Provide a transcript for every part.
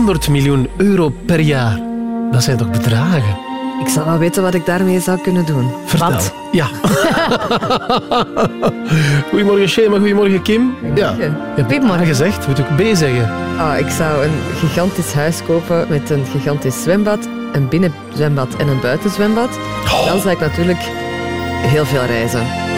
100 miljoen euro per jaar. Dat zijn toch bedragen? Ik zou wel weten wat ik daarmee zou kunnen doen. Vertel. Wat? Ja. goedemorgen Shema, goedemorgen Kim. Ja. Je hebt Goedemorgen. Gezegd, moet ik B zeggen. Ah, ik zou een gigantisch huis kopen met een gigantisch zwembad, een binnenzwembad en een buitenzwembad. Dan zou ik natuurlijk heel veel reizen.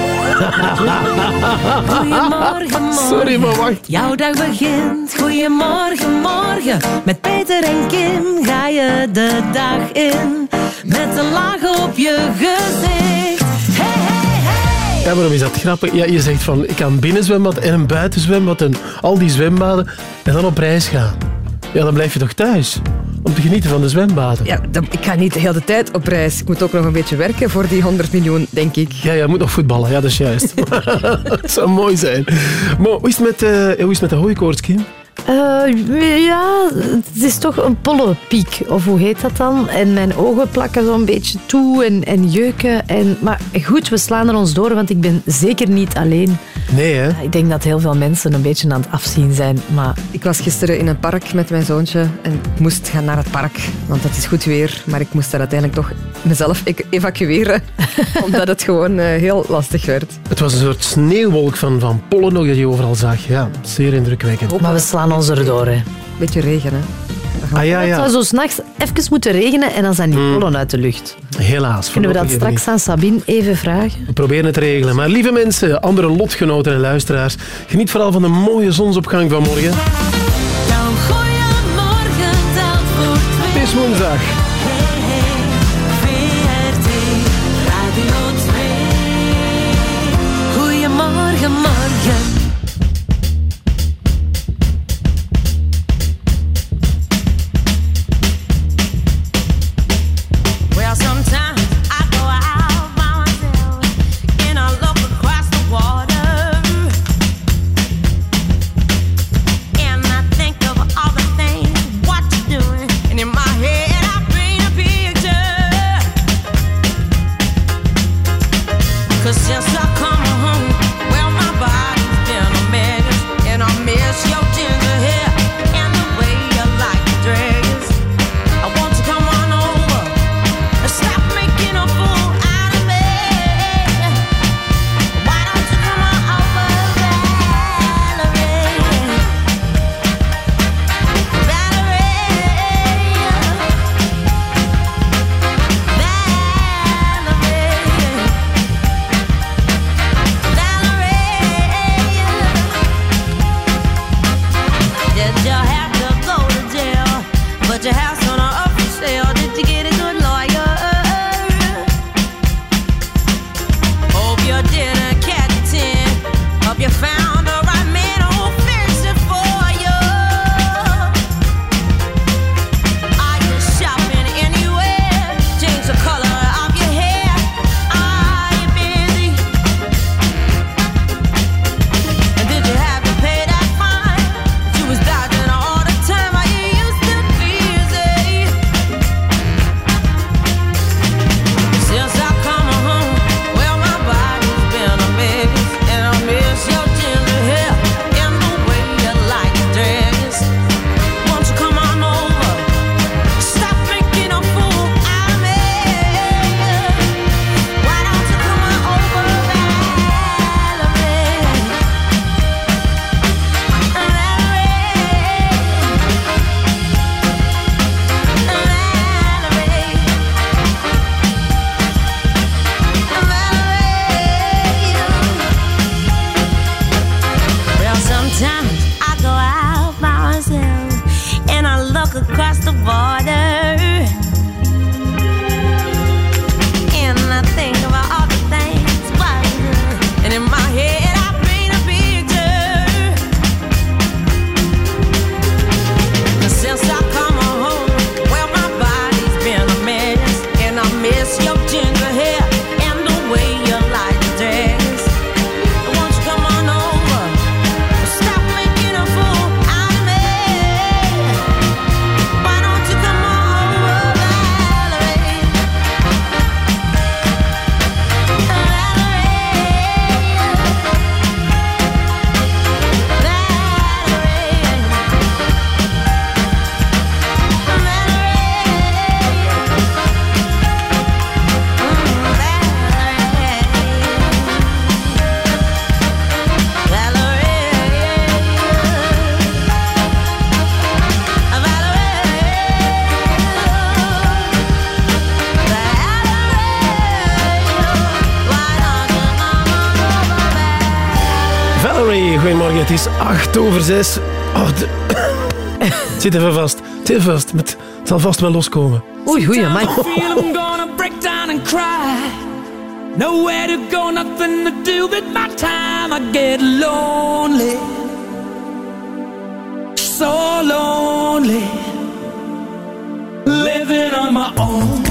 Goedemorgen, morgen. Sorry, maar wacht. Jouw dag begint. Goedemorgen, morgen. Met Peter en Kim ga je de dag in. Met een laag op je gezicht. Hey, hey, hey. Ja, waarom is dat grappig? Ja, je zegt van, ik kan een binnenzwembad en een buitenzwembad en al die zwembaden en dan op reis gaan. Ja, dan blijf je toch thuis? Om te genieten van de zwembaden. Ja, dan- ik ga niet de hele tijd op reis. Ik moet ook nog een beetje werken voor die 100 miljoen, denk ik. Ja, jij moet nog voetballen. Ja, dat is juist. dat zou mooi zijn. Maar hoe is het met, eh, hoe is het met de hooikoorts, Kim? Eh, ja, het is toch een pollenpiek, of hoe heet dat dan? En mijn ogen plakken zo'n beetje toe en, en jeuken. En, maar goed, we slaan er ons door, want ik ben zeker niet alleen. Nee, hè? Ik denk dat heel veel mensen een beetje aan het afzien zijn. Maar Ik was gisteren in een park met mijn zoontje en ik moest gaan naar het park, want het is goed weer. Maar ik moest daar uiteindelijk toch mezelf e- evacueren, omdat het gewoon eh, heel lastig werd. Het was een soort sneeuwwolk van, van pollen nog dat je overal zag. Ja, zeer indrukwekkend. Maar we slaan ons erdoor. Hè. Beetje regen, hè. Ah ja, Het zou ja. zo s'nachts even moeten regenen en dan zijn die pollen uit de lucht. Helaas. Kunnen we dat straks aan Sabine even vragen? We proberen het te regelen. Maar lieve mensen, andere lotgenoten en luisteraars, geniet vooral van de mooie zonsopgang van morgen. Jouw goeiemorgen telt voor twee. Het is woensdag. Over zes. Oh, de- zit even vast. Het zit even vast. Het zal vast wel loskomen. Oei, oei, amai. I feel I'm gonna break down and cry. Nowhere to go, nothing to do with my time. I get lonely, so lonely, living on my own.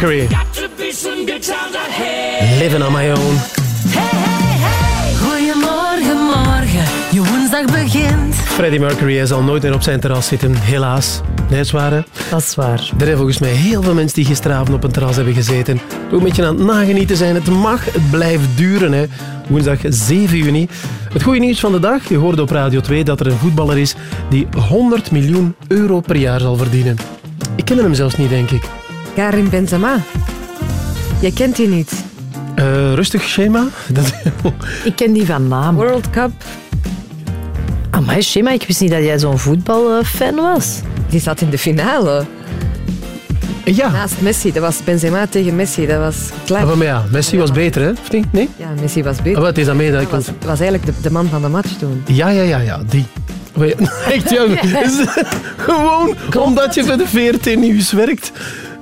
Mercury. Living on My Own. Hey, hey, hey. Goedemorgen, morgen. Je woensdag begint. Freddie Mercury zal nooit meer op zijn terras zitten, helaas. Nee, is waar, hè? Dat is waar. Er zijn volgens mij heel veel mensen die gisteravond op een terras hebben gezeten. Toch een beetje aan het nagenieten zijn. Het mag, het blijft duren. Hè. Woensdag 7 juni. Het goede nieuws van de dag. Je hoorde op Radio 2 dat er een voetballer is die 100 miljoen euro per jaar zal verdienen. Ik ken hem zelfs niet, denk ik. Karim Benzema. Jij kent die niet. Eh, rustig schema. Dat, Ik ken die van naam. World Cup. Amai, Shema, ik wist niet dat jij zo'n voetbalfan was. Die zat in de finale. ja. Naast Messi. Dat was Benzema tegen Messi. Dat was klaar. Ah, maar ja, Messi was beter, hè? Of niet? Nee? Ja, Messi was Ah, beter. wel, het is dat ik... Dat was, was eigenlijk de, de man van de match toen. Ja, ja, ja, ja, die. Echt, ja. Gewoon omdat je bij de VRT Nieuws werkt.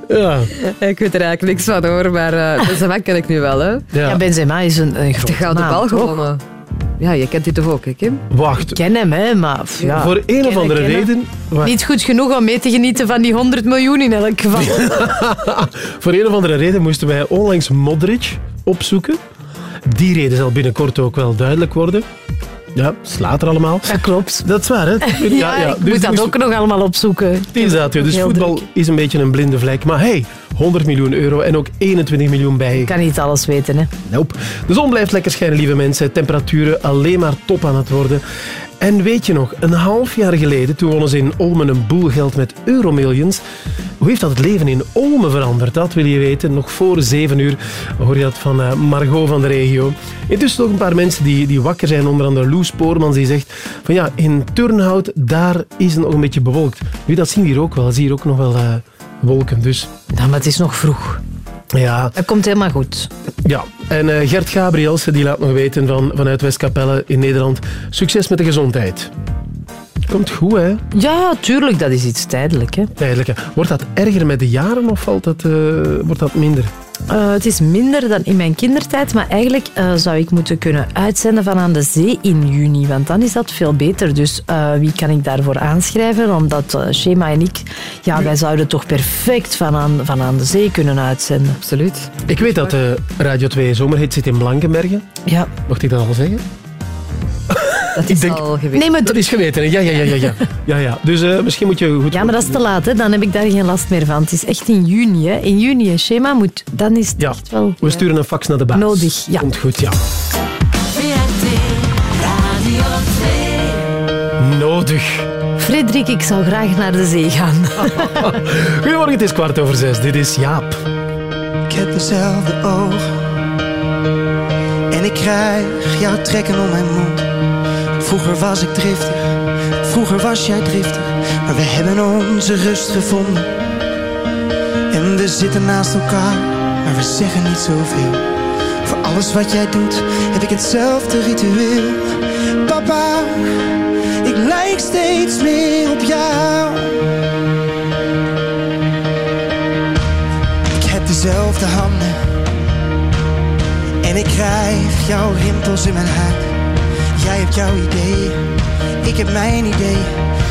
Ja. Ik weet er eigenlijk niks van hoor, maar eh Benzema ken ik nu wel. Hè. ja. Ja, Benzema is een, een De grote gouden naam, bal toch? gewonnen. Ja, je kent die toch ook, hè, Kim? Wacht. Ik ken hem, hè, maar... Ja, Voor een of andere kennen. reden... Wacht. Niet goed genoeg om mee te genieten van die 100 miljoen in elk geval. Voor een of andere reden moesten wij onlangs Modric opzoeken. Die reden zal binnenkort ook wel duidelijk worden. Ja, slaat er allemaal. Dat klopt. Dat is waar, hè? Ja, ik dus moet dat moest- ook nog allemaal opzoeken. Inderdaad, ja. dus voetbal druk. is een beetje een blinde vlek. Maar hey, 100 miljoen euro en ook 21 miljoen bij. Ik kan niet alles weten, hè. Nope. De zon blijft lekker schijnen, lieve mensen. Temperaturen alleen maar top aan het worden. En weet je nog, een half jaar geleden, toen wonnen ze in Olmen een boel geld met euromillions. Hoe heeft dat het leven in Olmen veranderd? Dat wil je weten. Nog voor zeven uur hoor je dat van eh, Margot van de regio. Intussen nog een paar mensen die, die wakker zijn. Onder andere Loes Spoormans, die zegt van ja, in Turnhout, daar is het nog een beetje bewolkt. Nu, dat zien we hier ook wel. Zie hier ook nog wel eh, wolken. Dus Ja, maar het is nog vroeg. Ja, Dat komt helemaal goed. ja, en eh, Gert Gabrielsen die laat nog weten van, vanuit Westkapelle in Nederland. Succes met de gezondheid. Komt goed, hè? Ja, tuurlijk, dat is iets tijdelijk, hè. Tijdelijk. hè. Wordt dat erger met de jaren of valt dat, eh, wordt dat minder? Eh, het is minder dan in mijn kindertijd, maar eigenlijk eh, zou ik moeten kunnen uitzenden van aan de zee in juni, want dan is dat veel beter. Dus wie kan ik daarvoor aanschrijven? Omdat Shema en ik, ja, wij zouden toch perfect van aan, van aan de zee kunnen uitzenden. Absoluut. Ik weet dat Radio 2 Zomerhit zit in Blankenbergen. Ja. Mocht ik dat al zeggen? Dat is denk- al geweest. Nee, maar, Dat is geweten? Ja, ja, ja, ja. ja. ja, ja. Dus eh, misschien moet je goed... ja, maar dat is te laat, hè. dan heb ik daar geen last meer van. Het is echt in juni. Hè. In juni een schema moet, dan is het Ja, echt wel we sturen een fax naar de baas. nodig. Ja. Komt goed, ja. VRT Radio 2. Nodig. Frederik, ik zou graag naar de zee gaan. Goedemorgen, het is kwart over zes. Dit is Jaap. Ik heb dezelfde ogen En ik krijg jouw trekken om mijn mond Vroeger was ik driftig. Vroeger was jij driftig. Maar we hebben onze rust gevonden. En we zitten naast elkaar. Maar we zeggen niet zoveel. Voor alles wat jij doet Heb ik hetzelfde ritueel. Papa Ik lijk steeds meer op jou. Ik heb dezelfde handen. En ik krijg jouw rimpels in mijn huid Jij hebt jouw ideeën Ik heb mijn ideeën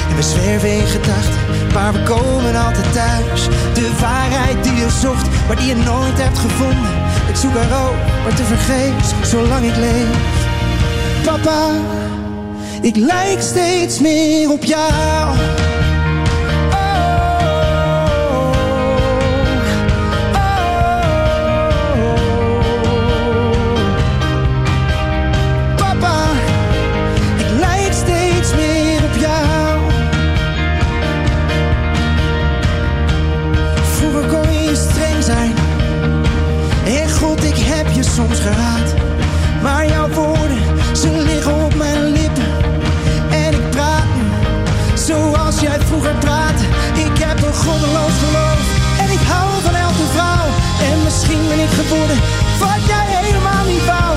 En we zwerven in gedachten Maar we komen altijd thuis. De waarheid die je zocht Maar die je nooit hebt gevonden. Ik zoek haar ook Maar te vergeefs Zolang ik leef. Papa Ik lijk steeds meer op jou soms gehaat. Maar jouw woorden, ze liggen op mijn lippen. En ik praat nu zoals jij vroeger praatte. Ik heb een goddeloos geloof. En ik hou van elke vrouw. En misschien ben ik geworden wat jij helemaal niet wou.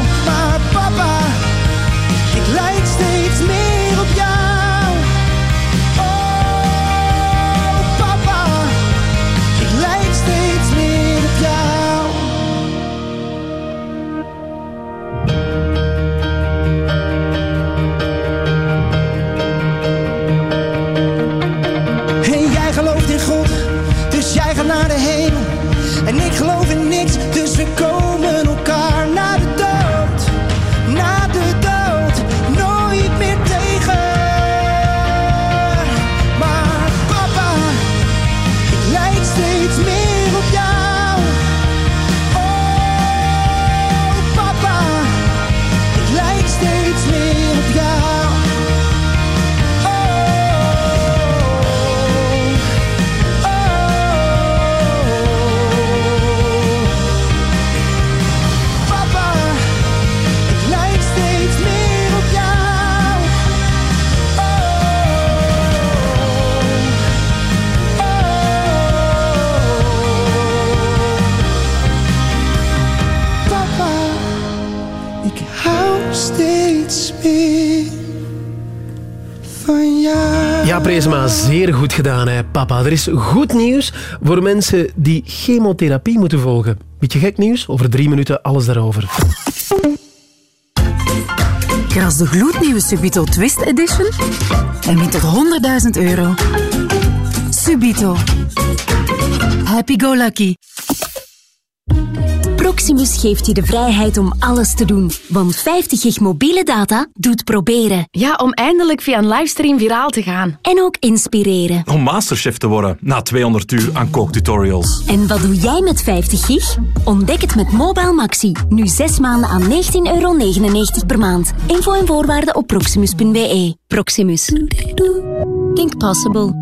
Presema, zeer goed gedaan, hè, papa. Er is goed nieuws voor mensen die chemotherapie moeten volgen. Beetje gek nieuws? Over drie minuten alles daarover. Kras de gloednieuwe Subito Twist Edition en win tot 100.000 euro. Subito. Happy go lucky. Proximus geeft je de vrijheid om alles te doen. Want 50 gig mobiele data doet proberen. Ja, om eindelijk via een livestream viraal te gaan. En ook inspireren. Om masterchef te worden na 200 uur aan kooktutorials. En wat doe jij met 50 gig? Ontdek het met Mobile Maxi. Nu 6 maanden aan 19,99 euro per maand. Info en voorwaarden op proximus.be. Proximus. Think possible.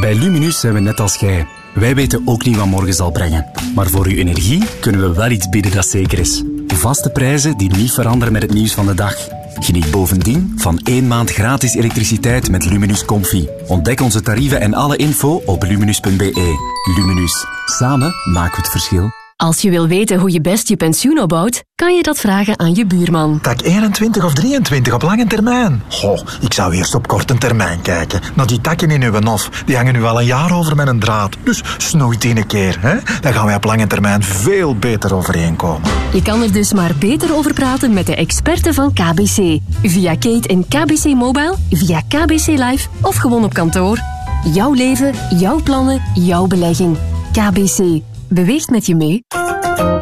Bij Luminus zijn we net als jij. Wij weten ook niet wat morgen zal brengen. Maar voor uw energie kunnen we wel iets bieden dat zeker is. Vaste prijzen die niet veranderen met het nieuws van de dag. Geniet bovendien van één maand gratis elektriciteit met Luminus Comfy. Ontdek onze tarieven en alle info op luminus.be. Luminus. Samen maken we het verschil. Als je wil weten hoe je best je pensioen opbouwt, kan je dat vragen aan je buurman. Tak 21 of 23 op lange termijn? Goh, ik zou eerst op korte termijn kijken. Naar die takken in uw hof, die hangen nu al een jaar over met een draad. Dus snoeit die een keer, hè? Dan gaan wij op lange termijn veel beter overeenkomen. Je kan er dus maar beter over praten met de experten van KBC. Via Kate en KBC Mobile, via KBC Live of gewoon op kantoor. Jouw leven, jouw plannen, jouw belegging. KBC. Beweegt met je mee.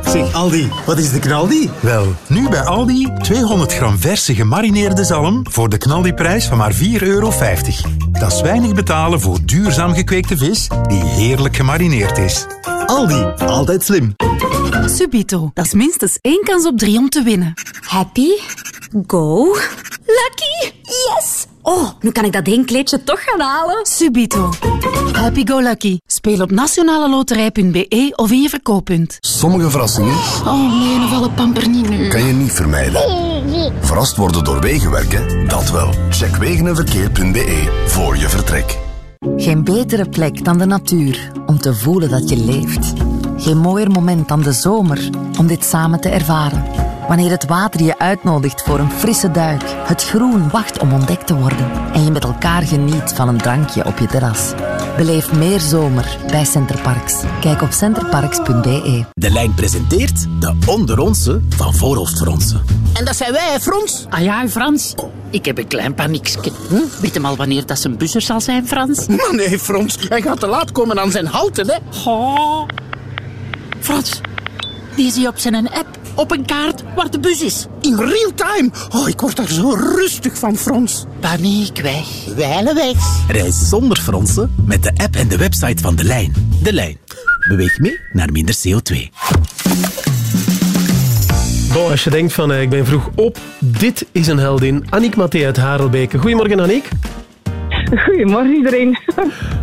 Zeg Aldi, wat is de knaldi? Wel, nu bij Aldi 200 gram verse gemarineerde zalm voor de knaldiprijs van maar 4,50 euro. Dat is weinig betalen voor duurzaam gekweekte vis die heerlijk gemarineerd is. Aldi, altijd slim. Subito, dat is minstens één kans op drie om te winnen. Happy, go, lucky, yes! Oh, nu kan ik dat kleedje toch gaan halen. Subito. Happy go lucky. Speel op nationaleloterij.be of in je verkooppunt. Sommige verrassingen Oh nee, een vallen pamper niet nu. kan je niet vermijden. Verrast worden door wegenwerken? Dat wel. Check wegenenverkeer.be voor je vertrek. Geen betere plek dan de natuur om te voelen dat je leeft. Geen mooier moment dan de zomer om dit samen te ervaren. Wanneer het water je uitnodigt voor een frisse duik, het groen wacht om ontdekt te worden en je met elkaar geniet van een drankje op je terras. Beleef meer zomer bij Centerparks. Kijk op centerparks.be. De lijn presenteert de onderonse van voorhoofdfronsen. En dat zijn wij, hè, Frans? Ah ja, Frans. Ik heb een klein paniekje. Hm? Weet hem al wanneer dat zijn buzzer zal zijn, Frans? Maar nee, Frans. Hij gaat te laat komen aan zijn halte, hè. Oh. Frans, die zie je op zijn app op een kaart waar de bus is. In real time. Oh, ik word daar zo rustig van, Frans. Paniek weg. Wijle weg. Reis zonder fronsen met de app en de website van De Lijn. De Lijn. Beweeg mee naar minder CO2. Bon, als je denkt van eh, ik ben vroeg op, dit is een heldin. Annick Mathé uit Harelbeke. Goedemorgen Annick. Goedemorgen iedereen.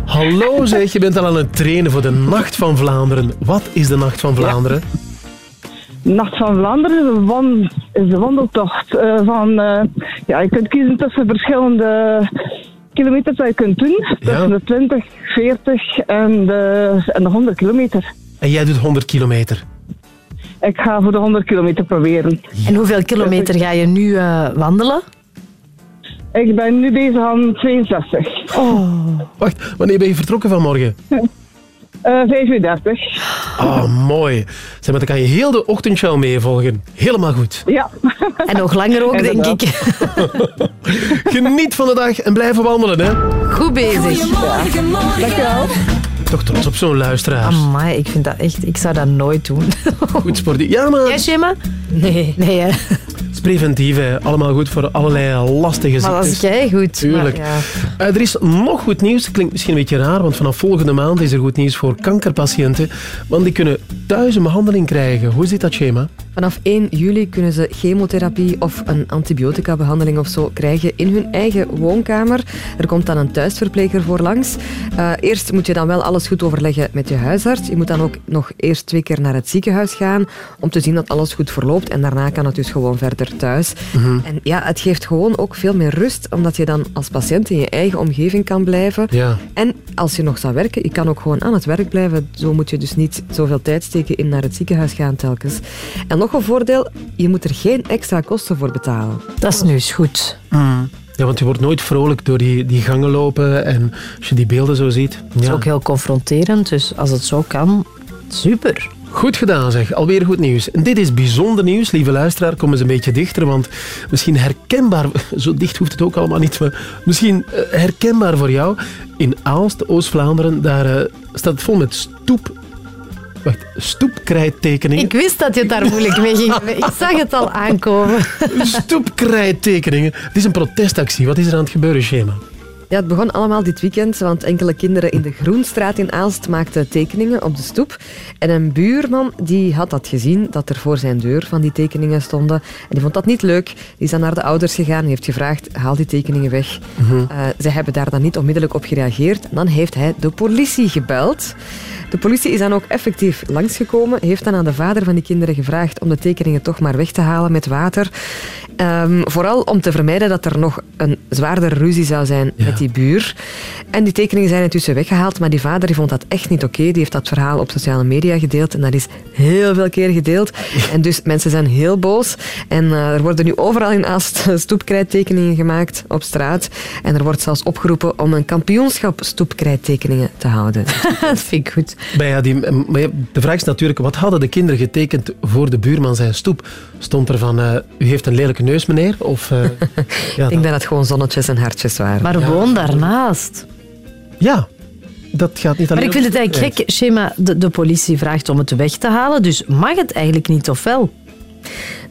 Hallo zeg, je bent al aan het trainen voor de Nacht van Vlaanderen. Wat is de Nacht van Vlaanderen? Nacht van Vlaanderen is, de wandeltocht eh, van... eh, ja, je kunt kiezen tussen verschillende kilometers dat je kunt doen. Tussen de 20, 40 en de, en de 100 kilometer. En jij doet 100 kilometer. Ik ga voor de 100 kilometer proberen. En hoeveel kilometer ga je nu eh, wandelen? Ik ben nu bezig aan 62. Oh. Wacht, wanneer ben je vertrokken vanmorgen? Eh 5 uur 30. Oh, mooi. Zeg, maar dan kan je heel de ochtendshow meevolgen. Helemaal goed. Ja. En nog langer ook, denk ik. Geniet van de dag en blijven wandelen, hè. Goed bezig. Goedemorgen, morgen. Dankjewel. Toch trots op zo'n luisteraar. Amai, ik vind dat echt... Ik zou dat nooit doen. Goed sport. Ja, maar... Jij, Shema? Nee. Nee, hè. Hè. Allemaal goed voor allerlei lastige Maar dat ziektes. is jij goed. Tuurlijk. Ja. Eh, er is nog goed nieuws. Klinkt misschien een beetje raar, want vanaf volgende maand is er goed nieuws voor kankerpatiënten. Want die kunnen thuis een behandeling krijgen. Hoe zit dat schema? Vanaf 1 juli kunnen ze chemotherapie of een antibiotica-behandeling of zo krijgen in hun eigen woonkamer. Er komt dan een thuisverpleger voor langs. Eh, eerst moet je dan wel alles goed overleggen met je huisarts. Je moet dan ook nog eerst twee keer naar het ziekenhuis gaan om te zien dat alles goed verloopt. En daarna kan het dus gewoon verder thuis. Mhm. En ja, het geeft gewoon ook veel meer rust, omdat je dan als patiënt in je eigen omgeving kan blijven. Ja. En als je nog zou werken, je kan ook gewoon aan het werk blijven. Zo moet je dus niet zoveel tijd steken in naar het ziekenhuis gaan telkens. En nog een voordeel, je moet er geen extra kosten voor betalen. Dat is nu eens goed. Ja, want je wordt nooit vrolijk door die, die gangen lopen. En als je die beelden zo ziet. Het is ook heel confronterend, dus als het zo kan, super. Goed gedaan zeg, alweer goed nieuws. En dit is bijzonder nieuws, lieve luisteraar, kom eens een beetje dichter, want misschien herkenbaar, zo dicht hoeft het ook allemaal niet, maar misschien eh, herkenbaar voor jou. In Aalst, Oost-Vlaanderen, daar eh, staat het vol met stoep, Wacht, stoepkrijttekeningen. Ik wist dat je het daar moeilijk mee ging. Ik zag het al aankomen. Stoepkrijttekeningen. Het is een protestactie. Wat is er aan het gebeuren, Schema? Ja, het begon allemaal dit weekend, want enkele kinderen in de Groenstraat in Aalst maakten tekeningen op de stoep. En een buurman die had dat gezien, dat er voor zijn deur van die tekeningen stonden. En die vond dat niet leuk. Die is dan naar de ouders gegaan en heeft gevraagd, haal die tekeningen weg. Eh, ze hebben daar dan niet onmiddellijk op gereageerd. En dan heeft hij de politie gebeld. De politie is dan ook effectief langsgekomen, heeft dan aan de vader van die kinderen gevraagd om de tekeningen toch maar weg te halen met water. Ehm, vooral om te vermijden dat er nog een zwaardere ruzie zou zijn met die buur. En die tekeningen zijn intussen weggehaald, maar die vader die vond dat echt niet oké. Die heeft dat verhaal op sociale media gedeeld en dat is heel veel keer gedeeld. En dus mensen zijn heel boos. En eh, er worden nu overal in Aalst stoepkrijttekeningen gemaakt op straat. En er wordt zelfs opgeroepen om een kampioenschap stoepkrijttekeningen te houden. dat vind ik goed. Maar ja, die, maar ja, de vraag is natuurlijk, wat hadden de kinderen getekend voor de buurman zijn stoep? Stond er van, eh, u heeft een lelijke neus, meneer? Of, eh, ja, Ik denk dat het gewoon zonnetjes en hartjes waren. Maar woon daarnaast. Ja, dat gaat niet alleen Maar ik vind het eigenlijk gek, Schema, de, de politie vraagt om het weg te halen, dus mag het eigenlijk niet of wel?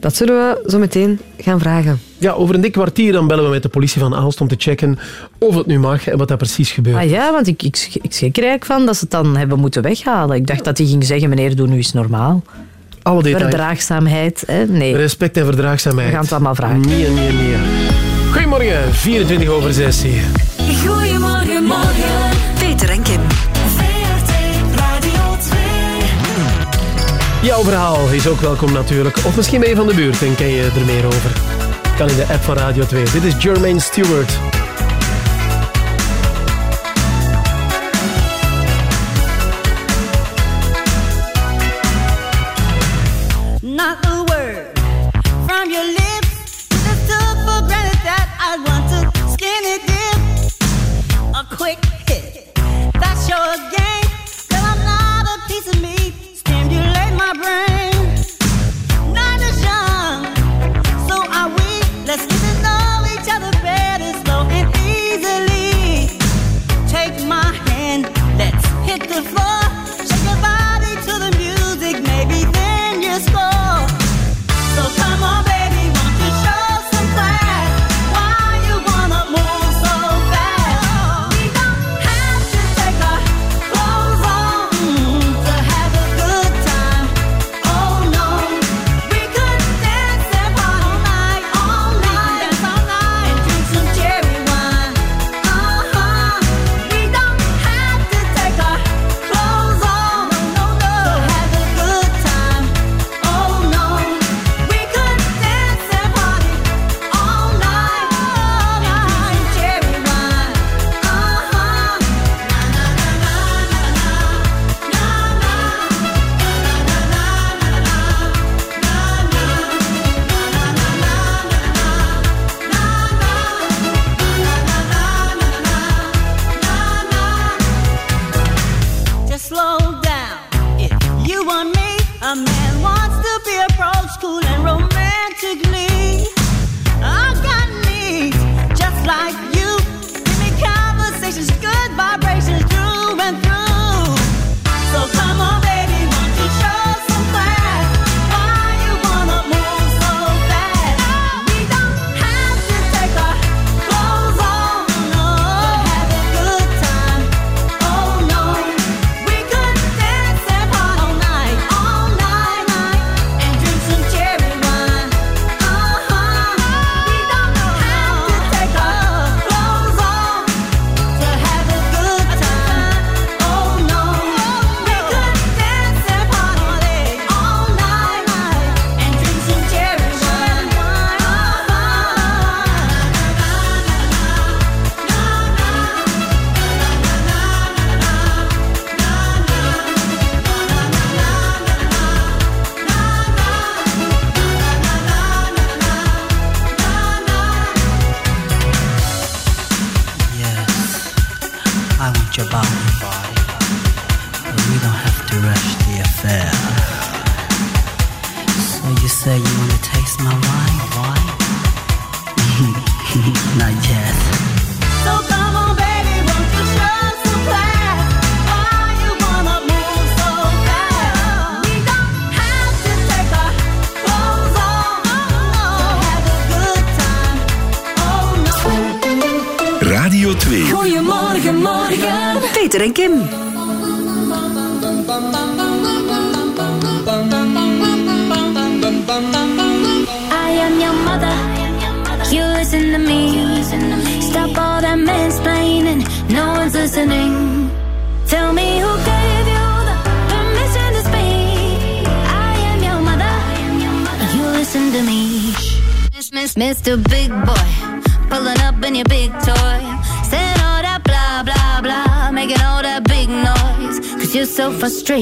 Dat zullen we zo meteen gaan vragen. Ja, over een dik kwartier dan bellen we met de politie van Aalst om te checken of het nu mag en wat daar precies gebeurt. Ah ja, want ik, ik, ik schrik er eigenlijk van dat ze het dan hebben moeten weghalen. Ik dacht dat hij ging zeggen, meneer, doe nu eens normaal. Alle details. Verdraagzaamheid, hè? Nee. Respect en verdraagzaamheid. We gaan het allemaal vragen. Nee, nee, nee. Goedemorgen, 24 over 6 hier. Goedemorgen, morgen. Peter en Kim. VRT Radio 2. Jouw verhaal is ook welkom natuurlijk. Of misschien ben je van de buurt en ken je er meer over. Kan in de app van Radio 2. Dit is Jermaine Stewart.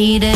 needed.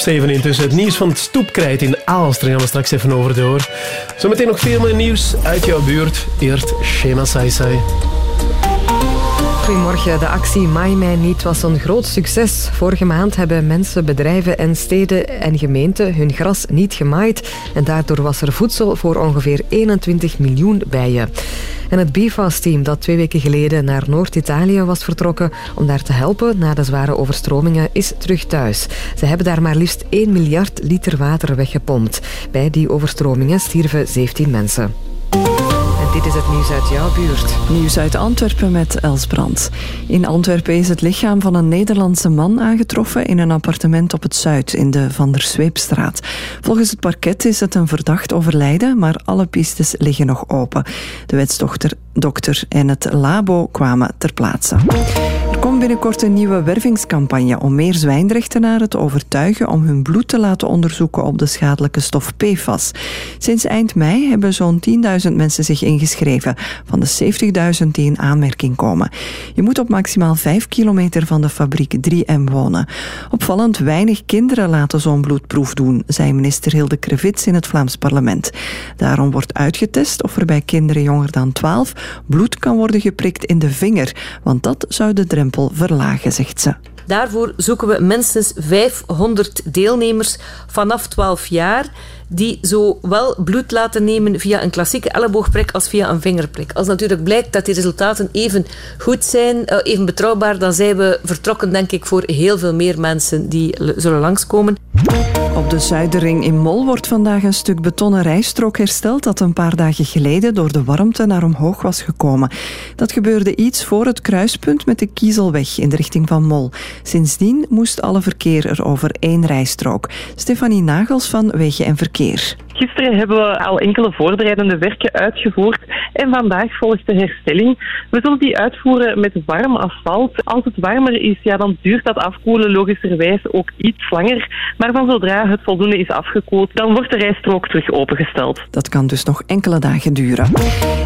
Zeven intussen. Het nieuws van het stoepkrijt in Aalst. Gaan we straks even over door. Zometeen nog veel meer nieuws uit jouw buurt. Eerst Shema Sai. Goedemorgen. De actie Maai mij niet was een groot succes. Vorige maand hebben mensen, bedrijven en steden en gemeenten hun gras niet gemaaid. En daardoor was er voedsel voor ongeveer 21 miljoen bijen. En het BFAS-team dat twee weken geleden naar Noord-Italië was vertrokken om daar te helpen na de zware overstromingen, is terug thuis. Ze hebben daar maar liefst 1 miljard liter water weggepompt. Bij die overstromingen stierven 17 mensen. Dit is het nieuws uit jouw buurt. Nieuws uit Antwerpen met Els Brandt. In Antwerpen is het lichaam van een Nederlandse man aangetroffen in een appartement op het Zuid in de Van der Zweepstraat. Volgens het parket is het een verdacht overlijden, maar alle pistes liggen nog open. De wetsdochter dokter en het labo kwamen ter plaatse. Komt binnenkort een nieuwe wervingscampagne om meer zwijndrechtenaren te overtuigen om hun bloed te laten onderzoeken op de schadelijke stof PFAS. Sinds eind mei hebben zo'n 10.000 mensen zich ingeschreven van de 70.000 die in aanmerking komen. Je moet op maximaal 5 kilometer van de fabriek 3M wonen. Opvallend weinig kinderen laten zo'n bloedproef doen, zei minister Hilde Krevits in het Vlaams parlement. Daarom wordt uitgetest of er bij kinderen jonger dan 12 bloed kan worden geprikt in de vinger, want dat zou de drempel verlagen, zegt ze. Daarvoor zoeken we minstens 500 deelnemers vanaf 12 jaar die zowel bloed laten nemen via een klassieke elleboogprik als via een vingerprik. Als natuurlijk blijkt dat die resultaten even goed zijn, eh, even betrouwbaar, dan zijn we vertrokken, denk ik, voor heel veel meer mensen die zullen langskomen. Op de Zuiderring in Mol wordt vandaag een stuk betonnen rijstrook hersteld dat een paar dagen geleden door de warmte naar omhoog was gekomen. Dat gebeurde iets voor het kruispunt met de Kiezelweg in de richting van Mol. Sindsdien moest alle verkeer er over één rijstrook. Stefanie Nagels van Wegen en Verkeer. Gisteren hebben we al enkele voorbereidende werken uitgevoerd en vandaag volgt de herstelling. We zullen die uitvoeren met warm asfalt. Als het warmer is, ja, dan duurt dat afkoelen logischerwijs ook iets langer. Maar van zodra het voldoende is afgekoeld, dan wordt de rijstrook terug opengesteld. Dat kan dus nog enkele dagen duren.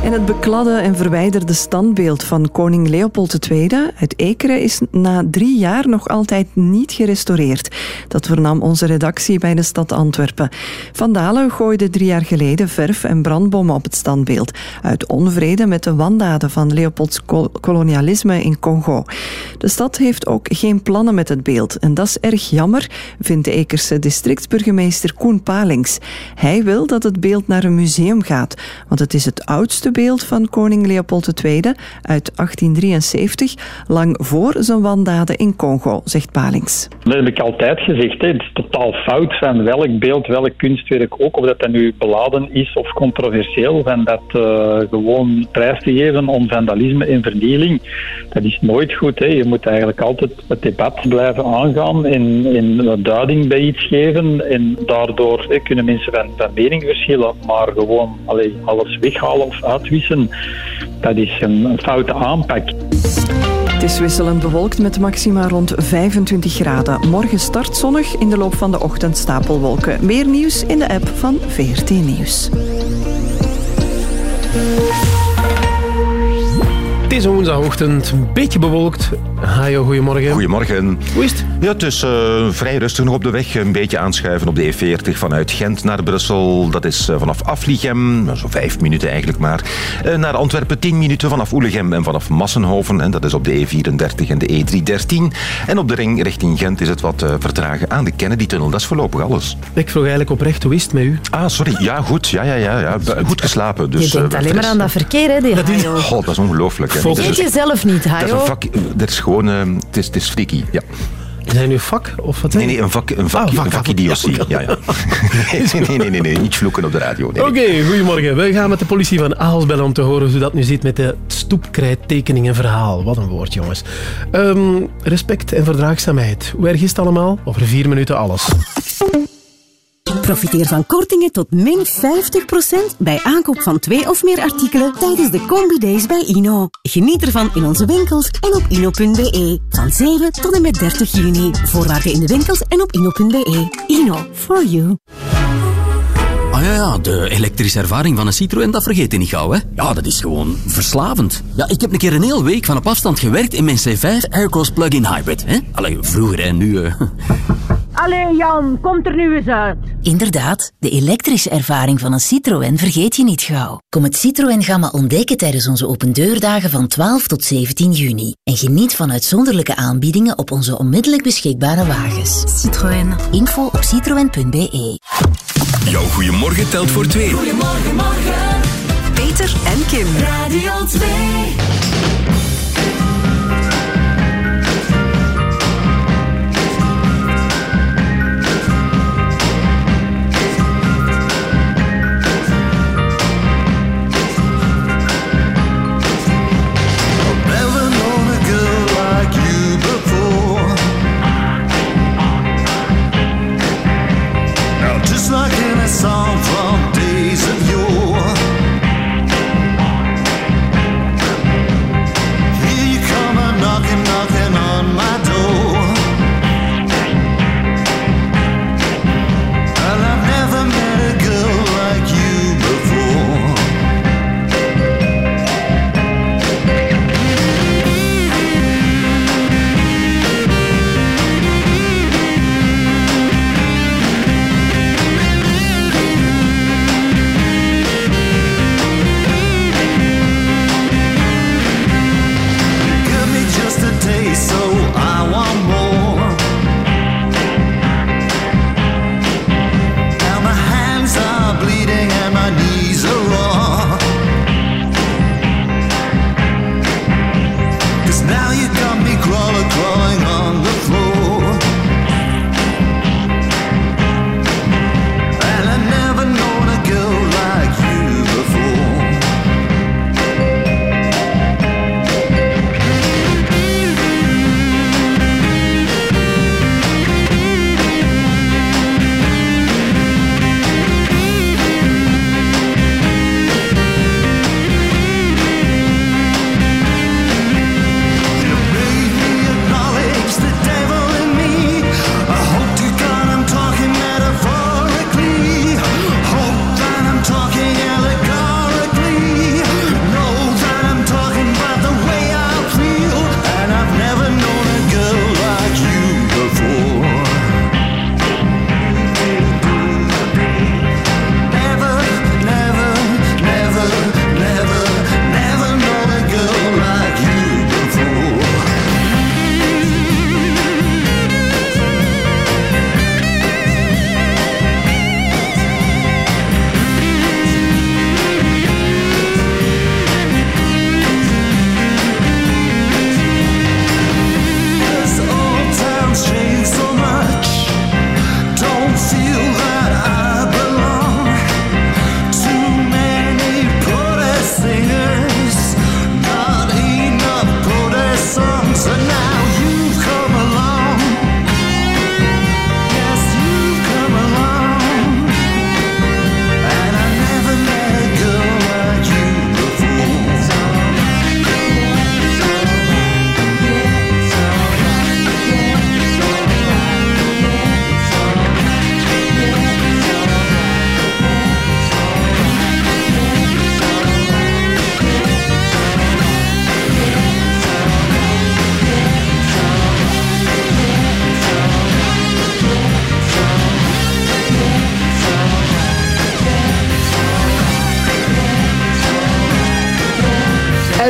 En het bekladde en verwijderde standbeeld van koning Leopold II uit Ekeren is na drie jaar nog altijd niet gerestaureerd. Dat vernam onze redactie bij de stad Antwerpen. Van Dalen drie jaar geleden verf en brandbommen op het standbeeld. Uit onvrede met de wandaden van Leopolds kol- kolonialisme in Congo. De stad heeft ook geen plannen met het beeld. En dat is erg jammer, vindt de Ekerse districtsburgemeester Koen Palings. Hij wil dat het beeld naar een museum gaat. Want het is het oudste beeld van koning Leopold II uit 1873, lang voor zijn wandaden in Congo, zegt Palings. Dat heb ik altijd gezegd. Het is totaal fout van welk beeld, welk kunstwerk ook, dat nu beladen is of controversieel, van dat eh, gewoon prijs te geven om vandalisme en vernieling. Dat is nooit goed. Hè. Je moet eigenlijk altijd het debat blijven aangaan en, en een duiding bij iets geven. En daardoor kunnen mensen van, van mening verschillen, maar gewoon alles weghalen of uitwissen, dat is een foute aanpak. Is wisselend bewolkt met maxima rond 25 graden. Morgen start zonnig, in de loop van de ochtend stapelwolken. Meer nieuws in de app van VRT Nieuws. Is een woensdagochtend, een beetje bewolkt. Hajo, goedemorgen. Goedemorgen. Hoe is het? Ja, het is eh, vrij rustig nog op de weg. Een beetje aanschuiven op de E40 vanuit Gent naar Brussel. Dat is eh, vanaf Aflichem, nou, zo vijf minuten eigenlijk maar. Eh, naar Antwerpen tien minuten vanaf Oelegem en vanaf Massenhoven. En dat is op de E34 en de E313. En op de ring richting Gent is het wat eh, vertragen aan de Kennedy-tunnel. Dat is voorlopig alles. Ik vroeg eigenlijk oprecht, hoe is het met u? Ah, sorry. Ja, goed. Ja, ja, ja, ja. Goed geslapen. Dus, je denkt alleen maar aan dat verkeer, hè, die Hajo. God, dat is ongelooflijk. hè. Dat Vergeet is- jezelf niet, Dat is een Hajo. vak, dat is gewoon, eh, het is, het is freaky, ja. Zijn u vak? Of wat Nee, nee, een, vak, een, vakje, vak, een vakidiotie. Ja, ja. Nee, nee, nee, nee, niet vloeken op de radio. Nee, Oké, nee. goedemorgen. We gaan met de politie van Aals bellen om te horen hoe dat nu zit met de stoepkrijttekeningen verhaal. Wat een woord, jongens. Ehm, respect en verdraagzaamheid. Hoe erg is het allemaal? Over vier minuten alles. Profiteer van kortingen tot min 50% bij aankoop van twee of meer artikelen tijdens de Combi Days bij Ino. Geniet ervan in onze winkels en op ino.be. Van 7 tot en met 30 juni. Voorwaarden in de winkels en op ino.be. Ino, for you. Ah ja, ja, de elektrische ervaring van een Citroën, dat vergeet je niet gauw, hè? Ja, dat is gewoon verslavend. Ja, ik heb een keer een hele week van op afstand gewerkt in mijn C5 Aircross Plug-in Hybrid, hè? Allee, vroeger en nu... eh, Allee Jan, komt er nu eens uit. Inderdaad, de elektrische ervaring van een Citroën vergeet je niet gauw. Kom het Citroën Gamma ontdekken tijdens onze opendeurdagen van 12 tot 17 juni. En geniet van uitzonderlijke aanbiedingen op onze onmiddellijk beschikbare wagens. Citroën. Info op citroën.be. Jouw goeiemorgen telt voor twee. Goedemorgen, morgen. Peter en Kim. Radio 2.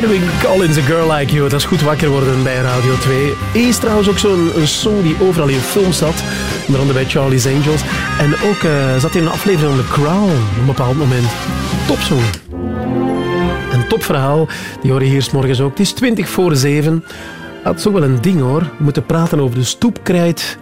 Edwin Collins, A Girl Like You. Dat is goed wakker worden bij Radio 2. Is trouwens ook zo'n song die overal in films zat. Onder andere bij Charlie's Angels. En ook eh, zat in een aflevering van The Crown op een bepaald moment. Topsong. Een topverhaal. Die hoor je hier 's morgens ook. Het is 20 voor 7. Dat is ook wel een ding hoor. We moeten praten over de stoepkrijt.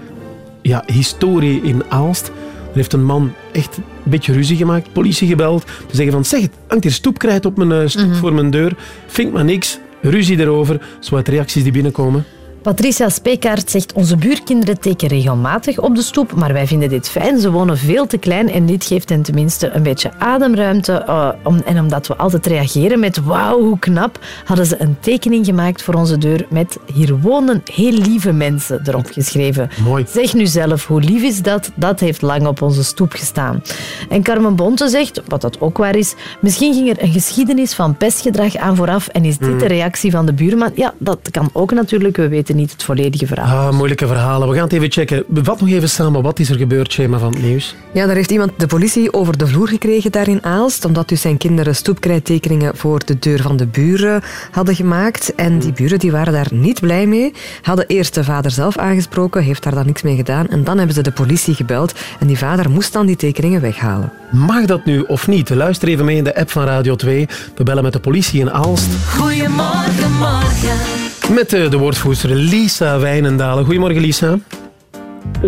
Ja, historie in Aalst. Er heeft een man echt een beetje ruzie gemaakt, politie gebeld. Te zeggen van, zeg, het hangt hier stoepkrijt op mijn eh, stoep voor mijn deur. Vindt maar niks. Ruzie erover. Zo reacties die binnenkomen. Patricia Speekaert zegt onze buurkinderen tekenen regelmatig op de stoep, maar wij vinden dit fijn. Ze wonen veel te klein en dit geeft hen tenminste een beetje ademruimte. eh, om, en omdat we altijd reageren met wauw, hoe knap, hadden ze een tekening gemaakt voor onze deur met hier wonen heel lieve mensen erop geschreven. Mooi. Zeg nu zelf, hoe lief is dat? Dat heeft lang op onze stoep gestaan. En Carmen Bonte zegt, wat dat ook waar is, misschien ging er een geschiedenis van pestgedrag aan vooraf en is dit Mm. de reactie van de buurman? Ja, dat kan ook natuurlijk. We weten niet het volledige verhaal. Ah, moeilijke verhalen. We gaan het even checken. Vat nog even samen. Wat is er gebeurd, Schema van het nieuws? Ja, daar heeft iemand de politie over de vloer gekregen daar in Aalst, omdat dus zijn kinderen stoepkrijttekeningen voor de deur van de buren hadden gemaakt. En die buren die waren daar niet blij mee. Hadden eerst de vader zelf aangesproken, heeft daar dan niks mee gedaan. En dan hebben ze de politie gebeld en die vader moest dan die tekeningen weghalen. Mag dat nu of niet? Luister even mee in de app van Radio 2. We bellen met de politie in Aalst. Goedemorgen, morgen. Met eh, de woordvoerster Lisa Wijnendalen. Goedemorgen, Lisa.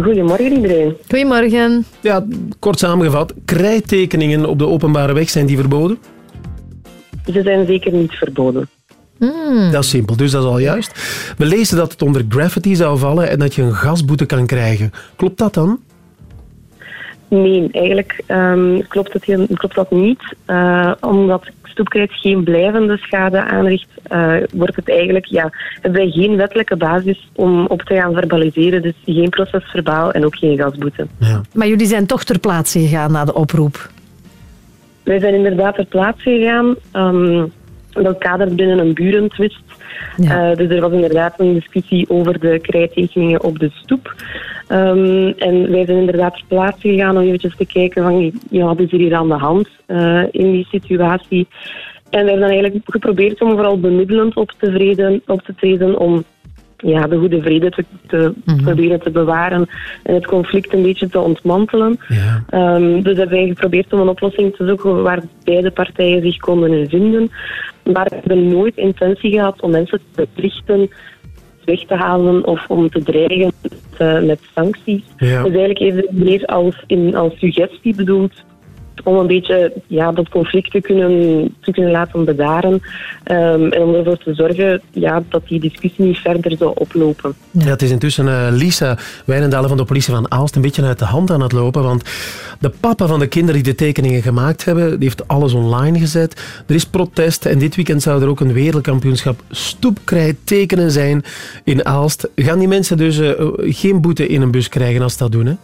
Goedemorgen iedereen. Goedemorgen. Ja, kort samengevat. Krijttekeningen op de openbare weg, zijn die verboden? Ze zijn zeker niet verboden. Dat is simpel, dus dat is al juist. We lezen dat het onder graffiti zou vallen en dat je een gasboete kan krijgen. Klopt dat dan? Nee, eigenlijk ehm, klopt, het heel, klopt dat niet. Eh, omdat stoepkrijt geen blijvende schade aanricht, eh, wordt het eigenlijk, ja, hebben wij geen wettelijke basis om op te gaan verbaliseren. Dus geen procesverbaal en ook geen gasboete. Maar jullie zijn toch ter plaatse gegaan na de oproep. Wij zijn inderdaad ter plaatse gegaan. ehm, dat kadert binnen een burentwist. Eh, dus er was inderdaad een discussie over de krijttekeningen op de stoep. Ehm, en wij zijn inderdaad ter plaatse gegaan om eventjes te kijken van ja, wat is er hier aan de hand eh, in die situatie. En we hebben dan eigenlijk geprobeerd om vooral bemiddelend op te, vreden, op te treden om ja, de goede vrede te, te proberen te bewaren en het conflict een beetje te ontmantelen. Ehm, dus hebben wij geprobeerd om een oplossing te zoeken waar beide partijen zich konden in vinden. Maar we hebben nooit intentie gehad om mensen te verplichten weg te halen of om te dreigen met, eh, met sancties. Ja. Dus eigenlijk even meer als, in, als suggestie bedoeld om een beetje ja, dat conflict te kunnen, te kunnen laten bedaren. Ehm, en om ervoor te zorgen ja, dat die discussie niet verder zou oplopen. Ja, het is intussen eh, Lisa Wijnendalen van de politie van Aalst een beetje uit de hand aan het lopen. Want de papa van de kinderen die de tekeningen gemaakt hebben, die heeft alles online gezet. Er is protest en dit weekend zou er ook een wereldkampioenschap stoepkrijt tekenen zijn in Aalst. Gaan die mensen dus eh, geen boete in een bus krijgen als ze dat doen?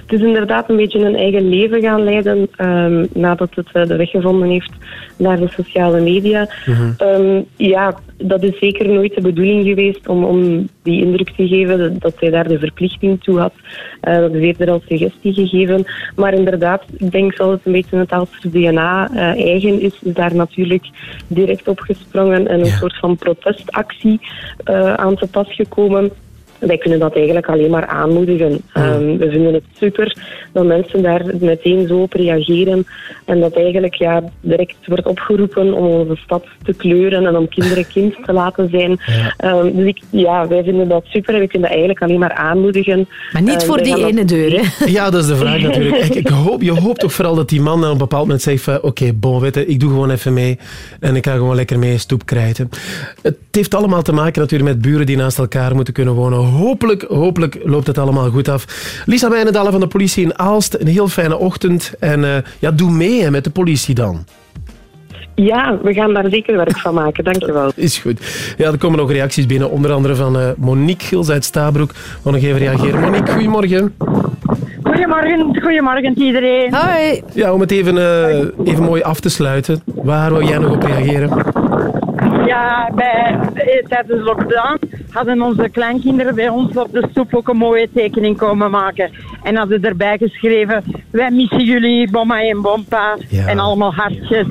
Het is inderdaad een beetje een eigen leven gaan leiden ehm, nadat het eh, de weg gevonden heeft naar de sociale media. Ehm, ja, dat is zeker nooit de bedoeling geweest om, om die indruk te geven dat, hij daar de verplichting toe had. Eh, dat is eerder als suggestie gegeven. Maar inderdaad, ik denk dat het een beetje het Aalster DNA eigen is, is daar natuurlijk direct op gesprongen en een soort van protestactie eh, aan te pas gekomen. Wij kunnen dat eigenlijk alleen maar aanmoedigen. Ehm, we vinden het super dat mensen daar meteen zo op reageren. En dat eigenlijk ja, direct wordt opgeroepen om onze stad te kleuren en om kinderen kind te laten zijn. Ehm, dus ik, ja, wij vinden dat super en we kunnen dat eigenlijk alleen maar aanmoedigen. Maar niet Ehm, voor die dat- ene deur, hè? Ja, dat is de vraag natuurlijk. Ik, ik hoop, je hoopt toch vooral dat die man op een bepaald moment zegt van oké, bon, weet je, ik doe gewoon even mee en ik ga gewoon lekker mee stoep krijten. Het heeft allemaal te maken natuurlijk met buren die naast elkaar moeten kunnen wonen. Hopelijk, hopelijk loopt het allemaal goed af. Lisa Wijnendalen van de politie in Aalst, een heel fijne ochtend en eh, ja, doe mee hè, met de politie dan. Ja, we gaan daar zeker werk van maken. Dankjewel. Is goed. Ja, er komen nog reacties binnen, onder andere van eh, Monique Gils uit Stabroek. Wil nog even reageren. Monique, goedemorgen. Goedemorgen, goedemorgen iedereen. Hoi. Ja, om het even, eh, even mooi af te sluiten. Waar wil jij nog op reageren? Ja, bij, eh, tijdens lockdown hadden onze kleinkinderen bij ons op de stoep ook een mooie tekening komen maken. En hadden erbij geschreven, wij missen jullie, bomma en bompa. En allemaal hartjes.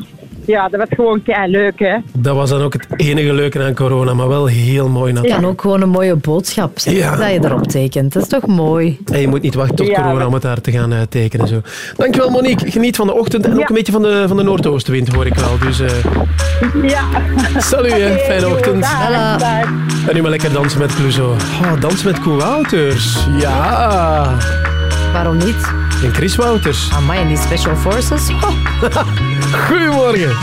Ja, dat was gewoon kei leuk, hè. Dat was dan ook het enige leuke aan corona, maar wel heel mooi Het natuurlijk. kan ook gewoon een mooie boodschap zijn Ja. dat je erop tekent. Dat is toch mooi? En je moet niet wachten tot Ja, corona om het daar te gaan eh, tekenen. Zo. Dankjewel Monique. Geniet van de ochtend en ook een beetje van de, van de noordoostenwind hoor ik wel. Dus eh, Ja. salut hè. Oké, Fijne ochtend. dag, dag. En nu maar lekker dansen met Clouseau. Oh, dansen met Wouters. Ja. Waarom niet? En Chris Wouters. Amai, en die Special Forces? Oh. Goedemorgen.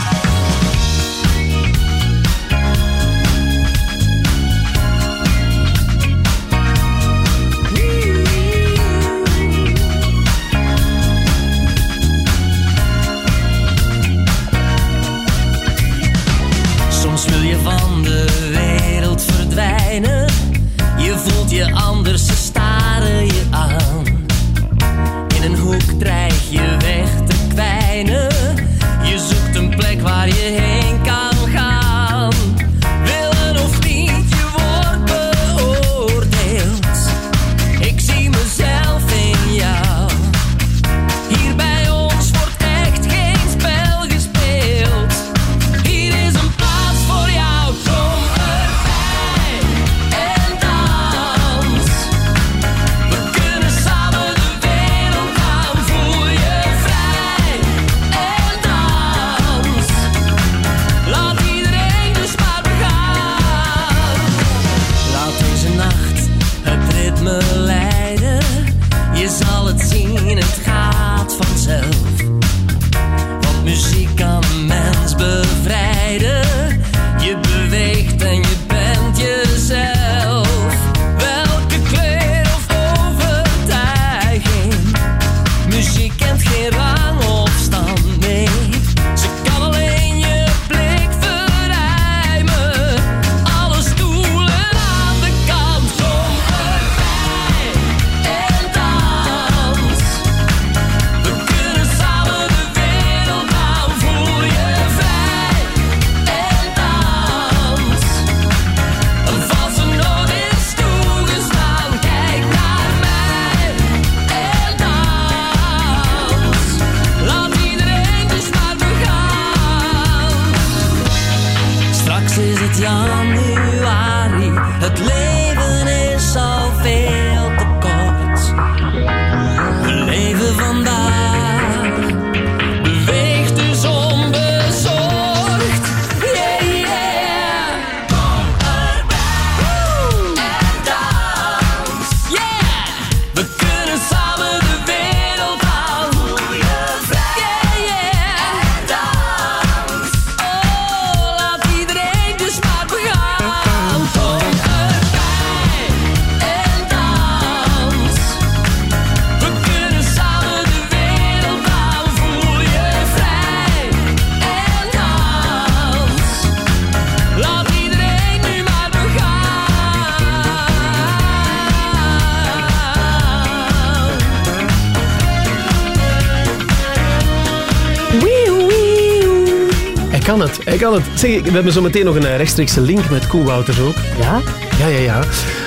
Kan het, hij kan het. Zeg, we hebben zo meteen nog een eh, rechtstreekse link met Koen Wouters ook. Ja? Ja, ja, ja.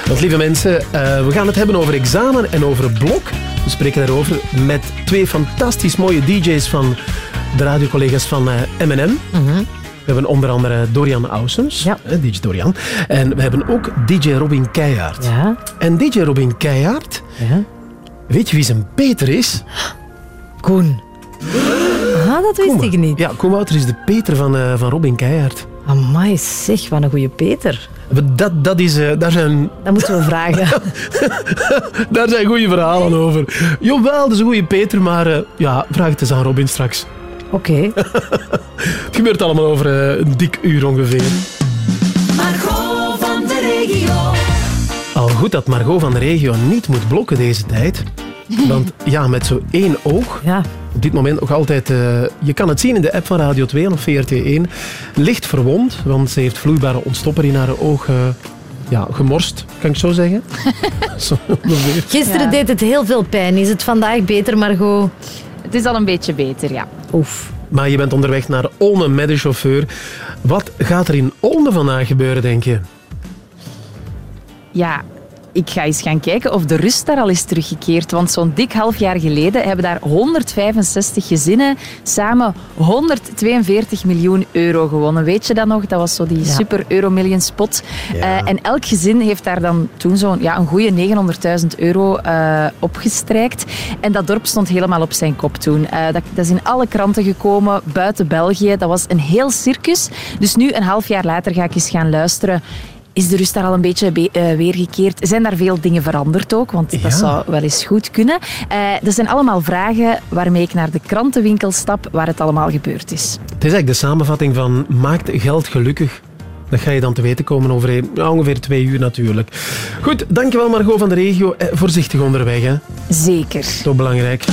Want lieve mensen, eh, we gaan het hebben over examen en over blok. We spreken daarover met twee fantastisch mooie DJ's van de radiocollega's van M&M. We hebben onder andere Dorian Ausens, eh, DJ Dorian. En we hebben ook DJ Robin Keijaard. Ja. En DJ Robin Keijaard, Ja. weet je wie zijn Peter is? Koen. Ah, dat wist ik niet. Ja, Koen Wouter is de Peter van, eh, van Robin Keijaard. Amai, zeg, wat een goede Peter. Dat, dat is, eh, daar zijn... Dat moeten we vragen. Daar zijn goede verhalen over. Jawel, dat is een goede Peter, maar eh, ja, vraag het eens aan Robin straks. Oké. Het gebeurt allemaal over een dik uur ongeveer. Margot van de regio. Al goed dat Margot van de regio niet moet blokken deze tijd. Want ja, met zo één oog, ja. op dit moment nog altijd... eh, je kan het zien in de app van Radio 2 of VRT1. Licht verwond, want ze heeft vloeibare ontstopper in haar oog... eh, ja, gemorst, kan ik zo zeggen. zo ongeveer. Gisteren deed het heel veel pijn. Is het vandaag beter, Margot? Het is al een beetje beter, ja. Oef. Maar je bent onderweg naar Olme met de chauffeur. Wat gaat er in Olme vandaag gebeuren, denk je? Ja, ik ga eens gaan kijken of de rust daar al is teruggekeerd. Want zo'n dik half jaar geleden hebben daar 165 gezinnen samen 142 miljoen euro gewonnen. Weet je dat nog? Dat was zo die Ja. super Euromillion spot. Ja. Eh, en elk gezin heeft daar dan toen zo'n ja, een goede 900.000 euro eh, opgestrijkt. En dat dorp stond helemaal op zijn kop toen. Eh, dat, dat is in alle kranten gekomen, buiten België. Dat was een heel circus. Dus nu, een half jaar later, ga ik eens gaan luisteren. Is de rust daar al een beetje be- eh, weergekeerd? Zijn daar veel dingen veranderd ook? Want dat Ja. zou wel eens goed kunnen. Eh, dat zijn allemaal vragen waarmee ik naar de krantenwinkel stap, waar het allemaal gebeurd is. Het is eigenlijk de samenvatting van maakt geld gelukkig. Dat ga je dan te weten komen over een- ja, ongeveer twee uur natuurlijk. Goed, dankjewel Margot van de regio. Eh, voorzichtig onderweg, hè. Zeker. Zo belangrijk.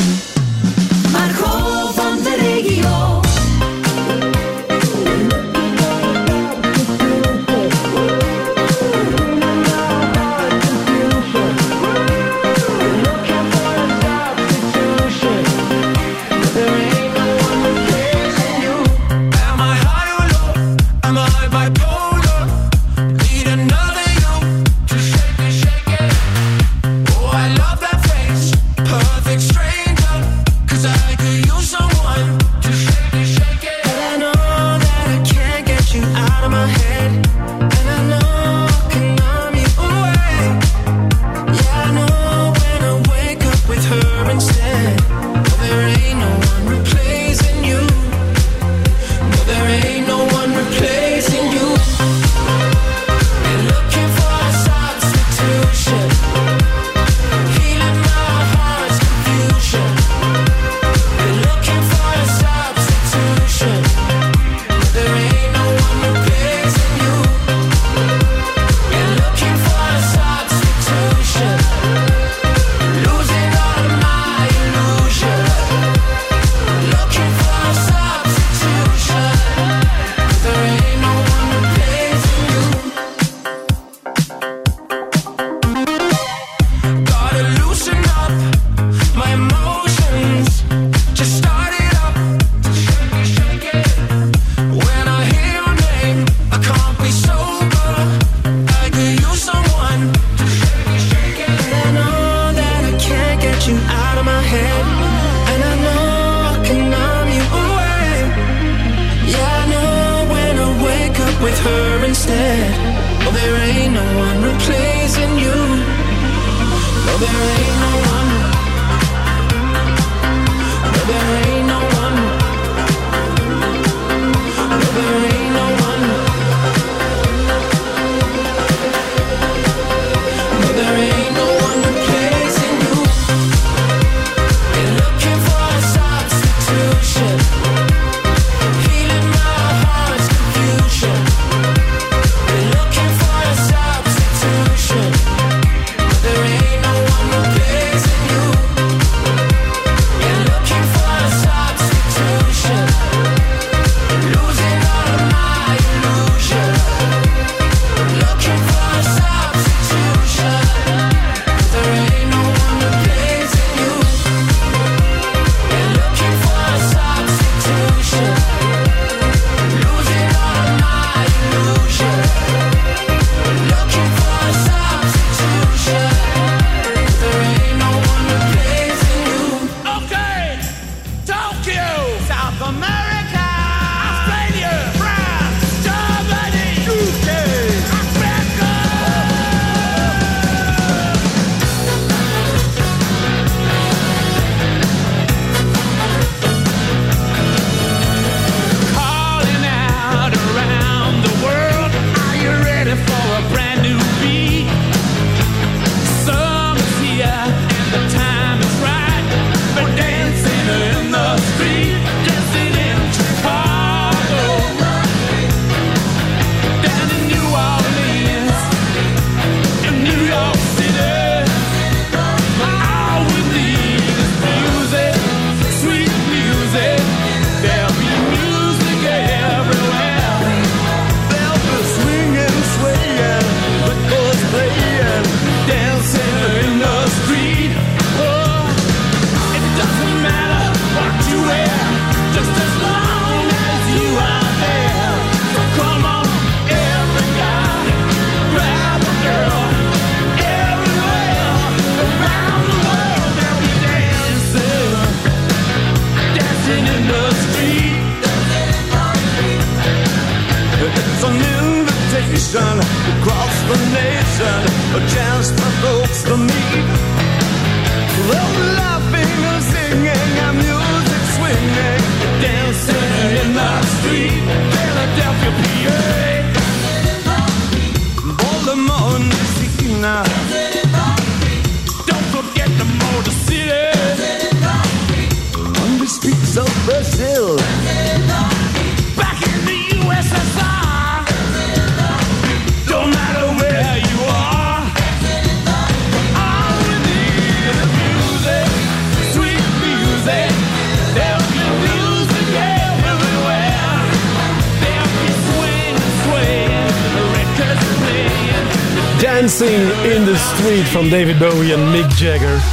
David Bowie en Mick Jagger.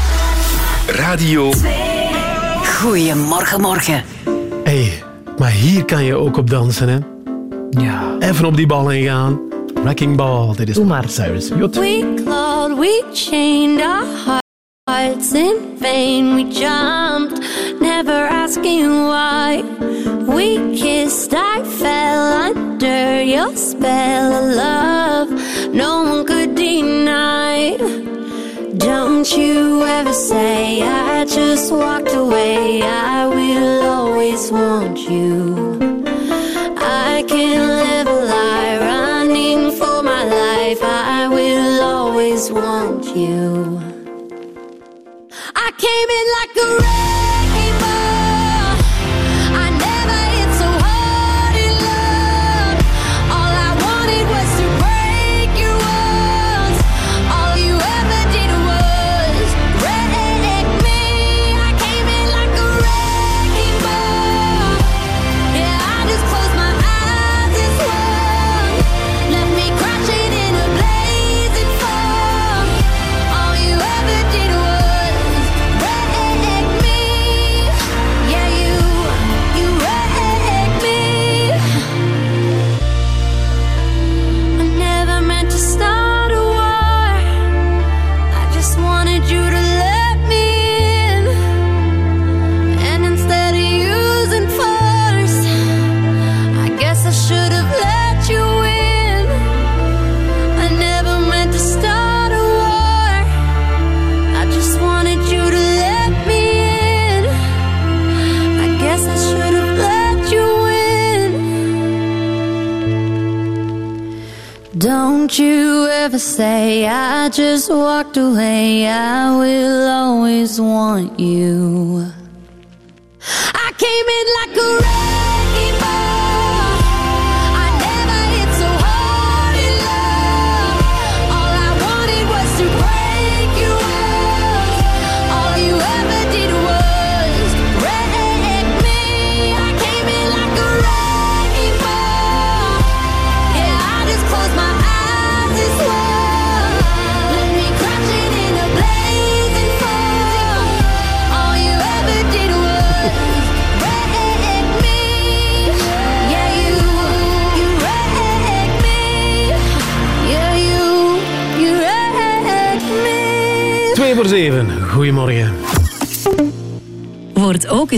Radio. Goedemorgen, morgen. hey, maar hier kan je ook op dansen, hè? Ja. Even op die bal ingaan. Wrecking Ball, dit is Doe maar. Cyrus. Jot. We clawed, we chained our hearts in vain. We jumped, never asking why. We kissed, I fell under your spell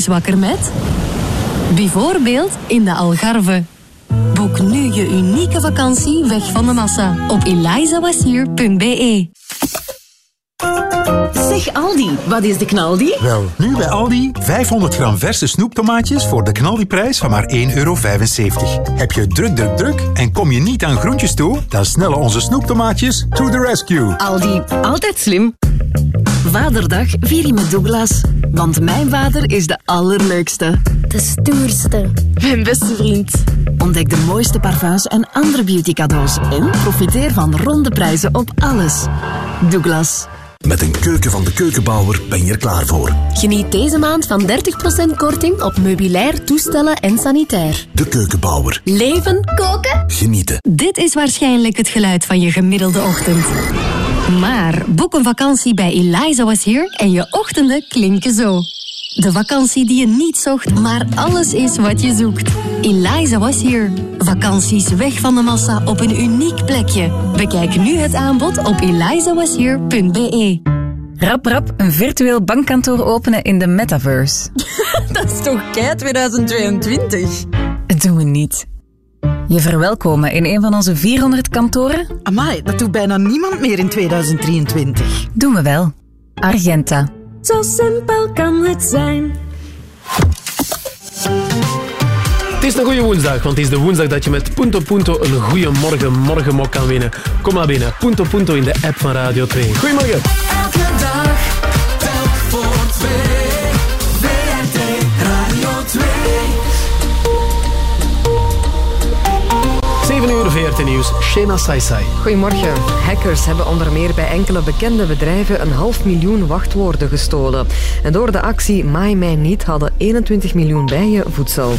eens wakker met... Bijvoorbeeld in de Algarve. Boek nu je unieke vakantie weg van de massa op elizawasier.be. Zeg Aldi, wat is de knaldi? Wel, nu bij Aldi 500 gram verse snoeptomaatjes voor de knaldiprijs van maar 1,75 euro. Heb je druk, druk, druk en kom je niet aan groentjes toe? Dan snellen onze snoeptomaatjes to the rescue. Aldi, altijd slim. Vaderdag vier je met Douglas. Want mijn vader is de allerleukste. De stoerste. Mijn beste vriend. Ontdek de mooiste parfums en andere beauty cadeaus. En profiteer van ronde prijzen op alles. Douglas. Met een keuken van de keukenbouwer ben je er klaar voor. Geniet deze maand van 30% korting op meubilair, toestellen en sanitair. De keukenbouwer. Leven, koken, Genieten. Dit is waarschijnlijk het geluid van je gemiddelde ochtend. Boek een vakantie bij Eliza Was Here en je ochtenden klinken zo. De vakantie die je niet zocht, maar alles is wat je zoekt. Eliza Was Here. Vakanties weg van de massa op een uniek plekje. Bekijk nu het aanbod op elizawashere.be. Rap rap een virtueel bankkantoor openen in de metaverse. Dat is toch kei 2022? Dat doen we niet. Je verwelkomen in een van onze 400 kantoren? Amai, dat doet bijna niemand meer in 2023. Doen we wel. Argenta. Zo simpel kan het zijn. Het is een goede woensdag, want het is de woensdag dat je met Punto Punto een goede morgen morgenmok kan winnen. Kom maar binnen. Punto Punto in de app van Radio 2. Goedemorgen. Elke dag, telk voor twee. VRT Nieuws, Shena Saisai. Goedemorgen. Hackers hebben onder meer bij enkele bekende bedrijven een half miljoen wachtwoorden gestolen. En door de actie Maai mij niet hadden 21 miljoen bijen voedsel.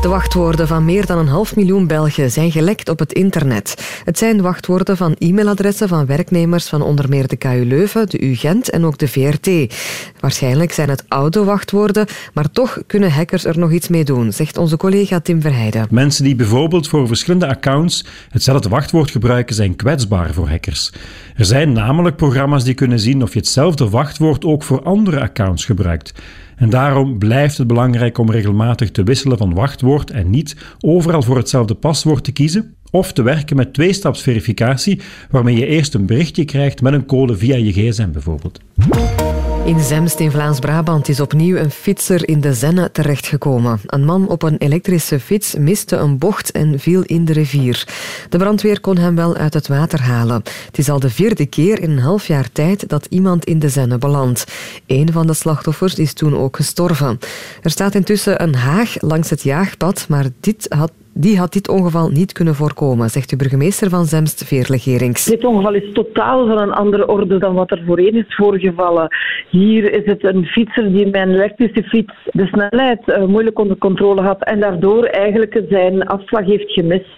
De wachtwoorden van meer dan een half miljoen Belgen zijn gelekt op het internet. Het zijn wachtwoorden van e-mailadressen van werknemers van onder meer de KU Leuven, de UGent en ook de VRT. Waarschijnlijk zijn het oude wachtwoorden, maar toch kunnen hackers er nog iets mee doen, zegt onze collega Tim Verheijden. Mensen die bijvoorbeeld voor verschillende accounts hetzelfde wachtwoord gebruiken, zijn kwetsbaar voor hackers. Er zijn namelijk programma's die kunnen zien of je hetzelfde wachtwoord ook voor andere accounts gebruikt. En daarom blijft het belangrijk om regelmatig te wisselen van wachtwoord en niet overal voor hetzelfde paswoord te kiezen. Of te werken met tweestapsverificatie, waarmee je eerst een berichtje krijgt met een code via je gsm bijvoorbeeld. In Zemst in Vlaams-Brabant is opnieuw een fietser in de Zenne terechtgekomen. Een man op een elektrische fiets miste een bocht en viel in de rivier. De brandweer kon hem wel uit het water halen. Het is al de vierde keer in een half jaar tijd dat iemand in de Zenne belandt. Een van de slachtoffers is toen ook gestorven. Er staat intussen een haag langs het jaagpad, maar dit had die had dit ongeval niet kunnen voorkomen, zegt de burgemeester van Zemst, Veerlegerings. Dit ongeval is totaal van een andere orde dan wat er voorheen is voorgevallen. Hier is het een fietser die met een elektrische fiets de snelheid eh, moeilijk onder controle had en daardoor eigenlijk zijn afslag heeft gemist.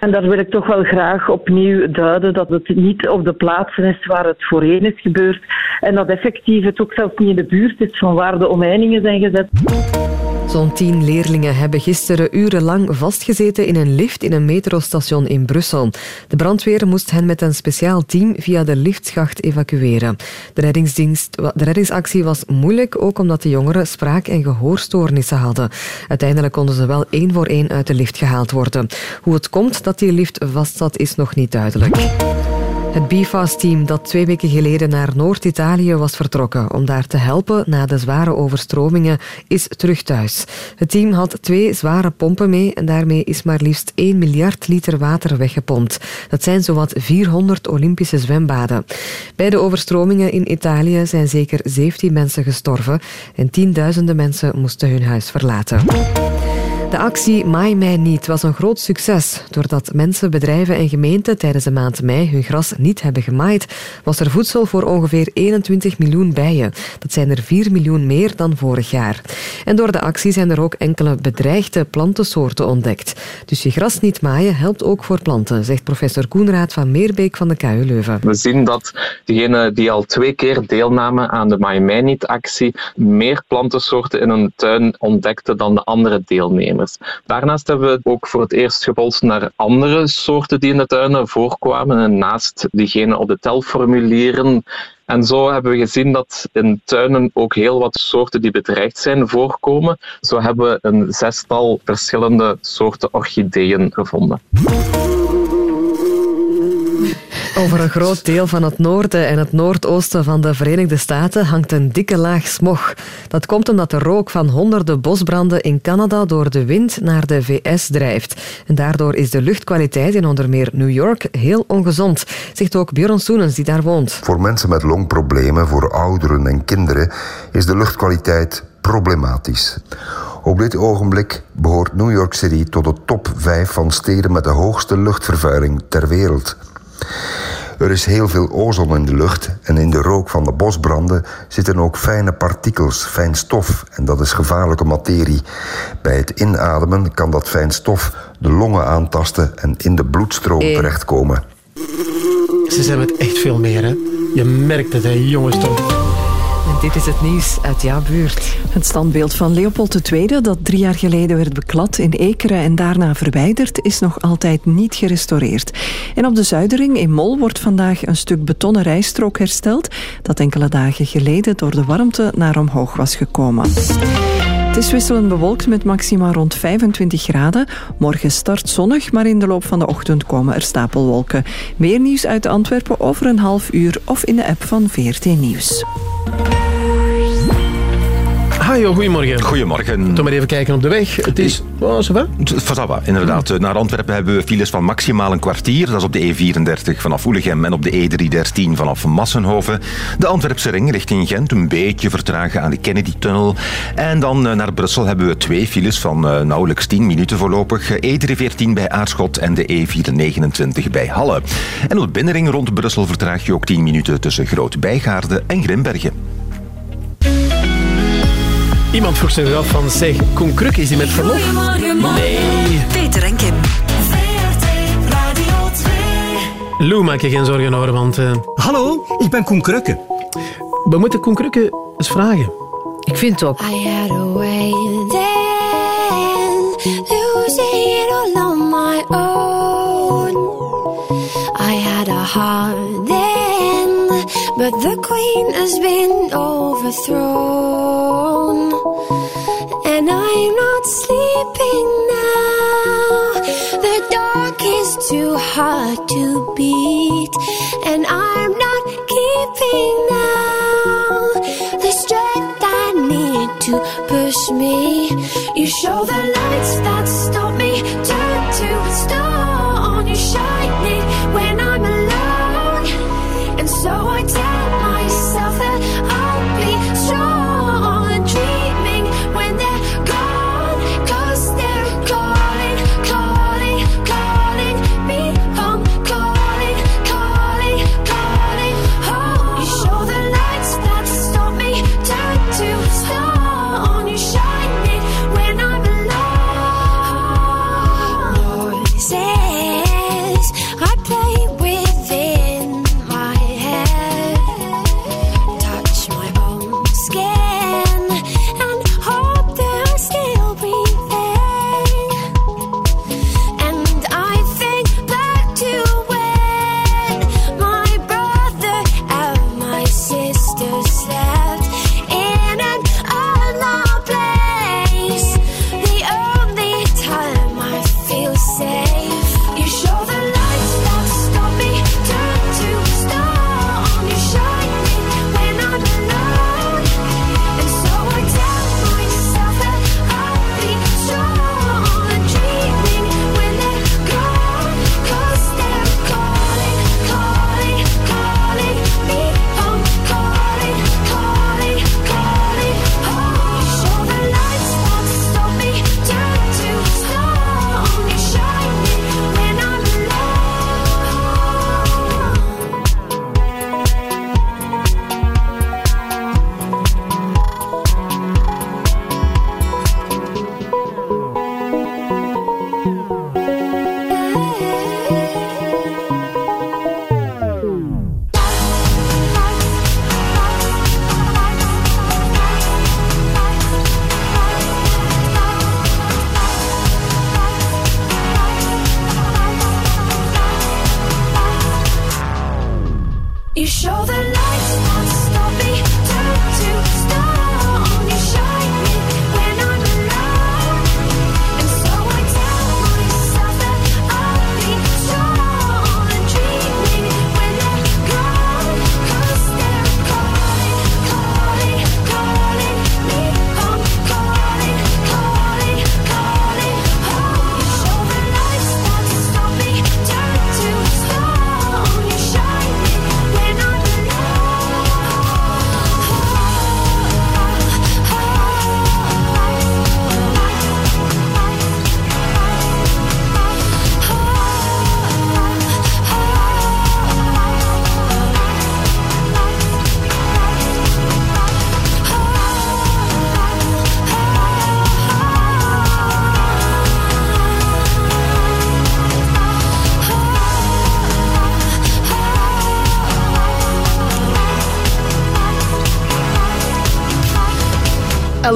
En daar wil ik toch wel graag opnieuw duiden dat het niet op de plaatsen is waar het voorheen is gebeurd en dat effectief het ook zelfs niet in de buurt is van waar de omheiningen zijn gezet. Zo'n tien leerlingen hebben gisteren urenlang vastgezeten in een lift in een metrostation in Brussel. De brandweer moest hen met een speciaal team via de liftschacht evacueren. De, reddingsdienst, de reddingsactie was moeilijk, ook omdat de jongeren spraak- en gehoorstoornissen hadden. Uiteindelijk konden ze wel één voor één uit de lift gehaald worden. Hoe het komt dat die lift vastzat, is nog niet duidelijk. Het BFAS-team dat twee weken geleden naar Noord-Italië was vertrokken om daar te helpen na de zware overstromingen, is terug thuis. Het team had twee zware pompen mee en daarmee is maar liefst 1 miljard liter water weggepompt. Dat zijn zowat 400 Olympische zwembaden. Bij de overstromingen in Italië zijn zeker 17 mensen gestorven en tienduizenden mensen moesten hun huis verlaten. De actie Maai mij niet was een groot succes. Doordat mensen, bedrijven en gemeenten tijdens de maand mei hun gras niet hebben gemaaid, was er voedsel voor ongeveer 21 miljoen bijen. Dat zijn er 4 miljoen meer dan vorig jaar. En door de actie zijn er ook enkele bedreigde plantensoorten ontdekt. Dus je gras niet maaien helpt ook voor planten, zegt professor Koenraad van Meerbeek van de KU Leuven. We zien dat degenen die al twee keer deelnamen aan de Maai mij niet actie meer plantensoorten in hun tuin ontdekten dan de andere deelnemers. Daarnaast hebben we ook voor het eerst gepolst naar andere soorten die in de tuinen voorkwamen. En naast diegene op de telformulieren en zo hebben we gezien dat in tuinen ook heel wat soorten die bedreigd zijn voorkomen. Zo hebben we een zestal verschillende soorten orchideeën gevonden. Over een groot deel van het noorden en het noordoosten van de Verenigde Staten hangt een dikke laag smog. Dat komt omdat de rook van honderden bosbranden in Canada door de wind naar de VS drijft. En daardoor is de luchtkwaliteit in onder meer New York heel ongezond, zegt ook Björn Soenens die daar woont. Voor mensen met longproblemen, voor ouderen en kinderen is de luchtkwaliteit problematisch. Op dit ogenblik behoort New York City tot de top 5 van steden met de hoogste luchtvervuiling ter wereld. Er is heel veel ozon in de lucht en in de rook van de bosbranden zitten ook fijne partikels, fijn stof. En dat is gevaarlijke materie. Bij het inademen kan dat fijn stof de longen aantasten en in de bloedstroom terechtkomen. Ze zijn met echt veel meer, hè. Je merkt het, hè, jongens toch. Dit is het nieuws uit jouw buurt. Het standbeeld van Leopold II, dat drie jaar geleden werd beklad in Ekeren en daarna verwijderd, is nog altijd niet gerestaureerd. En op de Zuidering in Mol wordt vandaag een stuk betonnen rijstrook hersteld, dat enkele dagen geleden door de warmte naar omhoog was gekomen. Het is wisselend bewolkt met maxima rond 25 graden. Morgen start zonnig, maar in de loop van de ochtend komen er stapelwolken. Meer nieuws uit Antwerpen over een half uur of in de app van VRT Nieuws. Mario, goedemorgen. Goedemorgen. Toch maar even kijken op de weg. Het is... Oh, va, inderdaad. Hmm. Naar Antwerpen hebben we files van maximaal een kwartier. Dat is op de E34 vanaf Oelegem en op de E313 vanaf Massenhoven. De Antwerpse ring richting Gent, een beetje vertragen aan de Kennedy-tunnel. En dan eh, naar Brussel hebben we twee files van eh, nauwelijks 10 minuten voorlopig. E314 bij Aarschot en de E429 bij Halle. En op de binnenring rond Brussel vertraag je ook 10 minuten tussen Groot-Bijgaarde en Grimbergen. Iemand vroeg zich af van, zeg, Koen Kruk, is die met verlof? Nee. Peter en Kim. VRT Radio 2. Lou, maak je geen zorgen hoor, want... eh, Hallo, ik ben Koen Krukke. we moeten Koen Krukke eens vragen. Ik vind het ook. I had a way then, losing it all on my own. I had a heart but the queen has been overthrown. And I'm not sleeping now. The dark is too hard to beat, and I'm not keeping now the strength I need to push me. You show the lights that stop me,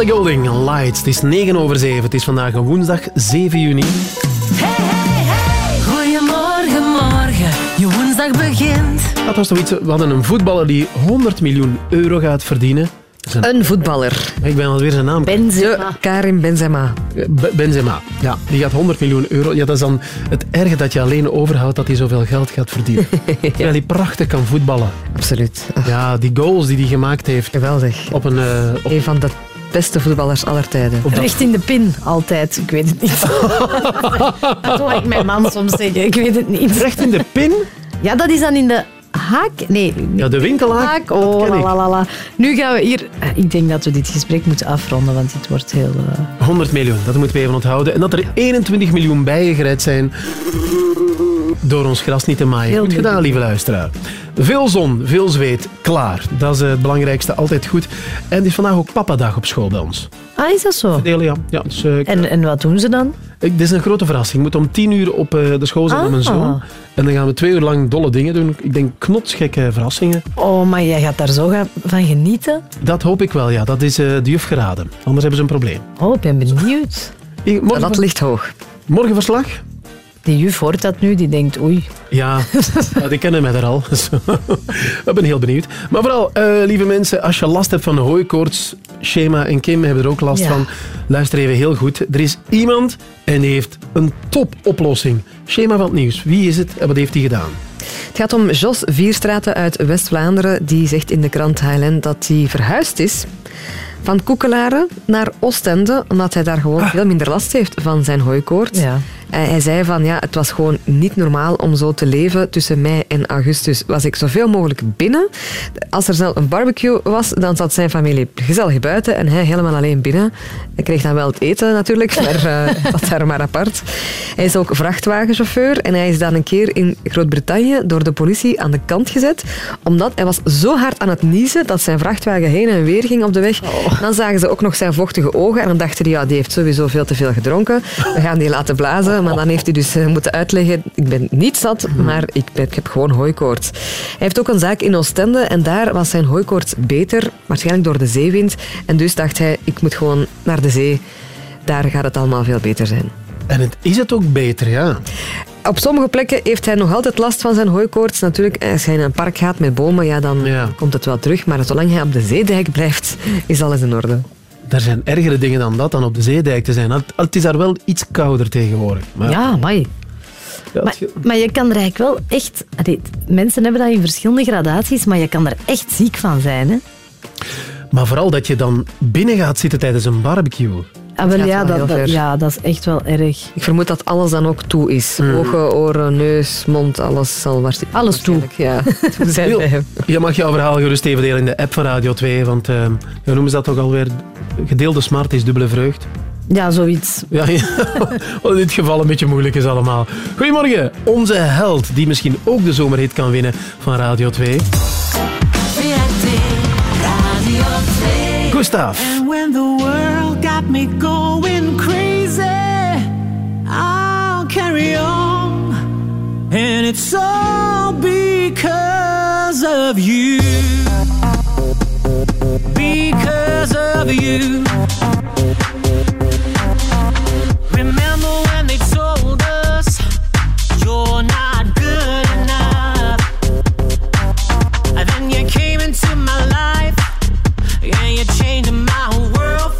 Ellie Golding, Lights. Het is 9 over 7. Het is vandaag een woensdag 7 juni. Goedemorgen, morgen. Je woensdag begint. Dat was toch iets... We hadden een voetballer die 100 miljoen euro gaat verdienen. Een voetballer. Ik ben alweer zijn naam. Benzema. Karim Benzema. Be- Benzema, ja. Die gaat 100 miljoen euro. Ja, dat is dan het erge dat je alleen overhoudt dat hij zoveel geld gaat verdienen. Terwijl hij prachtig kan voetballen. Absoluut. Ja, die goals die hij gemaakt heeft. Geweldig. Op een... eh, op... Een van de beste voetballers aller tijden. Recht in de pin, altijd. Ik weet het niet. dat hoor ik mijn man soms zeggen. Ik weet het niet. Recht in de pin? Ja, dat is dan in de haak. Nee. Ja, de winkelhaak. Haak. Oh, ken ik. la, la, la. Nu gaan we hier... eh, Ik denk dat we dit gesprek moeten afronden, want dit wordt heel... eh, 100 miljoen, dat moeten we even onthouden. En dat er 21 miljoen bijen gered zijn door ons gras niet te maaien. Heel Goed gedaan, lieve luisteraar. Veel zon, veel zweet, klaar. Dat is eh, het belangrijkste, altijd goed. En het is vandaag ook papadag op school bij ons. Ah, is dat zo? Verdelen, ja. ja dus, eh, En, en wat doen ze dan? ik- dit is een grote verrassing. Ik moet om 10 uur op eh, de school zijn met mijn Ah. zoon. En dan gaan we twee uur lang dolle dingen doen. Ik denk knotsgekke verrassingen. Oh, maar jij gaat daar zo van genieten? Dat hoop ik wel, ja. Dat is eh, de juf geraden. Anders hebben ze een probleem. Oh, ik ben benieuwd. Ik- morgen, Dat ligt hoog. morgen verslag? Die juf hoort dat nu, die denkt oei. Ja, die kennen mij daar al. Dus ik ben heel benieuwd. Maar vooral, eh, lieve mensen, als je last hebt van hooikoorts, Shema en Kim hebben er ook last Ja. van. Luister even heel goed. Er is iemand en die heeft een topoplossing. Shema van het nieuws. Wie is het en wat heeft hij gedaan? Het gaat om Jos Vierstraten uit West-Vlaanderen. Die zegt in de krant Highland dat hij verhuisd is van Koekelaren naar Oostende, omdat hij daar gewoon veel minder last heeft van zijn hooikoorts. Ja. Eh, Hij zei van ja, het was gewoon niet normaal om zo te leven. Tussen mei en augustus was ik zoveel mogelijk binnen. Als er zelf een barbecue was, dan zat zijn familie gezellig buiten en hij helemaal alleen binnen. Hij kreeg dan wel het eten natuurlijk, maar eh, zat daar maar apart. Hij is ook vrachtwagenchauffeur en hij is dan een keer in Groot-Brittannië door de politie aan de kant gezet, omdat hij was zo hard aan het niezen dat zijn vrachtwagen heen en weer ging op de weg. Dan zagen ze ook nog zijn vochtige ogen en dan dachten die, ja, die heeft sowieso veel te veel gedronken. We gaan die laten blazen. Maar dan heeft hij dus eh, moeten uitleggen, ik ben niet zat, maar ik, ben- ik heb gewoon hooikoorts. Hij heeft ook een zaak in Oostende en daar was zijn hooikoorts beter, waarschijnlijk door de zeewind. En dus dacht hij, ik moet gewoon naar de zee. Daar gaat het allemaal veel beter zijn. En het is het ook beter, ja. Op sommige plekken heeft hij nog altijd last van zijn hooikoorts. Natuurlijk, als hij in een park gaat met bomen, ja, dan komt het wel terug. Maar zolang hij op de zeedijk blijft, is alles in orde. Er zijn ergere dingen dan dat, dan op de zeedijk te zijn. Het, is daar wel iets kouder tegenwoordig. Maar, Ja, ja, Maar, maar je kan er eigenlijk wel echt... allee, mensen hebben dat in verschillende gradaties, maar je kan er echt ziek van zijn. Hè? maar vooral dat je dan binnen gaat zitten tijdens een barbecue. Ah, wel, ja, wel dat, ja, dat is echt wel erg. Ik vermoed dat alles dan ook toe is. Mm. Ogen, oren, neus, mond, alles zal waarschijnlijk... Alles toe. Ja, toe zijn bij hem. Je mag jouw verhaal gerust even delen in de app van Radio 2, want hoe noemen ze dat toch alweer? Gedeelde smart is dubbele vreugd. Ja, zoiets. Ja, ja. wat in dit geval een beetje moeilijk is allemaal. Goedemorgen, onze held, die misschien ook de zomerhit kan winnen van Radio 2. Radio 2. Gustav. And when the world got me going crazy, I'll carry on. And it's all because of you. Because of you. Remember when they told us you're not good enough? Then you came into my life and you changed my whole world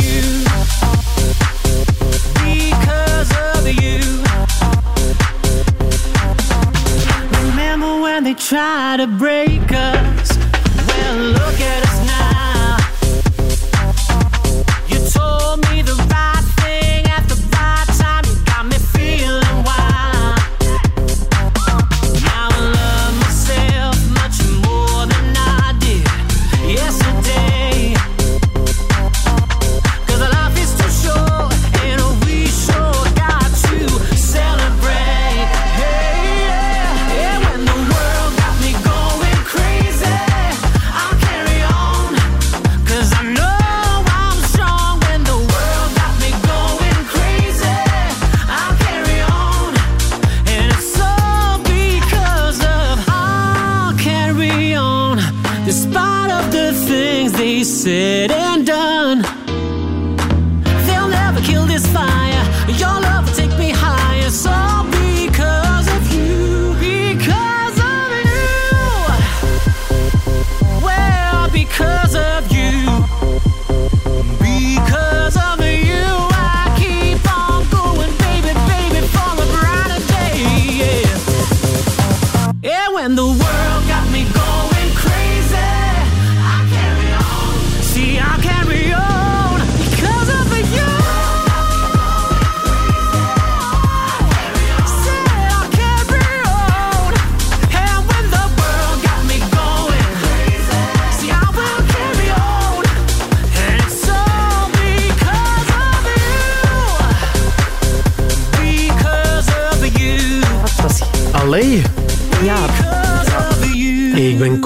they tried to break us? Well, look at us now.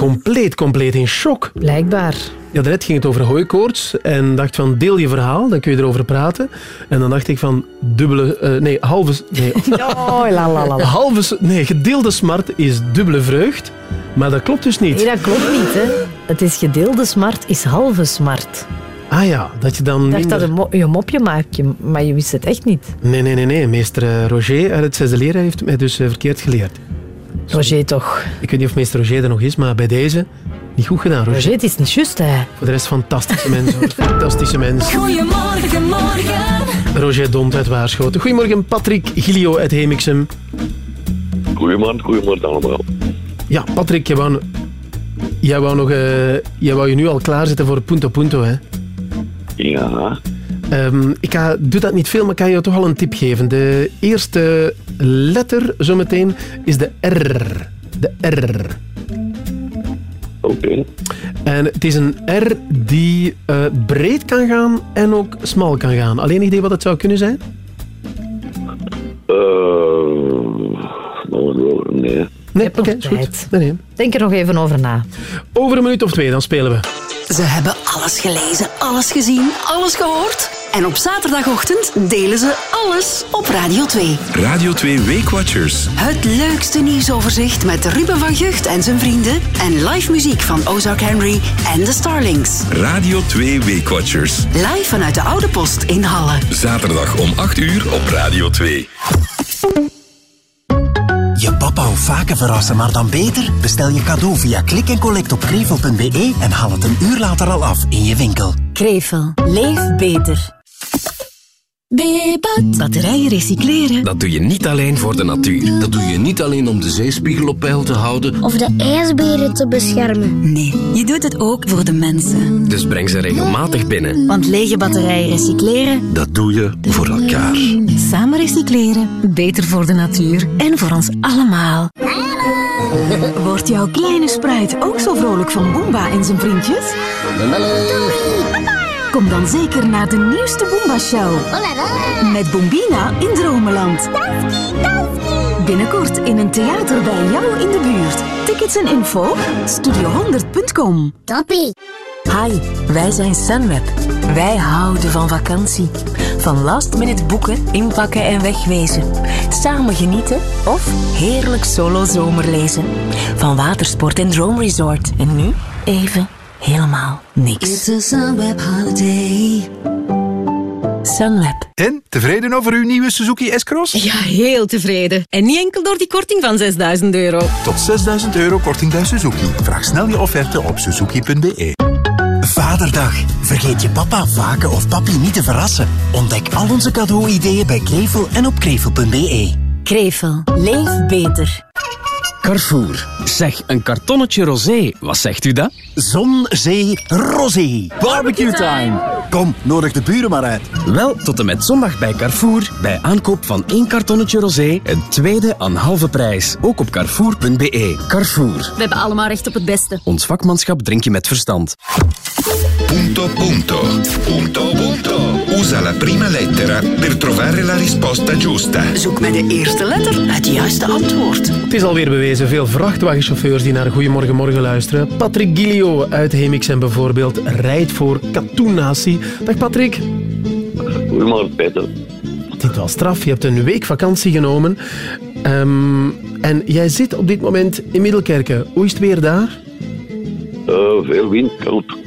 Compleet, compleet in shock. Blijkbaar. Ja, daarnet ging het over hooikoorts en dacht van deel je verhaal, dan kun je erover praten. En dan dacht ik van dubbele, eh, nee, halve, nee, Oh, la, la, la, la. halve, nee, gedeelde smart is dubbele vreugd, maar dat klopt dus niet. Nee, dat klopt niet. Hè. Het is gedeelde smart, is halve smart. Ah ja, dat je dan Ik dacht minder... dat je mo- je een mopje maakt, je- maar je wist het echt niet. Nee, nee, nee, nee. Meester eh, Roger uit het zesde leraar heeft mij dus eh, verkeerd geleerd. Roger toch? Ik weet niet of meester Roger er nog is, maar bij deze niet goed gedaan, Roger. Roger, het is niet juist, hè. Voor de rest fantastische mens, hoor. Fantastische mens. Goedemorgen, morgen. Roger Dont uit Waarschoten. Goedemorgen, Patrick Gilio uit Hemixem. Goedemorgen, goedemorgen allemaal. Ja, Patrick, jij wou, jij wou, nog, eh, jij wou je nu al klaarzetten voor Punto Punto, hè? Ja, Ehm, ik ga, doe dat niet veel, maar ik kan je toch al een tip geven. De eerste letter zometeen is de R. De R. oké. En het is een R die eh, breed kan gaan en ook smal kan gaan. Alleen idee wat het zou kunnen zijn? Nou, nee. Nee, oké, goed. Nee, nee. Denk er nog even over na. Over een minuut of twee, dan spelen we. Ze hebben alles gelezen, alles gezien, alles gehoord. En op zaterdagochtend delen ze alles op Radio 2. Radio 2 Weekwatchers. Het leukste nieuwsoverzicht met Ruben van Gucht en zijn vrienden. En live muziek van Ozark Henry en de Starlings. Radio 2 Weekwatchers. Live vanuit de Oude Post in Halle. Zaterdag om 8 uur op Radio 2. Je papa of vaker verrassen, maar dan beter? Bestel je cadeau via klik en collect op krevel.be en haal het een uur later al af in je winkel. Krevel. Leef beter. Bebat. Batterijen recycleren. Dat doe je niet alleen voor de natuur. Dat doe je niet alleen om de zeespiegel op peil te houden. Of de ijsberen te beschermen. Nee, je doet het ook voor de mensen. Dus breng ze regelmatig binnen. Want lege batterijen recycleren. Dat doe je voor elkaar. Samen recycleren. Beter voor de natuur en voor ons allemaal. Wordt jouw kleine spruit ook zo vrolijk van Boomba en zijn vriendjes? Kom dan zeker naar de nieuwste Boomba-show. Met Boombina in Dromeland. Binnenkort in een theater bij jou in de buurt. Tickets en info studio100.com. Toppie. Hi, wij zijn Sunweb. Wij houden van vakantie. Van last minute boeken, inpakken en wegwezen. Samen genieten of heerlijk solo zomerlezen. Van watersport en drone resort. En nu even helemaal niks. It's a Sunweb holiday. Sunweb. En, tevreden over uw nieuwe Suzuki S-Cross? Ja, heel tevreden. En niet enkel door die korting van 6000 euro. Tot 6000 euro korting bij Suzuki. Vraag snel je offerte op suzuki.be. Vaderdag. Vergeet je papa, vaken of papi niet te verrassen. Ontdek al onze cadeau-ideeën bij Krevel en op krevel.be. Krevel. Leef beter. Carrefour. Zeg, een kartonnetje rosé. Wat zegt u dat? Zon, zee, rosé. Barbecue time. Kom, nodig de buren maar uit. Wel, tot en met zondag bij Carrefour. Bij aankoop van één kartonnetje rosé, een tweede aan halve prijs. Ook op carrefour.be. Carrefour. We hebben allemaal recht op het beste. Ons vakmanschap drink je met verstand. Punto punto. Punto punto. Usa la prima lettera per trovare la risposta giusta. Zoek met de eerste letter het juiste antwoord. Het is alweer bewezen, veel vrachtwagenchauffeurs die naar Goedemorgen Morgen luisteren. Patrick Gilio uit Hemixem bijvoorbeeld rijdt voor Katoen Natie. Dag Patrick. Goedemorgen, Peter. Dit was straf, je hebt een week vakantie genomen. Ehm, en jij zit op dit moment in Middelkerken. Hoe is het weer daar? Eh, veel wind, koud.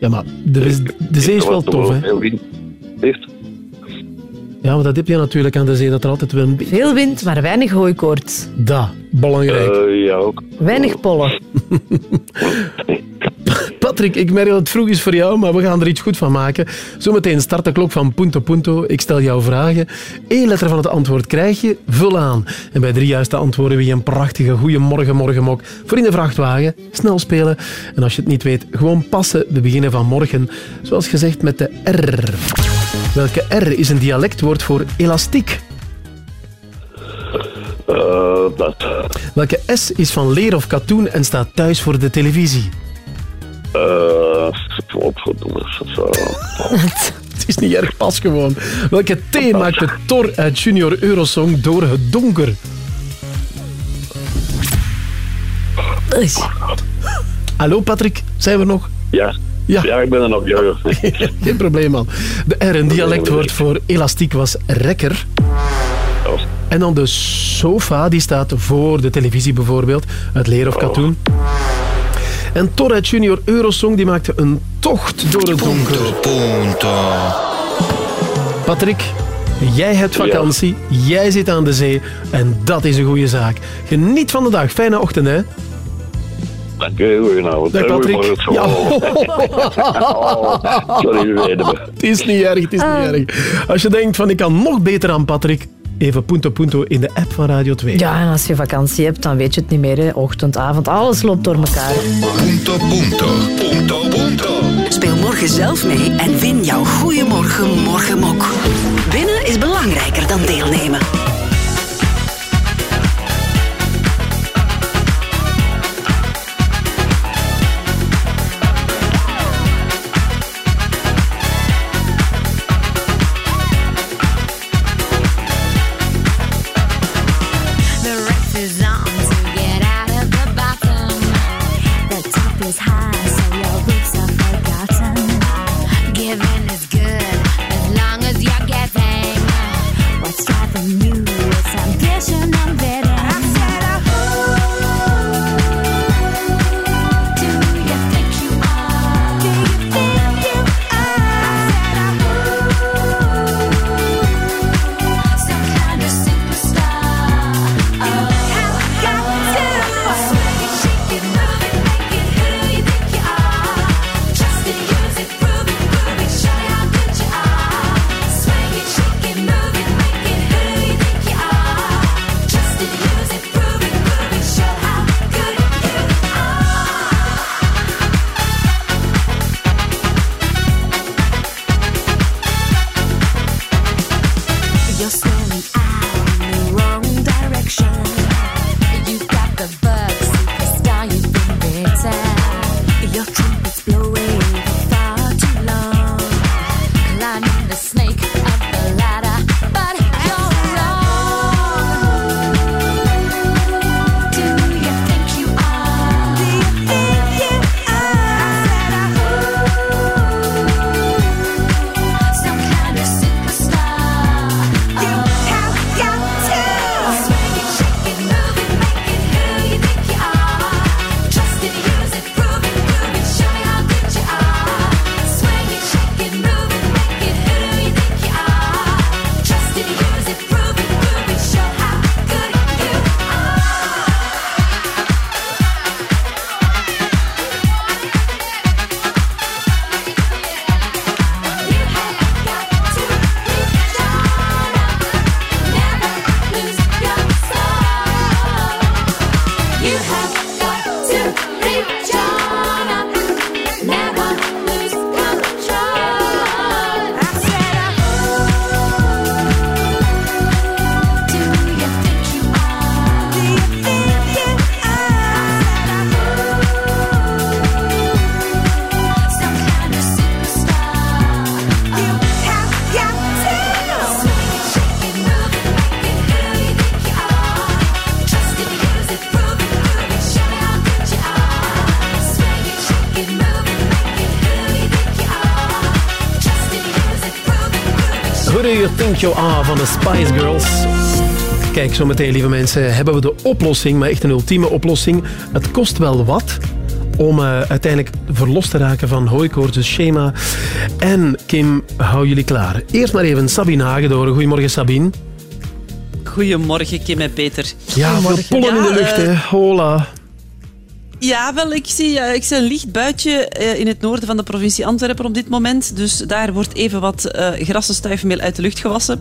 Ja, maar de, is- de zee is wel tof, hè? Veel wind. Heeft. Ja, maar dat heb je natuurlijk aan de zee, dat er altijd wel. Veel wind, maar weinig hooikoorts. Dat, belangrijk. Eh, ja, ook. Weinig pollen. Patrick, ik merk dat het vroeg is voor jou, maar we gaan er iets goed van maken. Zometeen start de klok van Punto Punto. Ik stel jou vragen. Eén letter van het antwoord krijg je, vul aan. En bij drie juiste antwoorden wie een prachtige goeiemorgen morgenmok voor in de vrachtwagen. Snel spelen. En als je het niet weet, gewoon passen. We beginnen van morgen, zoals gezegd, met de R. Welke R is een dialectwoord voor elastiek? Eh, dat. Welke S is van leer of katoen en staat thuis voor de televisie? Eh, godverdomme. Zo. Het is niet erg pas gewoon. Welke T maakte Thor uit Junior Eurosong door het donker? Hallo Patrick, zijn we nog? Ja. Ja. ik ben er nog. Ja, ja. Geen probleem man. De R, een dialectwoord voor elastiek, was rekker. En dan de sofa, die staat voor de televisie bijvoorbeeld, uit leer of katoen. En Thor uit Junior Eurosong, die maakte een tocht door het donker. Patrick, jij hebt vakantie, jij zit aan de zee en dat is een goede zaak. Geniet van de dag. Fijne ochtend, hè? Dank u, goedenavond. Dag, Eh, Patrick. Ja. Oh, sorry, u weet het me. Het is niet erg, het is niet erg. Als je denkt van ik kan nog beter aan Patrick, even punto punto in de app van Radio 2. Ja, en als je vakantie hebt, dan weet je het niet meer. Hè. Ochtend, avond, alles loopt door elkaar. Punto, punto. Punto, punto. Speel morgen zelf mee en win jouw Goeiemorgen Morgenmok. Winnen is belangrijker dan deelnemen. Are van de Spice Girls? Kijk, zometeen, lieve mensen, hebben we de oplossing, maar echt een ultieme oplossing. Het kost wel wat om eh, uiteindelijk verlost te raken van hooikoorts, dus schema. En Kim, hou jullie klaar. Eerst maar even Sabine Hagedoren. Goedemorgen Sabine. Goedemorgen, Kim en Peter. Ja, veel pollen in de lucht, eh, hè. Hola. Ja, wel, ik zie, eh, ik zie een licht buitje eh, in het noorden van de provincie Antwerpen op dit moment. Dus daar wordt even wat eh grassenstuifmeel uit de lucht gewassen.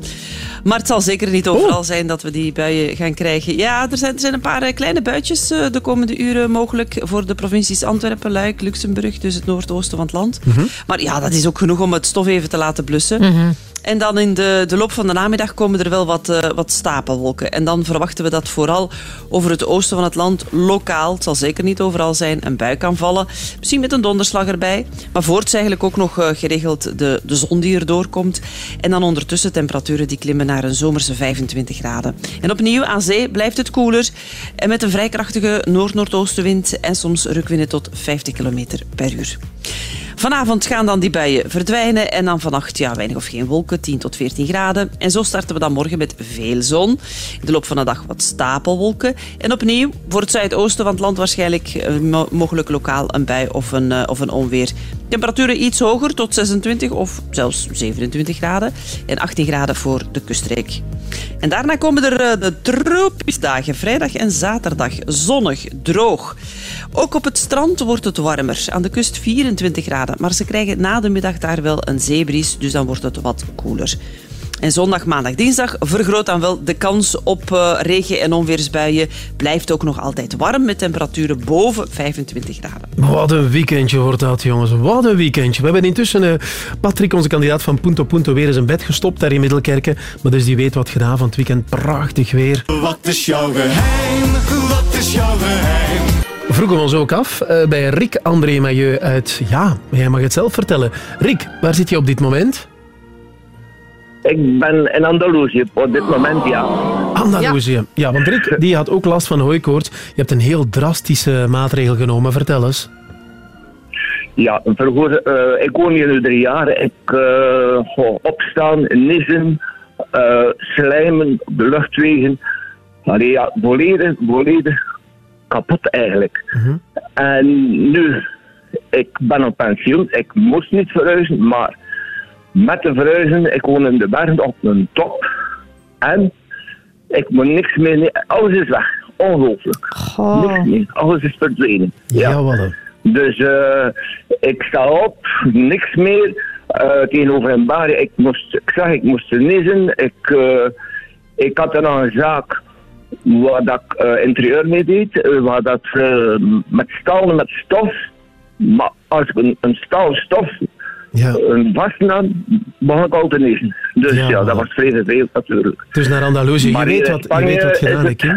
Maar het zal zeker niet overal zijn dat we die buien gaan krijgen. Ja, er zijn, er zijn een paar kleine buitjes de komende uren mogelijk voor de provincies Antwerpen, Luik, Luxemburg, dus het noordoosten van het land. Maar ja, dat is ook genoeg om het stof even te laten blussen. En dan in de, de loop van de namiddag komen er wel wat, eh, wat stapelwolken. En dan verwachten we dat vooral over het oosten van het land lokaal, het zal zeker niet overal zijn, een bui kan vallen. Misschien met een donderslag erbij. Maar voorts eigenlijk ook nog eh, geregeld de, de zon die erdoor komt. En dan ondertussen temperaturen die klimmen naar een zomerse 25 graden. En opnieuw aan zee blijft het koeler. En met een vrij krachtige noord-noordoostenwind en soms rukwinden tot 50 km per uur. Vanavond gaan dan die buien verdwijnen en dan vannacht ja, weinig of geen wolken, 10 tot 14 graden. En zo starten we dan morgen met veel zon. In de loop van de dag wat stapelwolken. En opnieuw voor het zuidoosten van het land waarschijnlijk eh, mo- mogelijk lokaal een bui of een, eh, of een onweer. Temperaturen iets hoger, tot 26 of zelfs 27 graden. En 18 graden voor de kuststreek. En daarna komen er eh, de tropische vrijdag en zaterdag. Zonnig, droog. Ook op het strand wordt het warmer. Aan de kust 24 graden. Maar ze krijgen na de middag daar wel een zeebries, dus dan wordt het wat koeler. En zondag, maandag, dinsdag vergroot dan wel de kans op eh, regen- en onweersbuien. Blijft ook nog altijd warm met temperaturen boven 25 graden. Wat een weekendje wordt dat, jongens. Wat een weekendje. We hebben intussen eh, Patrick, onze kandidaat van Punto Punto, weer in zijn bed gestopt daar in Middelkerken. Maar dus die weet wat gedaan van het weekend. Prachtig weer. Wat is jouw geheim? Wat is jouw geheim? Vroegen we ons ook af eh, bij Rick André Mailleu uit... Ja, jij mag het zelf vertellen. Rick, waar zit je op dit moment? Ik ben in Andalusië op dit moment, ja. Andalusië. Ja. want Rick die had ook last van hooikoorts. Je hebt een heel drastische maatregel genomen. Vertel eens. Ja, vroeger, eh, ik woon hier nu drie jaar. Ik eh, goh, opstaan, nissen, eh, slijmen de luchtwegen. Allee, ja, volledig, volledig kapot eigenlijk. En nu, ik ben op pensioen, ik moest niet verhuizen, maar met de verhuizen, ik woon in de bergen op een top. En ik moet niks meer, alles is weg. Ongelooflijk. Niks meer, alles is verdwenen. Ja, wat Dus eh, ik sta op, niks meer. eh tegenover een bar, ik moest, ik zag, ik moest nissen. Ik, eh, ik had er nog een zaak waar dat ik eh, interieur mee deed, waar dat eh, met staal en met stof. Maar als ik een, een staal stof een vast nam, begon ik al te nissen. Dus ja, dat was vrij veel natuurlijk. Dus naar Andalusië. Je Maar weet wat, je weet wat gedaan, is hè,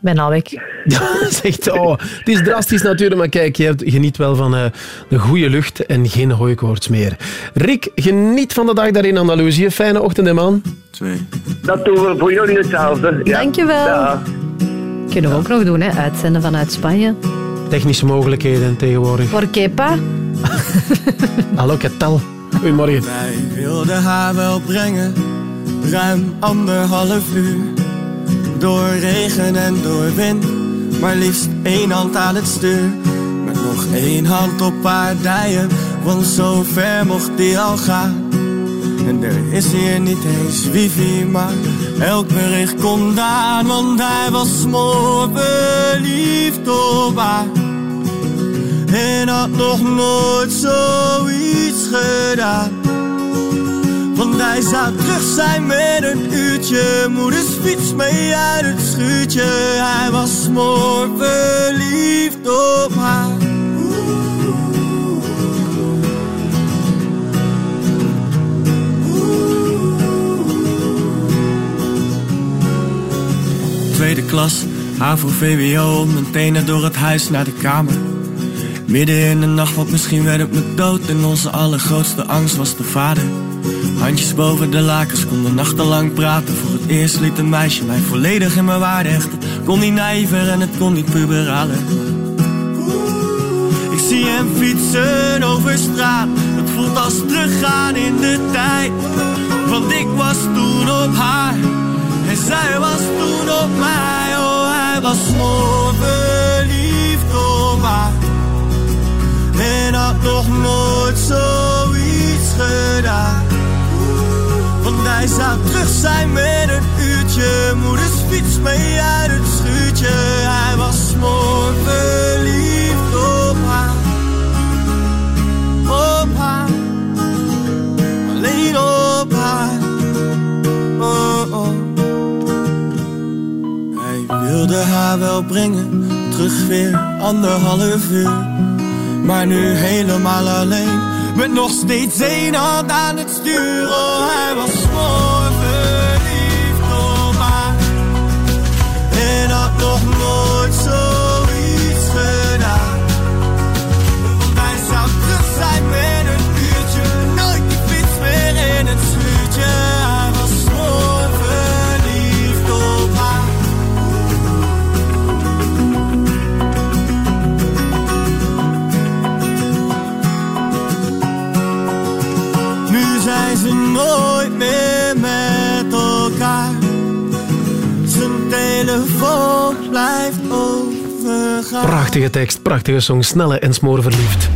ben al weg. Ja, zegt, oh, het is drastisch natuurlijk, maar kijk, je hebt- geniet wel van eh, de goede lucht en geen hooikoorts meer. Rick, geniet van de dag daar in Andalusië. Fijne ochtend, hè, man. Dat doen we voor jullie hetzelfde. Ja. Dankjewel. Ja. Kunnen we ook nog doen, hè? uitzenden vanuit Spanje. Technische mogelijkheden tegenwoordig. Por qué pa? Hallo, Ketal. Goedemorgen. Wij wilden haar wel brengen, ruim anderhalf uur. Door regen en door wind, maar liefst één hand aan het stuur. Met nog één hand op haar dijen, want zo ver mocht die al gaan. En er is hier niet eens wifi, maar elk bericht komt aan. Want hij was smoor verliefd op haar. En had nog nooit zoiets gedaan. Want hij zou terug zijn met een uurtje. Moeders fiets mee uit het schuurtje. Hij was smoor verliefd op haar. Tweede klas, HAVO VWO, mijn tenen door het huis naar de kamer. Midden in de nacht, want misschien werd het me dood. En onze allergrootste angst was de vader. Handjes boven de lakens, konden nachtenlang praten. Voor het eerst liet een meisje mij volledig in mijn waarde hechten. Kon niet naïver en het kon niet puberaler. Ik zie hem fietsen over straat. Het voelt als teruggaan in de tijd. Want ik was toen op haar. En zij was toen op mij. Oh, hij was zo had nog nooit zoiets gedaan. Want hij zou terug zijn met een uurtje. Moeders fiets mee uit het schuurtje. Hij was mooi verliefd op haar. Op haar. Alleen op haar. Oh, oh. Hij wilde haar wel brengen. Terug weer anderhalf uur. Maar nu helemaal alleen. Met nog steeds één hand aan het stuur. Oh, hij was mooi Prachtige tekst, prachtige song, snelle en smoorverliefd.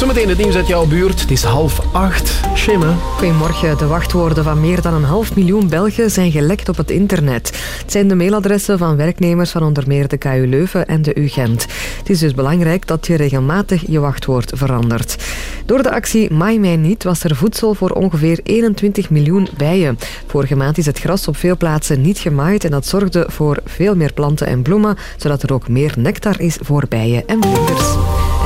Zometeen het nieuws uit jouw buurt. Het is half acht. Shema. Goedemorgen. De wachtwoorden van meer dan een half miljoen Belgen zijn gelekt op het internet. Het zijn de mailadressen van werknemers van onder meer de KU Leuven en de UGent. Het is dus belangrijk dat je regelmatig je wachtwoord verandert. Door de actie Maai mij niet was er voedsel voor ongeveer 21 miljoen bijen. Vorige maand is het gras op veel plaatsen niet gemaaid en dat zorgde voor veel meer planten en bloemen, zodat er ook meer nectar is voor bijen en vlinders.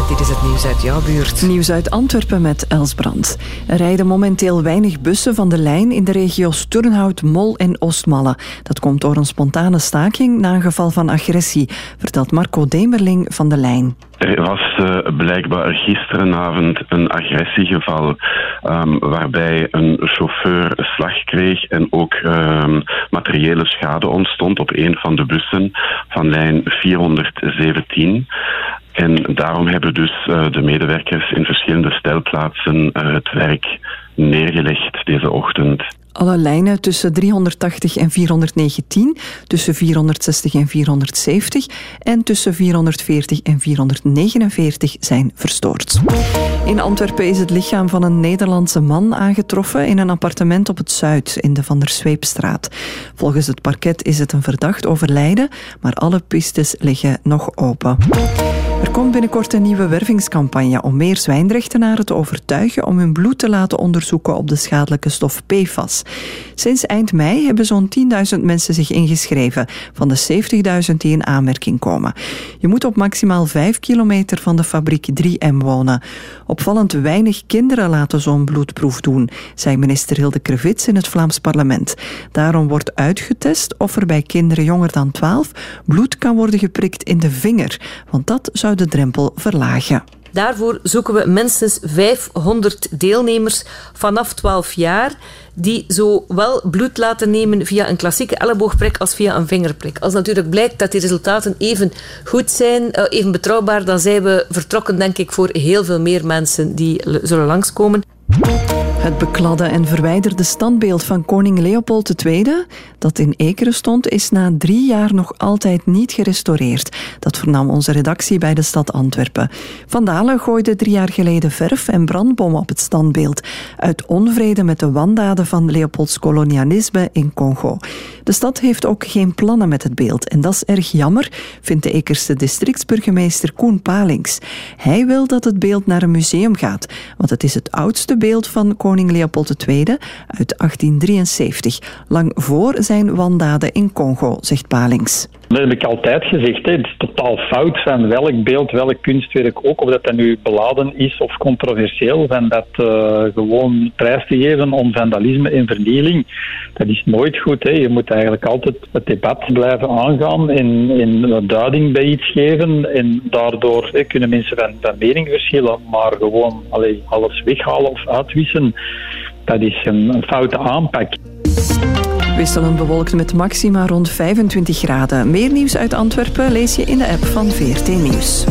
Dit is het nieuws uit jouw buurt. Nieuws uit Antwerpen met Els Brandt. Er rijden momenteel weinig bussen van de lijn in de regio's Turnhout, Mol en Oostmalle. Dat komt door een spontane staking na een geval van agressie, vertelt Marco Demerling van de lijn. Er was eh, blijkbaar gisterenavond een agressiegeval ehm, waarbij een chauffeur slag kreeg en ook ehm, materiële schade ontstond op een van de bussen van lijn 417. En daarom hebben dus eh, de medewerkers in verschillende stelplaatsen eh, het werk neergelegd deze ochtend. Alle lijnen tussen 380 en 419, tussen 460 en 470 en tussen 440 en 449 zijn verstoord. In Antwerpen is het lichaam van een Nederlandse man aangetroffen in een appartement op het Zuid in de Van der Zweepstraat. Volgens het parket is het een verdacht overlijden, maar alle pistes liggen nog open. Er komt binnenkort een nieuwe wervingscampagne om meer zwijnrechtenaren te overtuigen om hun bloed te laten onderzoeken op de schadelijke stof PFAS. Sinds eind mei hebben zo'n 10.000 mensen zich ingeschreven van de 70.000 die in aanmerking komen. Je moet op maximaal 5 kilometer van de fabriek 3M wonen. Opvallend weinig kinderen laten zo'n bloedproef doen, zei minister Hilde Krevits in het Vlaams parlement. Daarom wordt uitgetest of er bij kinderen jonger dan 12 bloed kan worden geprikt in de vinger, want dat zou de drempel verlagen. Daarvoor zoeken we minstens 500 deelnemers vanaf 12 jaar die zowel bloed laten nemen via een klassieke elleboogprik als via een vingerprik. Als natuurlijk blijkt dat die resultaten even goed zijn, eh, even betrouwbaar, dan zijn we vertrokken, denk ik, voor heel veel meer mensen die zullen langskomen. Het bekladde en verwijderde standbeeld van koning Leopold II, dat in Ekeren stond, is na drie jaar nog altijd niet gerestaureerd. Dat vernam onze redactie bij de stad Antwerpen. Vandalen gooiden drie jaar geleden verf en brandbommen op het standbeeld, uit onvrede met de wandaden van Leopolds kolonialisme in Congo. De stad heeft ook geen plannen met het beeld en dat is erg jammer, vindt de Ekerse districtsburgemeester Koen Palings. Hij wil dat het beeld naar een museum gaat, want het is het oudste beeld van koning Leopold II uit 1873, lang voor zijn wandaden in Congo, zegt Palings. Dat heb ik altijd gezegd. Hè. Het is totaal fout van welk beeld, welk kunstwerk ook, of dat dat nu beladen is of controversieel, van dat eh, gewoon prijs te geven om vandalisme en vernieling. Dat is nooit goed. Hè. Je moet eigenlijk altijd het debat blijven aangaan en, een duiding bij iets geven. En daardoor kunnen mensen van, van mening verschillen, maar gewoon allee, alles weghalen of uitwissen, dat is een, een foute aanpak. Wisselend bewolkt met maxima rond 25 graden. Meer nieuws uit Antwerpen lees je in de app van VRT Nieuws.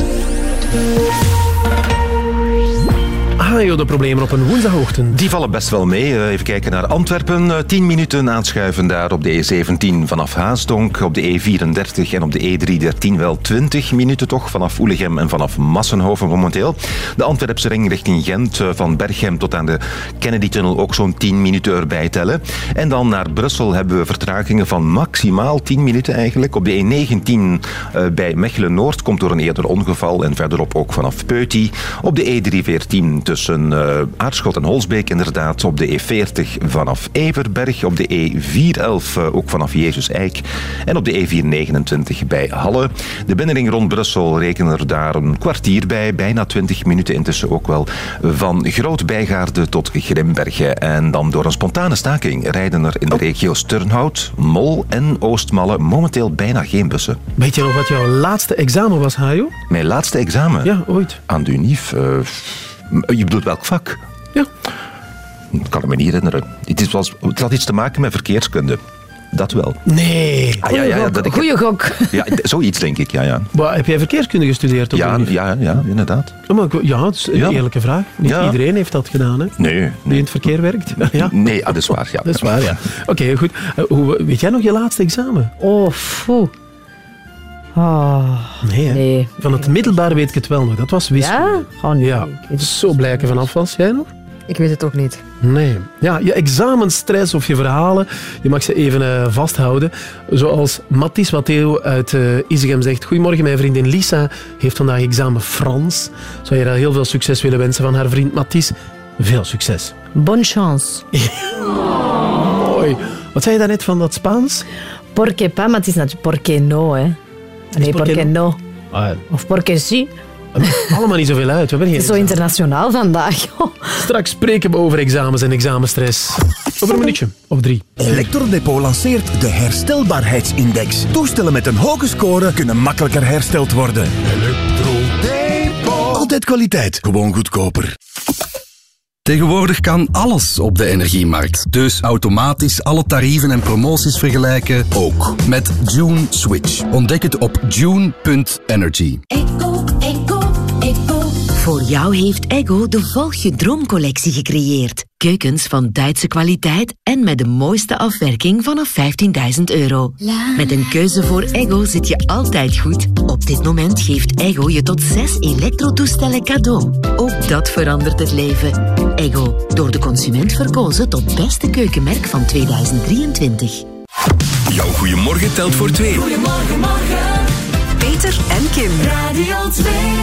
De problemen op een woensdagochtend. Die vallen best wel mee. Eh, Even kijken naar Antwerpen. Eh, 10 minuten aanschuiven daar op de E17 vanaf Haasdonk. Op de E34 en op de E313 wel 20 minuten toch. Vanaf Oelegem en vanaf Massenhoven momenteel. De Antwerpse ring richting Gent. eh, Van Berghem tot aan de Kennedy-tunnel ook zo'n 10 minuten erbij tellen. En dan naar Brussel hebben we vertragingen van maximaal 10 minuten eigenlijk. Op de E19 eh, bij Mechelen-Noord komt door een eerder ongeval. En verderop ook vanaf Peuty. Op de E314 tussen eh, Aarschot en Holsbeek inderdaad. Op de E40 vanaf Everberg. Op de E411 eh, ook vanaf Jezus Eik. En op de E429 bij Halle. De binnenring rond Brussel rekenen er daar een kwartier bij. Bijna 20 minuten intussen ook wel. Van Groot-Bijgaarde tot Grimbergen. En dan door een spontane staking rijden er in de regio's Turnhout, Mol en Oostmalle momenteel bijna geen bussen. Weet je nog wat jouw laatste examen was, Hajo? Mijn laatste examen? Ja, ooit. Aan de UNIF. eh, je bedoelt welk vak? Ja. Ik kan het me niet herinneren. Het, is, was, het had iets te maken met verkeerskunde. Dat wel. Nee. Ah, ja, ja, ja, dat ik, Goeie gok. ja, zoiets denk ik, ja. Ja, Maar heb jij verkeerskunde gestudeerd? Op ja, ja, ja inderdaad. Ja, maar ik- ja, het is een Ja. eerlijke vraag. Niet Ja. iedereen heeft dat gedaan, hè? Nee. Die in het verkeer werkt. Ja. Nee, ah, dat is waar. Ja. Dat is waar, ja. Oké, goed. Eh, hoe, weet jij nog je laatste examen? Oh, foe. Oh, Nee, nee. Van het middelbaar weet ik het wel nog. Dat was wiskunde. Ja? Gewoon niet. Ja, zo blij ik er vanaf was. Jij nog? Ik weet het ook niet. Nee. Ja, je examenstress of je verhalen, je mag ze even eh, vasthouden. Zoals Mathies Matteo uit uh, Isegem zegt. Goedemorgen, mijn vriendin Lisa heeft vandaag examen Frans. Zou je daar heel veel succes willen wensen van haar vriend Mathies? Veel succes. Bonne chance. Mooi. Wat zei je daarnet van dat Spaans? Porque pa, maar het is natuurlijk porque no, hè. Nee, porque porque no. Ah, Of porque allemaal niet zoveel uit. We hebben Het geen is zo internationaal vandaag. Straks spreken we over examens en examenstress. Over een minuutje of drie. Electrodepot lanceert de herstelbaarheidsindex. Toestellen met een hoge score kunnen makkelijker hersteld worden. Electrodepot. Altijd kwaliteit, gewoon goedkoper. Tegenwoordig kan alles op de energiemarkt. Dus automatisch alle tarieven en promoties vergelijken ook. Met June Switch. Ontdek het op june.energy. Voor jou heeft Ego de Volg je Droomcollectie gecreëerd. Keukens van Duitse kwaliteit en met de mooiste afwerking vanaf 15.000 euro. Met een keuze voor Ego zit je altijd goed. Op dit moment geeft Ego je tot zes elektrotoestellen cadeau. Ook dat verandert het leven. Ego, door de consument verkozen tot beste keukenmerk van 2023. Jouw goeiemorgen telt voor twee. Goedemorgen, morgen. Peter en Kim. Radio 2.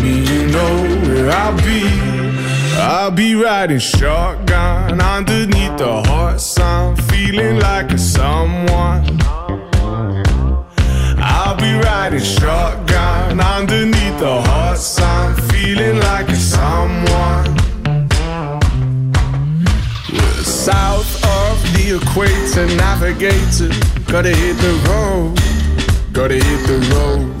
know where I'll be. I'll be riding shotgun underneath the hot sun, feeling like a someone. I'll be riding shotgun underneath the hot sun, feeling like a someone. We're south of the equator, navigator. Gotta hit the road, gotta hit the road.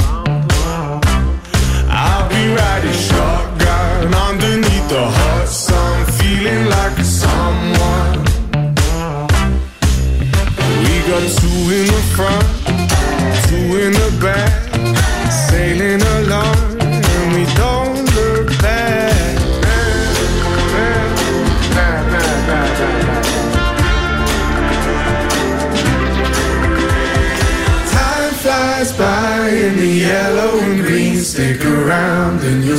Riding shotgun underneath the hot sun, feeling like someone. We got two in the front, two in the back, sailing along,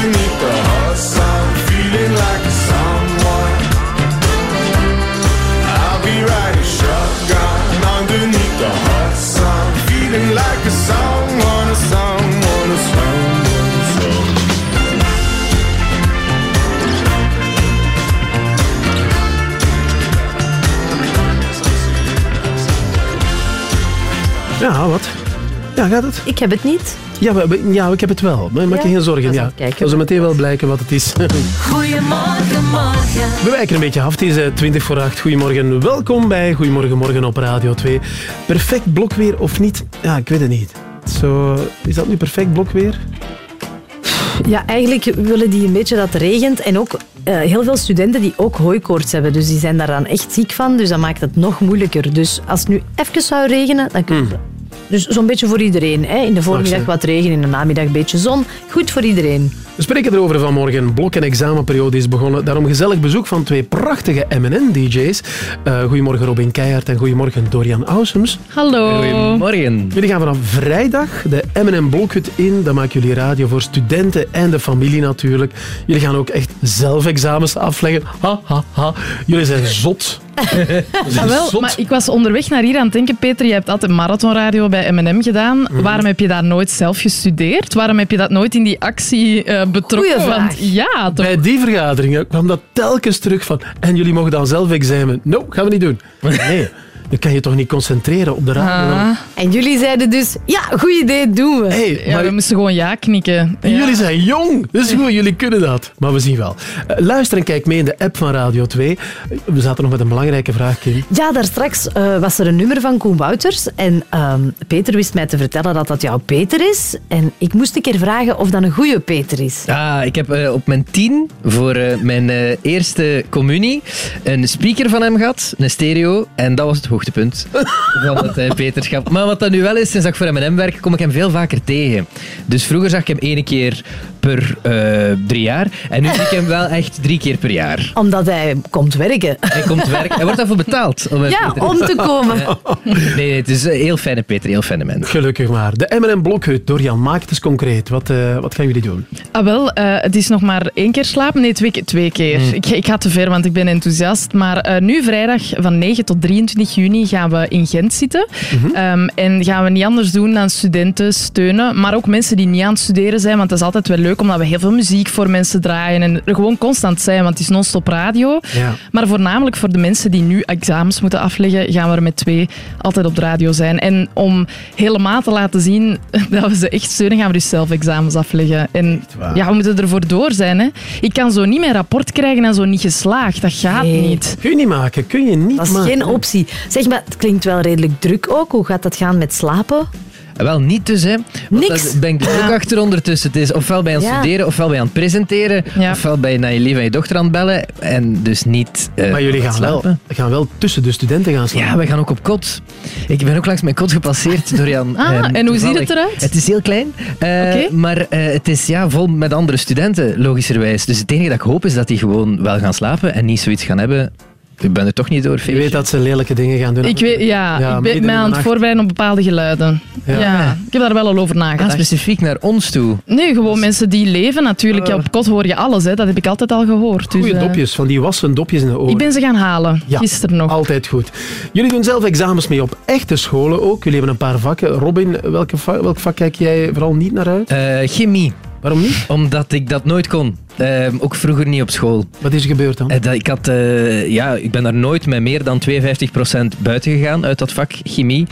underneath the feeling like someone. I'll be riding shotgun underneath the feeling like someone, someone, someone, someone. Ja, wat? Ja, gaat het? Ik heb het niet. Ja, we- we- ja ik heb het wel. Maak Ja? je geen zorgen. Dat Ja. kijken. zal meteen wel blijken wat het is. Goedemorgen, morgen. We wijken een beetje af. Het is eh, 20 voor 8. Goedemorgen. Welkom bij Goedemorgen Morgen op Radio 2. Perfect blokweer of niet? Ja, ik weet het niet. Zo, is dat nu perfect blokweer? Ja, eigenlijk willen die een beetje dat het regent. En ook eh, heel veel studenten die ook hooikoorts hebben. Dus die zijn daaraan echt ziek van. Dus dat maakt het nog moeilijker. Dus als het nu even zou regenen, dan kun je... Dus zo'n beetje voor iedereen. Hè. In de voormiddag wat regen, in de namiddag een beetje zon. Goed voor iedereen. We spreken erover vanmorgen. Blok- en examenperiode is begonnen. Daarom gezellig bezoek van twee prachtige MNN-DJ's. Eh goedemorgen Robin Keijert en goedemorgen Dorian Ausums. Hallo. Goedemorgen. Jullie gaan vanaf vrijdag de M&M Blokhut in. Dan maken jullie radio voor studenten en de familie natuurlijk. Jullie gaan ook echt zelf examens afleggen. Ha, ha, ha. Jullie zijn zot. Ah, wel, maar ik was onderweg naar hier aan het denken, Peter, je hebt altijd marathonradio bij M&M gedaan. Mhm. Waarom heb je daar nooit zelf gestudeerd? Waarom heb je dat nooit in die actie eh, betrokken? Want ja, toch? Bij die vergaderingen kwam dat telkens terug van en jullie mogen dan zelf examen. No, gaan we niet doen. Nee, dan kan je toch niet concentreren op de radio. Ah. En jullie zeiden dus, ja, goed idee, doen we. Hey, Ja, we moesten gewoon ja knikken. En Jullie zijn jong, dus goed, jullie kunnen dat. Maar we zien wel. Eh, luister en kijk mee in de app van Radio 2. We zaten nog met een belangrijke vraag, Kim. Ja, daar straks eh, was er een nummer van Koen Wouters. En ehm, Peter wist mij te vertellen dat dat jouw Peter is. En ik moest een keer vragen of dat een goede Peter is. Ah, ik heb eh, op mijn tien voor mijn eh, eerste communie een speaker van hem gehad, een stereo. En dat was het hoogtepunt van het eh. Maar wat dat nu wel is, sinds ik voor M&M werk, kom ik hem veel vaker tegen. Dus vroeger zag ik hem één keer per eh, drie jaar. En nu zie ik hem wel echt drie keer per jaar. Omdat hij komt werken. Hij komt werken. Hij wordt daarvoor betaald. Om Ja, Peter- om te komen. Ja. Nee, nee, het is een heel fijne Peter, heel fijne mens. Gelukkig maar. De M&M Blokhut. Dorian, maak het eens concreet. Wat, eh, wat gaan jullie doen? Ah, wel, eh, het is nog maar één keer slapen. Nee, twee, keer- twee keer. Hmm. Ik, ik ga te ver, want ik ben enthousiast. Maar eh, nu vrijdag van 9 tot 23 juni gaan we in Gent zitten. Mhm. Ehm, en gaan we niet anders doen dan studenten steunen. Maar ook mensen die niet aan het studeren zijn. Want het is altijd wel leuk, omdat we heel veel muziek voor mensen draaien. En er gewoon constant zijn, want het is non-stop radio. Ja. Maar voornamelijk voor de mensen die nu examens moeten afleggen, gaan we er met twee altijd op de radio zijn. En om helemaal te laten zien dat we ze echt steunen, gaan we dus zelf examens afleggen. En ja, we moeten ervoor door zijn. Hè. Ik kan zo niet mijn rapport krijgen en zo niet geslaagd. Dat gaat Nee. niet. Kun je niet maken. Kun je niet Dat is maken. geen optie. Zeg maar, het klinkt wel redelijk druk ook. Hoe gaat dat gaan met slapen? Wel, niet dus, hè. Want Niks. Daar ben ik dus ook achter ondertussen. Het is ofwel bij aan het Ja. studeren, ofwel bij aan het presenteren, ofwel bij naar je lief en je dochter aan het bellen. En dus niet eh, Maar jullie gaan wel, slapen. gaan wel tussen de studenten gaan slapen. Ja, we gaan ook op kot. Ik ben ook langs mijn kot gepasseerd, Dorian. Ah, Ehm, en hoe ziet het eruit? Het is heel klein, eh, maar eh, het is ja, vol met andere studenten, logischerwijs. Dus het enige dat ik hoop is dat die gewoon wel gaan slapen en niet zoiets gaan hebben. Ik ben er toch niet door, Je weet dat ze lelijke dingen gaan doen. Ik, weet, ja, ik ben mij aan het voorbereiden op bepaalde geluiden. Ja. Ja. ik heb daar wel al over Ah, nagedacht. specifiek naar ons toe. Nee, gewoon mensen die leven natuurlijk. Ja, op kot hoor je alles, hè. dat heb ik altijd al gehoord. Dus, Goeie eh, dopjes, van die wassen dopjes in de oren. Ik ben ze gaan halen, Ja, gisteren nog. Altijd goed. Jullie doen zelf examens mee op echte scholen ook. Jullie hebben een paar vakken. Robin, welke welk vak kijk jij vooral niet naar uit? Eh, chemie. Waarom niet? Omdat ik dat nooit kon. Ehm, ook vroeger niet op school. Wat is er gebeurd dan? Eh, dat, ik, had, eh, ja, ik ben daar nooit met meer dan 52% buiten gegaan uit dat vak chemie.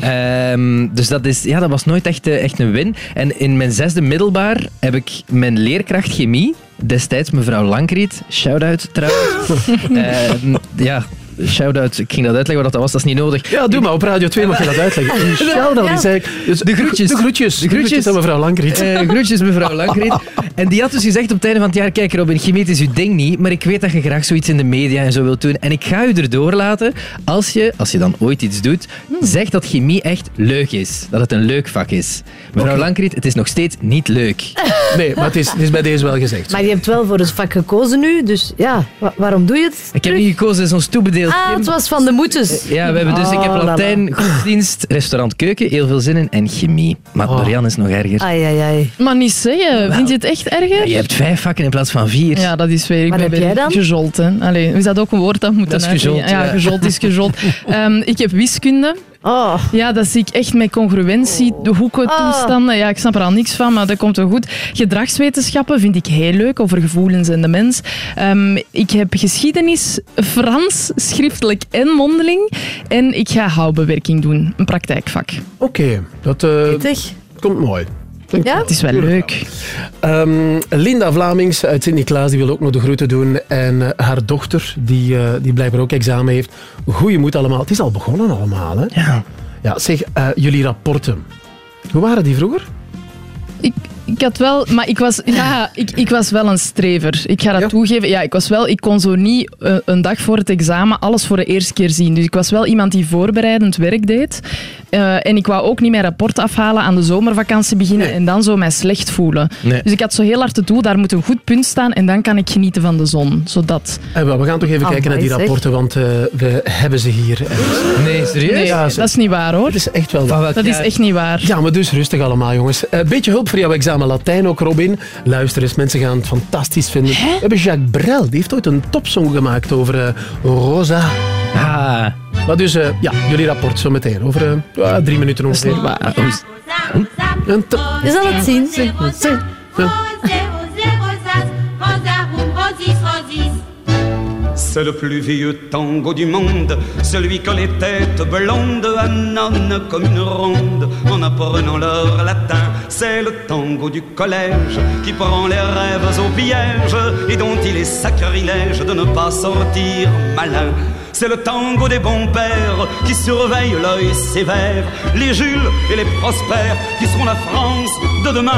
Ehm, dus dat, is, ja, dat was nooit echt, eh, echt een win. En in mijn zesde middelbaar heb ik mijn leerkracht chemie, destijds mevrouw Lankriet, shout-out trouwens. Ehm, ja, shout-out. Ik ging dat uitleggen wat dat was, dat is niet nodig. Ja, doe maar. Op Radio 2 mag je dat uitleggen. Een shout-out is eigenlijk... Dus De groetjes. De groetjes. De groetjes aan mevrouw Lankriet. Eh, groetjes, mevrouw Lankriet. En die had dus gezegd op het einde van het jaar, kijk Robin, chemie het is uw ding niet, maar ik weet dat je graag zoiets in de media en zo wilt doen. En ik ga u erdoor laten, als je, als je dan ooit iets doet, zeg dat chemie echt leuk is. Dat het een leuk vak is. Mevrouw Lankriet, het is nog steeds niet leuk. Nee, maar het is, het is bij deze wel gezegd. Maar je hebt wel voor het vak gekozen nu, dus ja, wa- waarom doe je het? Ik heb niet gekozen, zo'n Ah, het was van de moetes. Ja, we hebben dus, ik heb Oh, Latijn, godsdienst, restaurant, keuken, heel veel zin in en chemie. Maar Marianne is nog erger. Ai, ai, ai. Maar niet zeggen, vind je het echt erger? Je hebt vijf vakken in plaats van vier. Ja, dat is weer. Ik Wat ben heb jij dan? Gejold, hè. Allee, is dat ook een woord dat we moeten Dat is Ja, ja. is gejold. Ehm, ik heb wiskunde. Oh. Ja, dat zie ik echt met congruentie, de hoeken, toestanden. Ja, ik snap er al niks van, maar dat komt wel goed. Gedragswetenschappen vind ik heel leuk, over gevoelens en de mens. Ehm, ik heb geschiedenis, Frans, schriftelijk en mondeling. En ik ga houtbewerking doen, een praktijkvak. Oké, dat eh, komt mooi. Ja? Het is wel leuk. Ehm, Linda Vlamings uit Sint-Niklaas die wil ook nog de groeten doen. En eh, haar dochter, die, eh, die blijkbaar ook examen heeft. Goeie moed allemaal. Het is al begonnen allemaal, hè? Ja. Ja, zeg, eh, jullie rapporten. Hoe waren die vroeger? Ik had wel, maar ik was, ja, ik, ik was wel een strever. Ik ga dat toegeven. Ja, ik was wel, ik kon zo niet een dag voor het examen alles voor de eerste keer zien. Dus ik was wel iemand die voorbereidend werk deed. Eh, en ik wou ook niet mijn rapport afhalen aan de zomervakantie beginnen en dan zo mij slecht voelen. Nee. Dus ik had zo heel hard te doen, daar moet een goed punt staan en dan kan ik genieten van de zon. Zodat. Eh, we gaan toch even kijken naar die rapporten, want eh, we hebben ze hier. Nee, serieus? Nee, Ja, dat is niet waar hoor. Dat is echt wel Dat is echt niet waar. Ja, maar dus rustig allemaal, jongens. Een beetje hulp voor jouw examen Latijn ook, Robin. Luister eens, mensen gaan het fantastisch vinden. We hebben Jacques Brel, die heeft ooit een topsong gemaakt over Rosa. Ah. Maar dus, ja, jullie rapport zo meteen. Over ja, drie minuten ongeveer. Een te- Je zal het zien. C'est le plus vieux tango du monde, celui que les têtes blondes annonnent comme une ronde en apprenant leur latin. C'est le tango du collège qui prend les rêves au piège et dont il est sacrilège de ne pas sortir malin. C'est le tango des bons pères qui surveillent l'œil sévère, les Jules et les prospères qui seront la France de demain.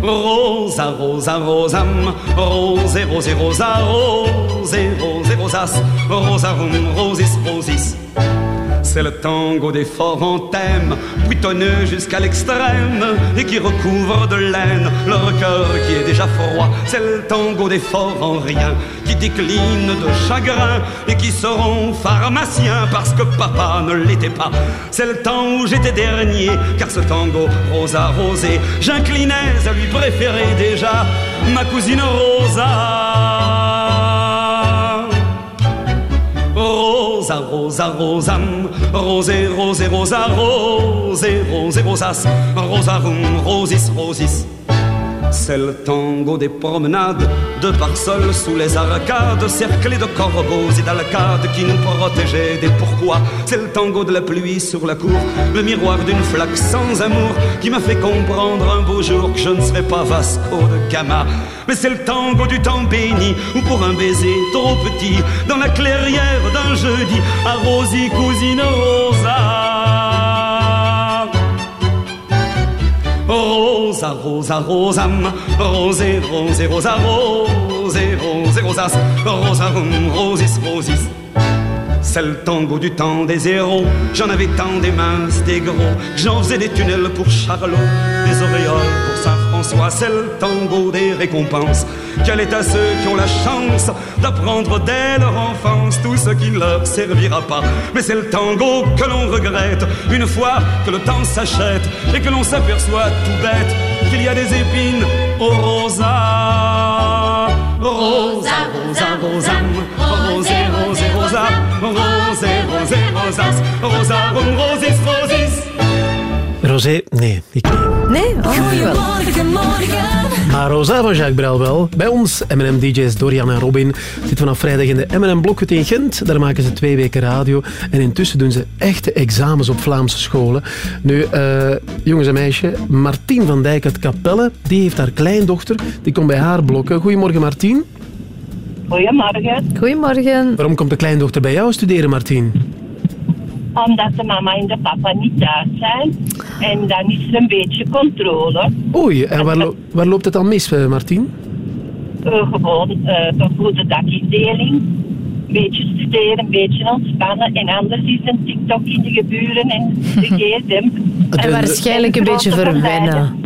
Rosa, rosa, rosam, rosé, rosé, rosa, rosé, rosé, rosas, rosarum, rosis, rosis. C'est le tango des forts en thème, buitonneux jusqu'à l'extrême, et qui recouvre de laine leur cœur qui est déjà froid. C'est le tango des forts en rien, qui décline de chagrin, et qui seront pharmaciens parce que papa ne l'était pas. C'est le temps où j'étais dernier, car ce tango rosa rosé, j'inclinais à lui préférer déjà ma cousine Rosa. Rosa, rosa, rosam, rosé, rosé, rosa, rosé, rosé, rosas, rosarum, rosis, rosis. C'est le tango des promenades, de parsoles sous les arcades, cerclés de corbeaux et d'alcades qui nous protégeaient des pourquoi. C'est le tango de la pluie sur la cour, le miroir d'une flaque sans amour qui m'a fait comprendre un beau jour que je ne serais pas Vasco de Gama. Mais c'est le tango du temps béni, où pour un baiser trop petit, dans la clairière d'un jeudi, à cousine Rosa. Rosa, rosa, rosam, rosé, rosé, rosa, rosé, rosé, rosas, rosarum, rosis, rosis. C'est le tango du temps des héros. J'en avais tant des minces, des gros. J'en faisais des tunnels pour Charlot, des auréoles pour Saint-François. C'est le tango des récompenses. Quel est à ceux qui ont la chance d'apprendre dès leur enfance tout ce qui ne leur servira pas? Mais c'est le tango que l'on regrette une fois que le temps s'achète et que l'on s'aperçoit tout bête qu'il y a des épines au rosa. Rosa, rosa, rosam, rosé, rosé, rosa, rosé, rosé, rosarum, rosis, rosis. Rosé? Nee, ik niet. Nee? Oh, morgen. Maar Rosa van Jacques Brel wel. Bij ons, M&M-dj's Dorian en Robin, zitten vanaf vrijdag in de M&M Blokhut in Gent. Daar maken ze twee weken radio. En intussen doen ze echte examens op Vlaamse scholen. Nu, eh, jongens en meisje, Martien van Dijk uit Capelle, die heeft haar kleindochter. Die komt bij haar blokken. Goedemorgen, Martien. Goedemorgen. Goedemorgen. Waarom komt de kleindochter bij jou studeren, Martien? Omdat de mama en de papa niet thuis zijn. En dan is er een beetje controle. Oei, en waar, lo- waar loopt het dan mis, eh, Martien? Eh, gewoon eh, een goede dagindeling. Een beetje studeren, een beetje ontspannen. En anders is een TikTok in de geburen en de gsm. En waarschijnlijk een beetje verwennen.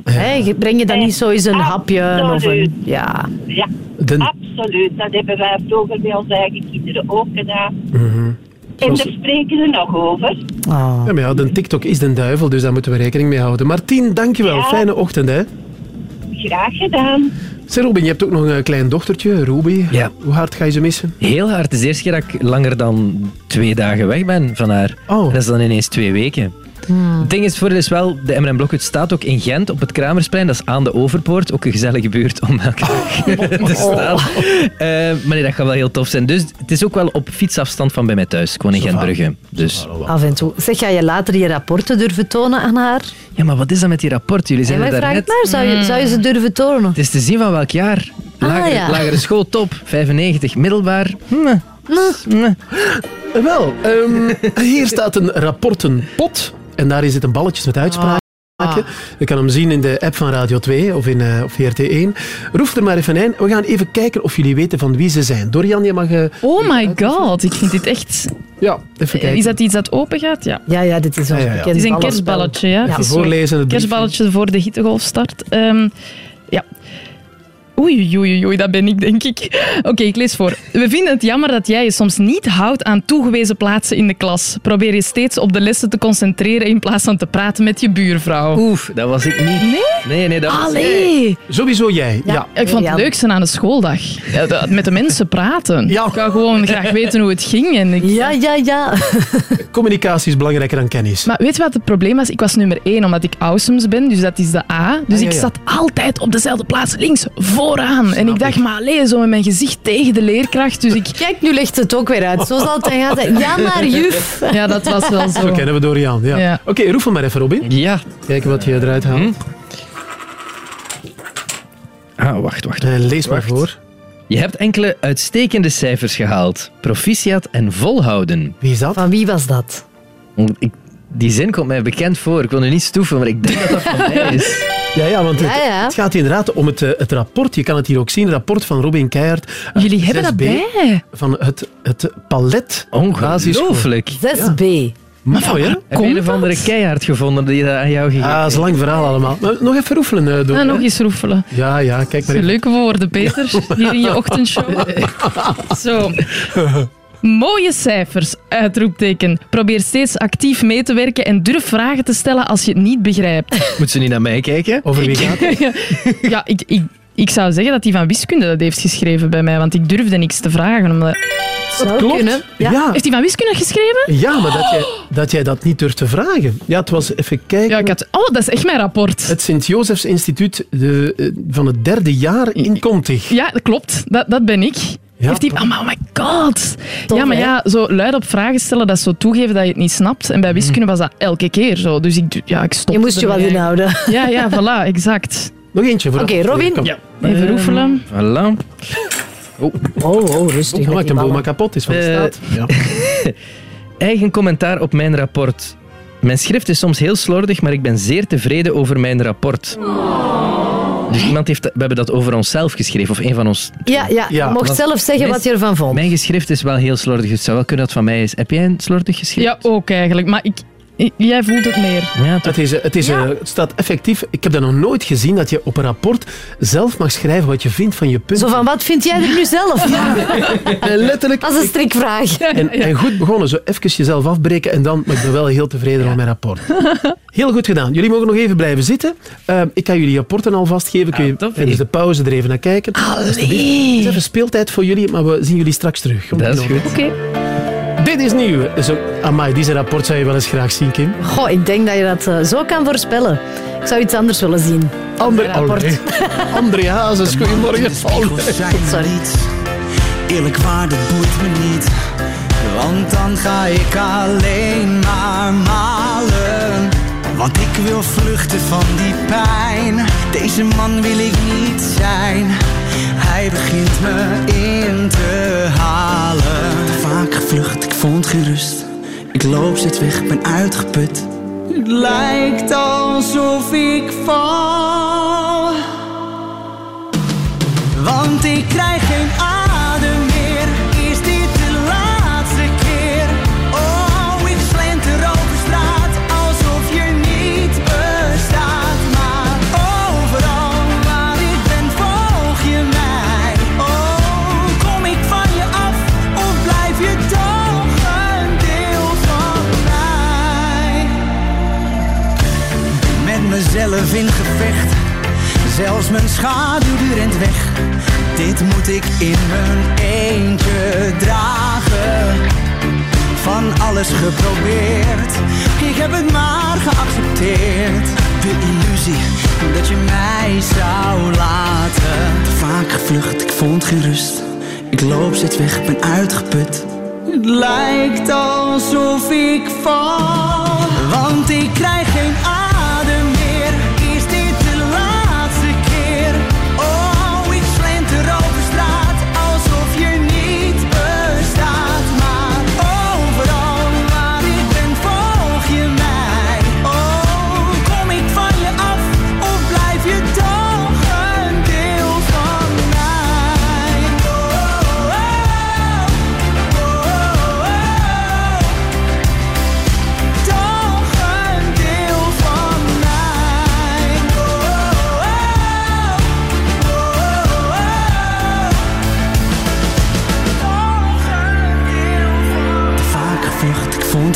Breng je dan niet zo eens een hapje of een... Ja. Ja, De- absoluut. Dat hebben wij vroeger bij onze eigen kinderen ook gedaan. Mhm. En daar spreken we nog over. Ah. Ja, maar ja, de TikTok is de duivel, dus daar moeten we rekening mee houden. Martien, dankjewel. Ja. Fijne ochtend, hè. Graag gedaan. Zeg Robin, je hebt ook nog een klein dochtertje, Ruby. Ja. Hoe hard ga je ze missen? Heel hard. Het is de eerste keer dat ik langer dan twee dagen weg ben van haar. Oh. Dat is dan ineens twee weken. Het ding is, het voordeel is wel, de M&M Blokhut staat ook in Gent op het Kramersplein. Dat is aan de Overpoort. Ook een gezellige buurt om elke dag te staan. Eh, maar nee, dat gaat wel heel tof zijn. Dus het is ook wel op fietsafstand van bij mij thuis. Gewoon in Gentbrugge. Dus. Af en toe. Zeg, ga je later je rapporten durven tonen aan haar? Ja, maar wat is dat met die rapport? Jullie zijn er daarnet... maar. Zou je, zou je ze durven tonen? Het is te zien van welk jaar. Lagere, Ah, ja. lagere school, top. 95. Middelbaar. hm, Wel, ehm, hier staat een rapportenpot. En daarin zitten balletjes met uitspraken. Je kan hem zien in de app van Radio 2 of in eh, of VRT1. Roef er maar even in. We gaan even kijken of jullie weten van wie ze zijn. Dorian, je mag... eh, Oh my god, ik vind dit echt... Ja, even kijken. Is dat iets dat open gaat? Ja. Ja, ja, dit is ons Ja, ja, ja. bekend Het is een kerstballetje, ja. Voorlezen, het kerstballetje voor de hittegolfstart. Ehm ja. Oei, oei, oei, dat ben ik, denk ik. Oké, ik lees voor. We vinden het jammer dat jij je soms niet houdt aan toegewezen plaatsen in de klas. Probeer je steeds op de lessen te concentreren in plaats van te praten met je buurvrouw. Oef, dat was ik niet. Nee? Nee, nee, dat was Allee! Sowieso jij. Ja. Ik vond het leukste aan de schooldag. Ja, dat- met de mensen praten. Ik wou gewoon graag weten hoe het ging. En ik, Ja, ja, ja. Communicatie is belangrijker dan kennis. Maar weet je wat het probleem was? Ik was nummer één, omdat ik Awesomes ben, dus dat is de A. Dus Ah, ja, ik ja. zat altijd op dezelfde plaats, links, vooraan. En ik dacht, maar allee, zo met mijn gezicht tegen de leerkracht. Dus ik... Kijk, nu legt het ook weer uit. Zo zal het dan gaan. Ja, maar juf. Ja, dat was wel zo. Zo kennen we Dorian. Ja. Ja. Oké, roef hem maar even, Robin. Ja. Kijken wat je eruit haalt. Ah, wacht, wacht. Eh, lees maar Wacht. voor. Je hebt enkele uitstekende cijfers gehaald. Proficiat en volhouden. Wie is dat? Van wie was dat? Ik, die zin komt mij bekend voor. Ik wil nu niet stoeven, maar ik denk dat dat van mij is. Ja, ja, want het, Ja, ja. het gaat inderdaad om het, eh, het rapport. Je kan het hier ook zien. Het rapport van Robin Keijert. eh, Jullie hebben dat 6B, bij. Van het, het palet. Ongelooflijk. 6B. Maar mooi, hè? Heb je een of andere keihard gevonden die dat aan jou gegeven Ah, dat is een lang verhaal allemaal. Maar nog even roefelen eh, doen. Hè? nog eens roefelen. Ja, ja, kijk maar. Leuke woorden, Peter. Hier in je ochtendshow. Zo. Mooie cijfers, uitroepteken. Probeer steeds actief mee te werken en durf vragen te stellen als je het niet begrijpt. Moet ze niet naar mij kijken? Over wie gaat het? ja, ik, ik, ik zou zeggen dat hij van wiskunde dat heeft geschreven bij mij, want ik durfde niks te vragen. Omdat... Zou Klopt. kunnen. Ja. Ja. Heeft hij van wiskunde geschreven? Ja, maar dat jij, dat jij dat niet durft te vragen. Ja, het was even kijken. Ja, ik had... Oh, dat is echt mijn rapport. Het Sint-Josefs Instituut de, eh, van het derde jaar in Contig. Ja, dat klopt. Dat, dat ben ik. Ja, Heeft hij... Oh, my god. Tof, ja, maar hè? ja, zo luid op vragen stellen, dat is zo toegeven dat je het niet snapt. En bij wiskunde was dat elke keer zo. Dus ik, ja, ik stopte Je moest je wel inhouden. Ja, ja, voilà, exact. Nog eentje voor Oké, Robin. Kom. Ja. Even roefelen. Voilà. Oh, oh, rustig. Oh, met maakt die een boom maar kapot is van de Eh, staat. Ja. Eigen commentaar op mijn rapport. Mijn schrift is soms heel slordig, maar ik ben zeer tevreden over mijn rapport. Dus iemand heeft, we hebben dat over onszelf geschreven, of een van ons. Ja, ja, Ja, je mocht zelf zeggen mijn- wat je ervan vond. Mijn geschrift is wel heel slordig, dus het zou wel kunnen dat het van mij is. Heb jij een slordig geschrift? Ja, ook eigenlijk. Maar ik- jij voelt het meer. Ja? Het, is, het, is, eh, het staat effectief. Ik heb dat nog nooit gezien dat je op een rapport zelf mag schrijven wat je vindt van je punten. Zo van, wat vind jij er nu zelf? En letterlijk. Dat is een strikvraag. En, en goed begonnen, zo even jezelf afbreken en dan, maar ik ben wel heel tevreden met mijn rapport. Heel goed gedaan. Jullie mogen nog even blijven zitten. Eh, ik kan jullie rapporten alvast geven. Kun je Ah, tijdens de pauze er even naar kijken. Alsjeblieft. Het is even speeltijd voor jullie, maar we zien jullie straks terug. Dat is goed. Oké. Dit is nieuw. Zo, amai, deze rapport zou je wel eens graag zien, Kim. Goh, ik denk dat je dat eh, zo kan voorspellen. Ik zou iets anders willen zien. André, Een rapport. Allee. André Hazes, goedemorgen. Sorry. Eerlijk waar, dat boeit me niet. Want dan ga ik alleen maar malen. Want ik wil vluchten van die pijn. Deze man wil ik niet zijn. Hij begint me in te halen. Vaak gevlucht, ik vond geen rust. Ik loop steeds weg, ben uitgeput. Het lijkt alsof ik val. Want ik krijg geen adem mezelf in gevecht. Zelfs mijn schaduw die rent weg. Dit moet ik in mijn eentje dragen. Van alles geprobeerd. Ik heb het maar geaccepteerd. De illusie dat je mij zou laten. Te vaak gevlucht, ik vond geen rust. Ik loop steeds weg, ben uitgeput. Het lijkt alsof ik val. Want ik krijg geen adem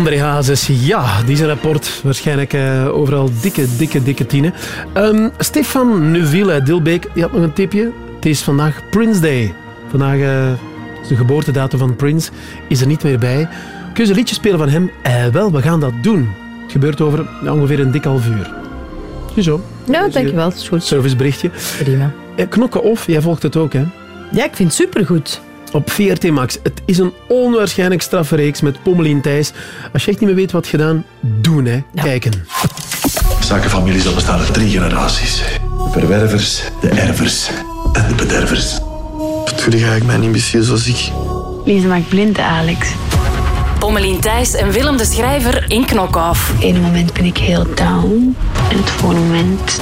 André Hazes, ja, die zijn rapport. Waarschijnlijk eh, overal dikke, dikke, dikke tienen. Ehm, Stefan Neuville uit Dilbeek, je had nog een tipje. Het is vandaag Prince Day. Vandaag eh, is de geboortedatum van Prince. Is er niet meer bij. Kun je een liedje spelen van hem? Eh, wel, we gaan dat doen. Het gebeurt over ja, ongeveer een dik half uur. Ziezo. Ja, dankjewel. Dat is goed. Serviceberichtje. Prima. Eh, Knokken of, jij volgt het ook, hè? Ja, ik vind het supergoed. Op VRT Max. Het is een onwaarschijnlijk straffe reeks met Pommelien Thijs. Als je echt niet meer weet wat gedaan, doen hè. Kijken. Zakenfamilies dat bestaan uit drie generaties. De verwervers, de ervers en de bedervers. Wat doe je mijn imbeciel zoals ik? Lise maakt blind, Alex. Pommelien Thijs en Willem de Schrijver in Knokhoff. Op een moment ben ik heel down en het volgende moment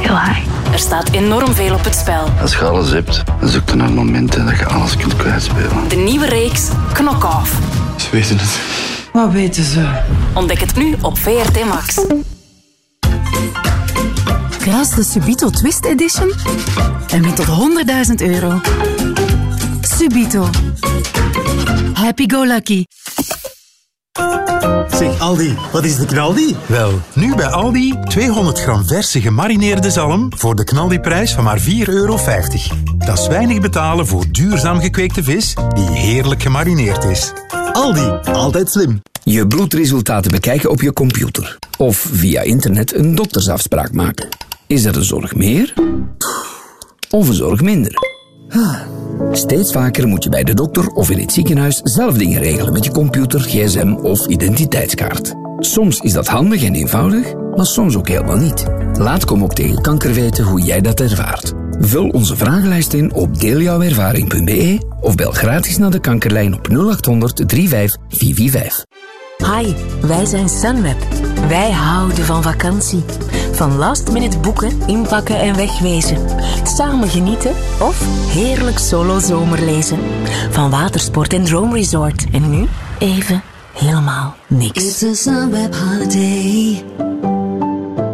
heel high. Er staat enorm veel op het spel. Als je alles hebt, dan zoek je naar momenten dat je alles kunt kwijtspelen. De nieuwe reeks Knokhoff. Ze weten het. Wat weten ze? Ontdek het nu op VRT Max. Kruis de Subito Twist Edition en win tot 100.000 euro. Subito. Happy go lucky. Zeg Aldi, wat is de knaldi? Wel, nu bij Aldi 200 gram verse gemarineerde zalm voor de knaldiprijs van maar 4,50 euro. Dat is weinig betalen voor duurzaam gekweekte vis die heerlijk gemarineerd is. Aldi, altijd slim. Je bloedresultaten bekijken op je computer. Of via internet een doktersafspraak maken. Is dat een zorg meer? Of een zorg minder? Ah, Steeds vaker moet je bij de dokter of in het ziekenhuis zelf dingen regelen met je computer, gsm of identiteitskaart. Soms is dat handig en eenvoudig, maar soms ook helemaal niet. Laat Kom ook tegen kanker weten hoe jij dat ervaart. Vul onze vragenlijst in op deeljouwervaring.be of bel gratis naar de kankerlijn op 0800 35 445. Hi, wij zijn Sunweb. Wij houden van vakantie. Van last minute boeken, inpakken en wegwezen. Samen genieten of heerlijk solo zomerlezen. Van watersport en droomresort. En nu even helemaal niks. It's a Sunweb holiday.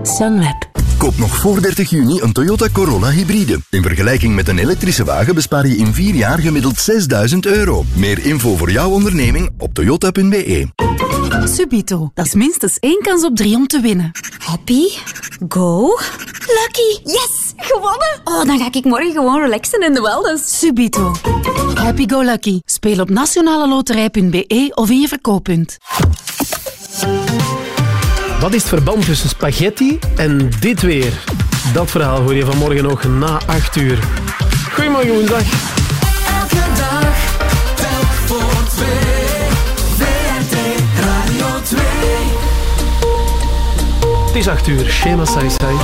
Sunweb. Koop nog voor 30 juni een Toyota Corolla hybride. In vergelijking met een elektrische wagen bespaar je in 4 jaar gemiddeld 6000 euro. Meer info voor jouw onderneming op toyota.be. Subito. Dat is minstens één kans op drie om te winnen. Happy, go, lucky. Yes, gewonnen. Oh, dan ga ik morgen gewoon relaxen in de wellness. Subito. Happy go lucky. Speel op nationaleloterij.be of in je verkooppunt. Wat is het verband tussen spaghetti en dit weer? Dat verhaal hoor je vanmorgen nog na 8 uur. Goedemorgen woensdag. Elke dag, telk voor twee. VRT Radio 2. Het is 8 uur. Shema Sai Sai.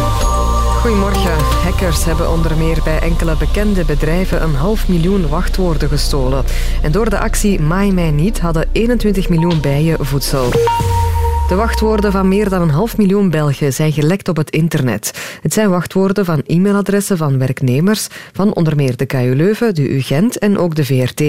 Goedemorgen. Hackers hebben onder meer bij enkele bekende bedrijven een half miljoen wachtwoorden gestolen. En door de actie Maai mij niet hadden 21 miljoen bijen voedsel. De wachtwoorden van meer dan een half miljoen Belgen zijn gelekt op het internet. Het zijn wachtwoorden van e-mailadressen van werknemers van onder meer de KU Leuven, de UGent en ook de VRT.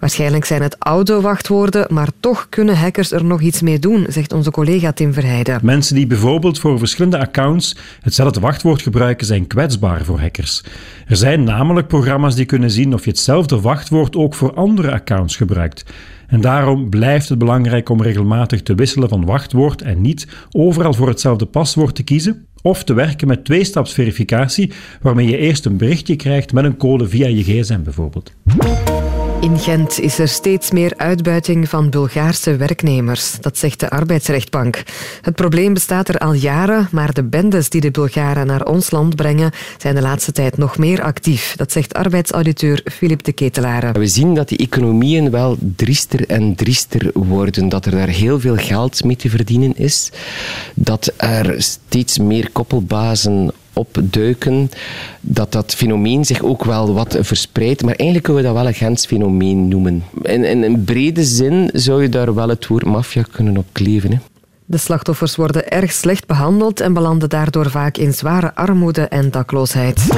Waarschijnlijk zijn het oude wachtwoorden, maar toch kunnen hackers er nog iets mee doen, zegt onze collega Tim Verheijden. Mensen die bijvoorbeeld voor verschillende accounts hetzelfde wachtwoord gebruiken, zijn kwetsbaar voor hackers. Er zijn namelijk programma's die kunnen zien of je hetzelfde wachtwoord ook voor andere accounts gebruikt. En daarom blijft het belangrijk om regelmatig te wisselen van wachtwoord en niet overal voor hetzelfde paswoord te kiezen. Of te werken met tweestapsverificatie, waarmee je eerst een berichtje krijgt met een code via je gsm bijvoorbeeld. In Gent is er steeds meer uitbuiting van Bulgaarse werknemers. Dat zegt de arbeidsrechtbank. Het probleem bestaat er al jaren, maar de bendes die de Bulgaren naar ons land brengen zijn de laatste tijd nog meer actief. Dat zegt arbeidsauditeur Filip de Ketelare. We zien dat die economieën wel driester en driester worden. Dat er daar heel veel geld mee te verdienen is. Dat er steeds meer koppelbazen opduiken, dat dat fenomeen zich ook wel wat verspreidt. Maar eigenlijk kunnen we dat wel een Gens fenomeen noemen. In, in een brede zin zou je daar wel het woord maffia kunnen op kleven. Hè. De slachtoffers worden erg slecht behandeld en belanden daardoor vaak in zware armoede en dakloosheid.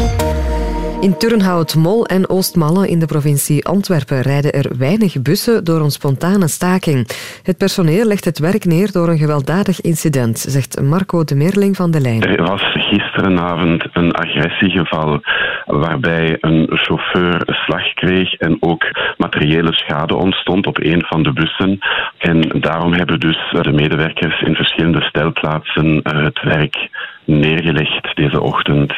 In Turnhout, Mol en Oostmalle in de provincie Antwerpen rijden er weinig bussen door een spontane staking. Het personeel legt het werk neer door een gewelddadig incident, zegt Marco de Meerling van de Lijn. Er was gisterenavond een agressiegeval waarbij een chauffeur slag kreeg en ook materiële schade ontstond op een van de bussen. En daarom hebben dus de medewerkers in verschillende stelplaatsen eh, het werk neergelegd deze ochtend.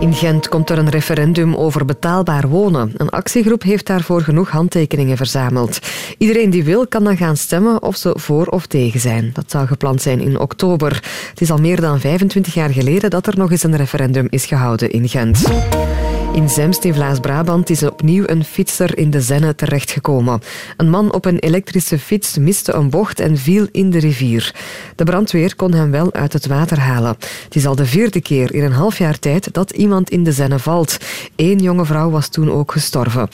In Gent komt er een referendum over betaalbaar wonen. Een actiegroep heeft daarvoor genoeg handtekeningen verzameld. Iedereen die wil kan dan gaan stemmen of ze voor of tegen zijn. Dat zou gepland zijn in oktober. Het is al meer dan 25 jaar geleden dat er nog eens een referendum is gehouden in Gent. In Zemst in Vlaams-Brabant is opnieuw een fietser in de Zenne terechtgekomen. Een man op een elektrische fiets miste een bocht en viel in de rivier. De brandweer kon hem wel uit het water halen. Het is al de vierde keer in een half jaar tijd dat iemand in de Zenne valt. Eén jonge vrouw was toen ook gestorven.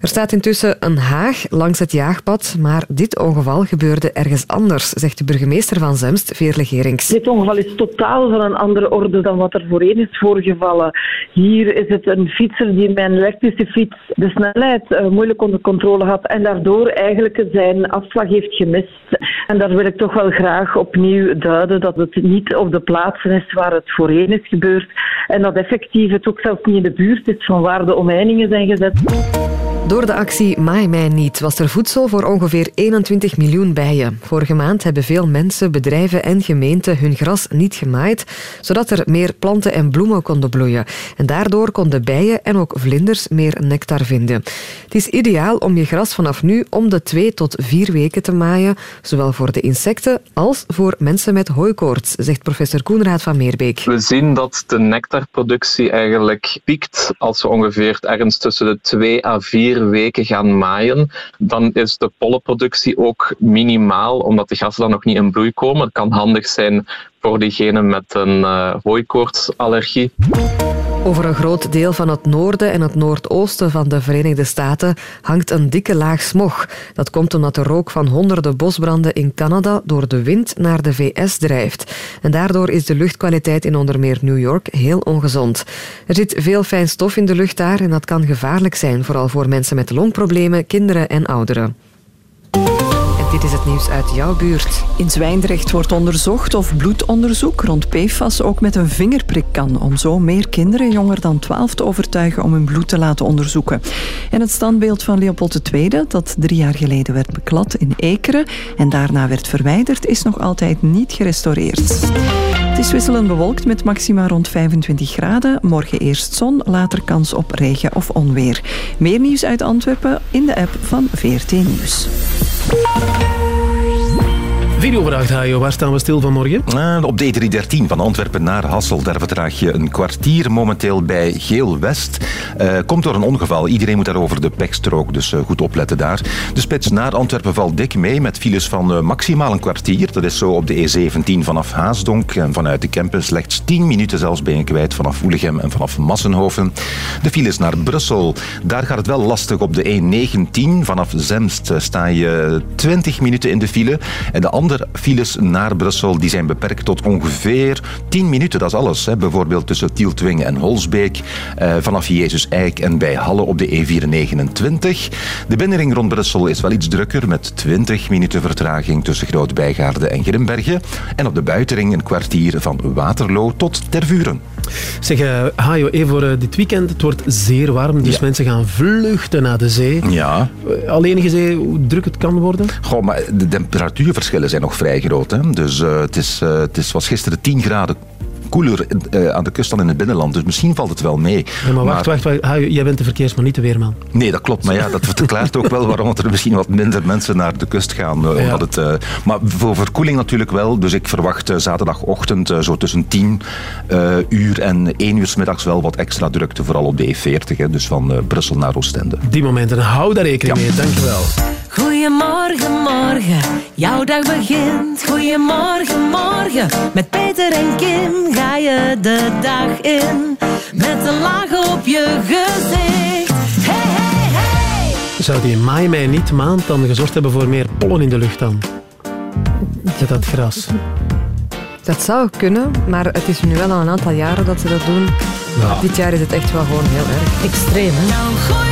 Er staat intussen een haag langs het jaagpad, maar dit ongeval gebeurde ergens anders, zegt de burgemeester van Zemst, Veerle Gerings. Dit ongeval is totaal van een andere orde dan wat er voorheen is voorgevallen. Hier is het een fietser die een elektrische fiets de snelheid eh, moeilijk onder controle had en daardoor eigenlijk zijn afslag heeft gemist. En daar wil ik toch wel graag opnieuw duiden dat het niet op de plaatsen is waar het voorheen is gebeurd en dat effectief het ook zelfs niet in de buurt is van waar de omheiningen zijn gezet. Door de actie Maai mij niet was er voedsel voor ongeveer 21 miljoen bijen. Vorige maand hebben veel mensen, bedrijven en gemeenten hun gras niet gemaaid, zodat er meer planten en bloemen konden bloeien. En daardoor konden bijen en ook vlinders meer nectar vinden. Het is ideaal om je gras vanaf nu om de twee tot vier weken te maaien, zowel voor de insecten als voor mensen met hooikoorts, zegt professor Koenraad van Meerbeek. We zien dat de nectarproductie eigenlijk piekt als we ongeveer ergens tussen de twee à weken gaan maaien. Dan is de pollenproductie ook minimaal, omdat de gassen dan nog niet in bloei komen. Het kan handig zijn voor diegenen met een uh, hooikoortsallergie. Over een groot deel van het noorden en het noordoosten van de Verenigde Staten hangt een dikke laag smog. Dat komt omdat de rook van honderden bosbranden in Canada door de wind naar de VS drijft. En daardoor is de luchtkwaliteit in onder meer New York heel ongezond. Er zit veel fijn stof in de lucht daar en dat kan gevaarlijk zijn, vooral voor mensen met longproblemen, kinderen en ouderen. Dit is het nieuws uit jouw buurt. In Zwijndrecht wordt onderzocht of bloedonderzoek rond PFAS ook met een vingerprik kan, om zo meer kinderen jonger dan 12 te overtuigen om hun bloed te laten onderzoeken. En het standbeeld van Leopold II, dat drie jaar geleden werd beklad in Ekeren en daarna werd verwijderd, is nog altijd niet gerestaureerd. Het is wisselend bewolkt met maxima rond 25 graden. Morgen eerst zon, later kans op regen of onweer. Meer nieuws uit Antwerpen in de app van VRT Nieuws. you. Videovraag, Hajo. Waar staan we stil vanmorgen? Eh, op de E313 van Antwerpen naar Hassel. Daar vertraag je een kwartier momenteel bij Geel-West. Eh, komt door een ongeval. Iedereen moet daar over de pekstrook, dus eh, goed opletten daar. De spits naar Antwerpen valt dik mee met files van eh, maximaal een kwartier. Dat is zo op de E17 vanaf Haasdonk en vanuit de campus. Slechts 10 minuten zelfs ben je kwijt vanaf Woelegem en vanaf Massenhoven. De files naar Brussel. Daar gaat het wel lastig op de E19. Vanaf Zemst sta je 20 minuten in de file. En de andere files naar Brussel die zijn beperkt tot ongeveer 10 minuten. Dat is alles. Hè. Bijvoorbeeld tussen Tieltwingen en Holsbeek. eh, vanaf Jezus Eik en bij Halle op de E429. De binnenring rond Brussel is wel iets drukker met 20 minuten vertraging tussen Groot-Bijgaarde en Grimbergen. En op de buitenring een kwartier van Waterloo tot Tervuren. Zeg, eh, Hajo, even voor eh, dit weekend. Het wordt zeer warm, dus mensen gaan vluchten naar de zee. Ja. Eh, Al enige idee hoe druk het kan worden? Goh, maar de temperatuurverschillen zijn nog vrij groot. Hè? Dus eh, het, is, eh, het is, was gisteren 10 graden koeler eh, aan de kust dan in het binnenland. Dus misschien valt het wel mee. Ja, maar wacht, wacht, jij bent de verkeers, maar niet de weerman. Nee, dat klopt. Maar ja, dat verklaart ook wel waarom er misschien wat minder mensen naar de kust gaan. eh, Omdat het, eh, maar voor verkoeling natuurlijk wel. Dus ik verwacht zaterdagochtend zo tussen 10 eh, uur en 1 uur 's middags wel wat extra drukte. Vooral op de E40, hè, dus van Brussel naar Oostende. Die momenten, hou daar rekening mee. Dankjewel. Goedemorgen, morgen, jouw dag begint. Goedemorgen, morgen, met Peter en Kim ga je de dag in. Met een laag op je gezicht. Hey, hey, hey. Zou die in mei, mei niet maand dan gezorgd hebben voor meer pollen in de lucht dan? Met dat gras. Dat zou kunnen, maar het is nu wel al een aantal jaren dat ze dat doen. Ja. Dit jaar is het echt wel gewoon heel erg. Extreem, hè?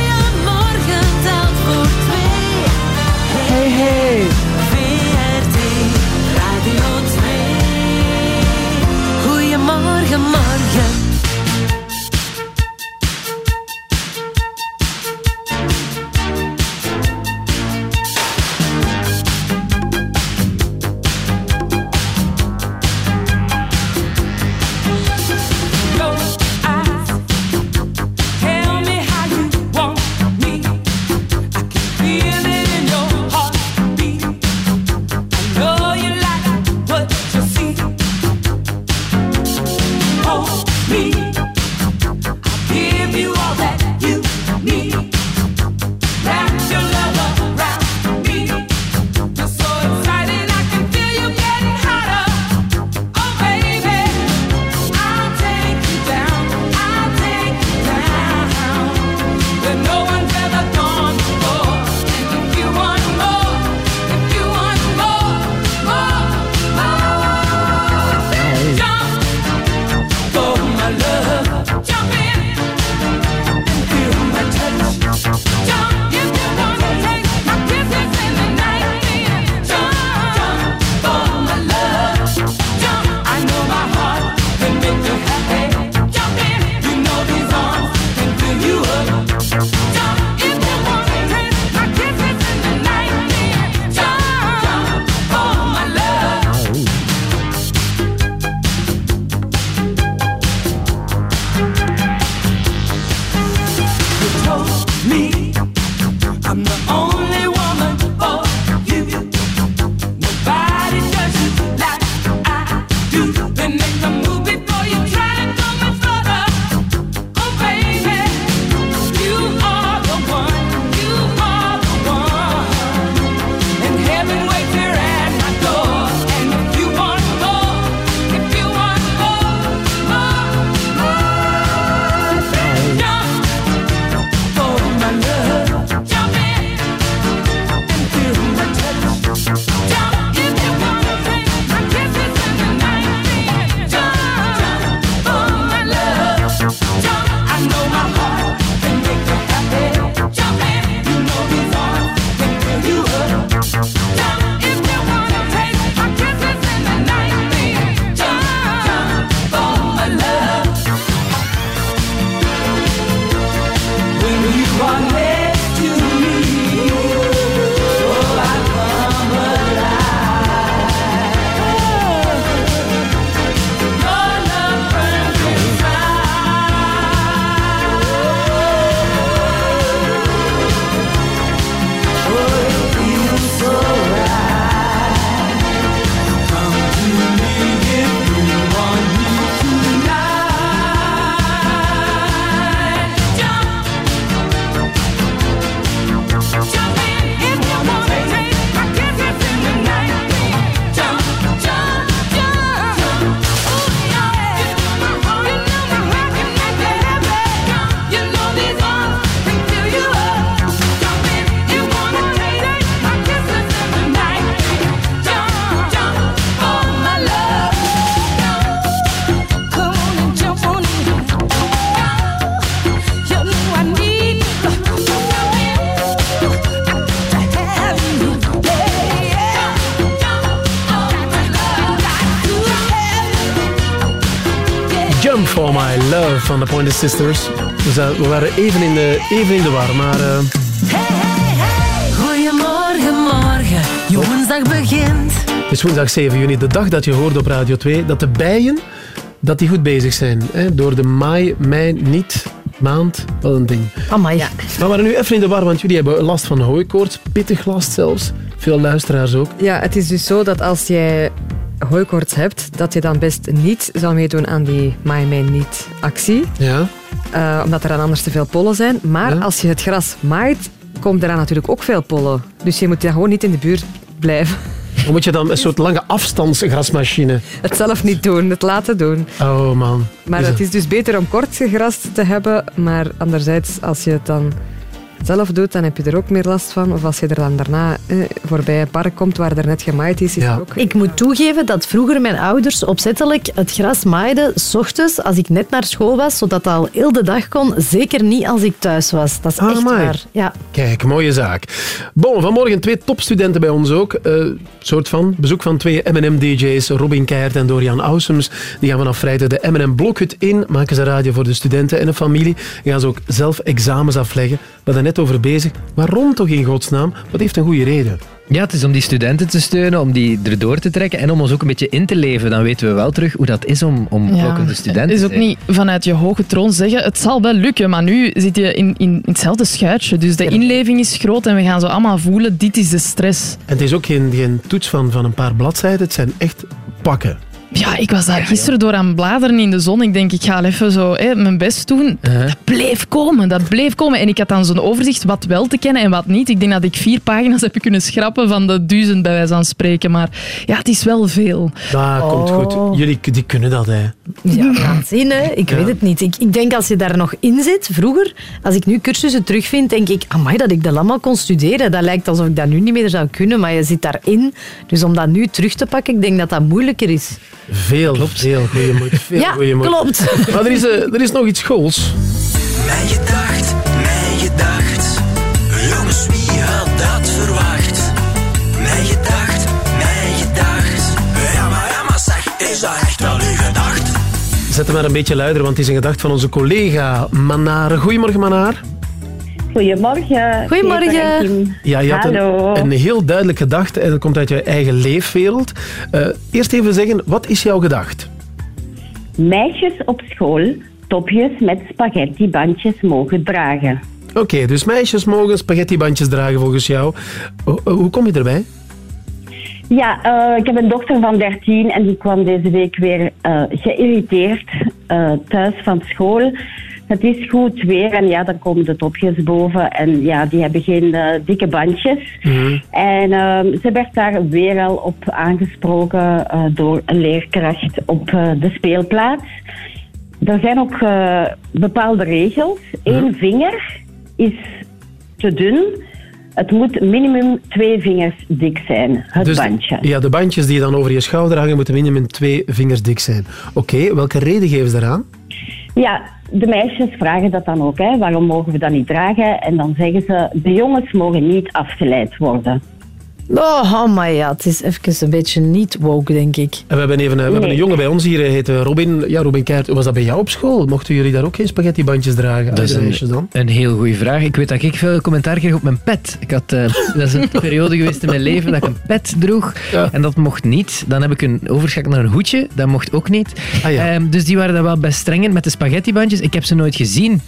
Your eyes van de Pointer Sisters. We, zijn- we waren even in de, even in de war, maar... eh, Goedemorgen, morgen, je woensdag begint. Het is woensdag 7 juni, de dag dat je hoort op Radio 2 dat de bijen dat die goed bezig zijn. Hè? Door de maai, mei, niet, maand, wat een ding. Amai. Ja. Maar we waren nu even in de war, want jullie hebben last van hooikoorts, pittig last zelfs. Veel luisteraars ook. Ja, het is dus zo dat als jij hooikoorts hebt, dat je dan best niet zou meedoen aan die Maai Mij Niet actie. Ja. Eh, omdat er dan anders te veel pollen zijn. Maar als je het gras maait, komt eraan natuurlijk ook veel pollen. Dus je moet dan gewoon niet in de buurt blijven. Dan moet je dan een soort lange afstandsgrasmachine. Het zelf niet doen, het laten doen. Oh man. Maar het is dus beter om kort gegrast te hebben. Maar anderzijds, als je het dan zelf doet, dan heb je er ook meer last van. Of als je er dan daarna eh, voorbij een park komt waar er net gemaaid is, is het ook... Ik moet toegeven dat vroeger mijn ouders opzettelijk het gras maaiden, s ochtends, als ik net naar school was, zodat dat al heel de dag kon. Zeker niet als ik thuis was. Dat is echt amai. waar. Ja. Kijk, mooie zaak. Vanmorgen twee topstudenten bij ons ook. Eh, soort van bezoek van twee M&M-dj's, Robin Keijert en Dorian Ausums. Die gaan vanaf vrijdag de M&M Blokhut in, maken ze radio voor de studenten en de familie. Gaan ze ook zelf examens afleggen. We hadden net over bezig. Waarom toch in godsnaam? Wat heeft een goede reden? Ja, het is om die studenten te steunen, om die erdoor te trekken en om ons ook een beetje in te leven. Dan weten we wel terug hoe dat is om, om Ja. blokkende student Het te is ook niet vanuit je hoge troon zeggen, het zal wel lukken, maar nu zit je in, in, in hetzelfde schuitje. Dus de inleving is groot en we gaan zo allemaal voelen, dit is de stress. En het is ook geen, geen toets van, van een paar bladzijden. Het zijn echt pakken. Ja, ik was daar gisteren door aan het bladeren in de zon. Ik denk, ik ga even zo hè, mijn best doen. Dat bleef komen, dat bleef komen. En ik had dan zo'n overzicht wat wel te kennen en wat niet. Ik denk dat ik vier pagina's heb kunnen schrappen van de duizend bij wijze van spreken. Maar ja, het is wel veel. Dat komt goed. Jullie die kunnen dat, hè. Ja, we gaan het zien. Hè. Ik Ja. weet het niet. Ik, ik denk als je daar nog in zit, vroeger, als ik nu cursussen terugvind, denk ik, amai, dat ik dat allemaal kon studeren. Dat lijkt alsof ik dat nu niet meer zou kunnen, maar je zit daarin. Dus om dat nu terug te pakken, ik denk dat dat moeilijker is. Veel, veel goede moed. Veel Ja, goeie moed. klopt. Maar er is, eh, er is nog iets schools. Mijn gedacht, mijn gedacht. Jongens, wie had dat verwacht? Mijn gedacht, mijn gedacht. Ja, maar, ja, maar zeg, is dat echt wel uw gedacht? Zet hem maar een beetje luider, want het is een gedacht van onze collega Manaar. Goedemorgen, Manaar. Goedemorgen. Goedemorgen. Ja, je had Hallo. een, een heel duidelijke gedachte en dat komt uit je eigen leefwereld. Eh, eerst even zeggen, wat is jouw gedacht? Meisjes op school topjes met spaghettibandjes mogen dragen. Oké, dus meisjes mogen spaghettibandjes dragen volgens jou. Ho- hoe kom je erbij? Ja, eh, ik heb een dochter van 13 en die kwam deze week weer eh, geïrriteerd eh, thuis van school. Het is goed weer en ja, dan komen de topjes boven en ja, die hebben geen eh, dikke bandjes. En ehm, ze werd daar weer al op aangesproken eh, door een leerkracht op eh, de speelplaats. Er zijn ook bepaalde regels. Eén vinger is te dun. Het moet minimum twee vingers dik zijn, het Dus- bandje. Ja, de bandjes die je dan over je schouder hangen moeten minimum twee vingers dik zijn. Oké, welke reden geven ze daaraan? Ja, de meisjes vragen dat dan ook. Hè. Waarom mogen we dat niet dragen? En dan zeggen ze, de jongens mogen niet afgeleid worden. Oh, oh my ja, het is even een beetje niet woke, denk ik. En we hebben, even, we hebben een jongen bij ons hier, hij heet eh, Robin. Ja, Robin Keijert. Was dat bij jou op school? Mochten jullie daar ook geen spaghettibandjes dragen? Dat is meisjes dan? een, een heel goede vraag. Ik weet dat ik veel commentaar kreeg op mijn pet. Ik had, eh, dat is een periode geweest in mijn leven dat ik een pet droeg. En dat mocht niet. Dan heb ik een overschakeld naar een hoedje. Dat mocht ook niet. Ah, Ehm, dus die waren daar wel best streng in met de spaghettibandjes. Ik heb ze nooit gezien.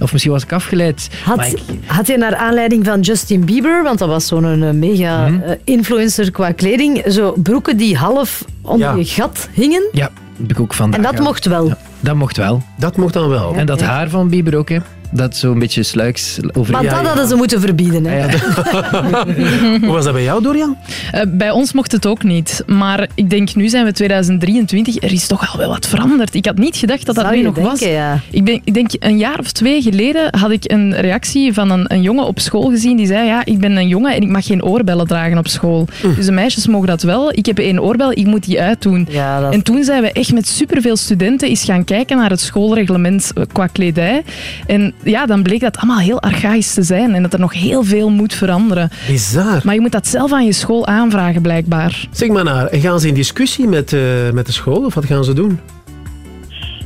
Of misschien was ik afgeleid. Maar Had, ik- had je naar aanleiding van Justin Bieber, want dat was zo'n eh, mega Mhm. Eh, influencer qua kleding, zo broeken die half onder Ja. je gat hingen? Ja, heb ik ook van. En dat mocht wel. Dat mocht wel. Dat mocht dan wel. En dat Ja. haar van Bieber ook, hè. Dat zo'n beetje sluiks over Maar Ja, dat ja. hadden ze moeten verbieden. Hè. Hoe was dat bij jou, Dorian? Eh, bij ons mocht het ook niet. Maar ik denk, nu zijn we 2023, er is toch al wel wat veranderd. Ik had niet gedacht dat dat Zou nu nog was. denken. Ik, ben, ik denk, een jaar of twee geleden had ik een reactie van een, een jongen op school gezien die zei, ja, ik ben een jongen en ik mag geen oorbellen dragen op school. Dus de meisjes mogen dat wel. Ik heb één oorbel, ik moet die uitdoen. En toen zijn we echt met superveel studenten eens gaan kijken naar het schoolreglement eh, qua kledij. En ja, dan bleek dat allemaal heel archaïs te zijn en dat er nog heel veel moet veranderen. Bizar. Maar je moet dat zelf aan je school aanvragen, blijkbaar. Zeg maar naar, gaan ze in discussie met, eh, met de school of wat gaan ze doen?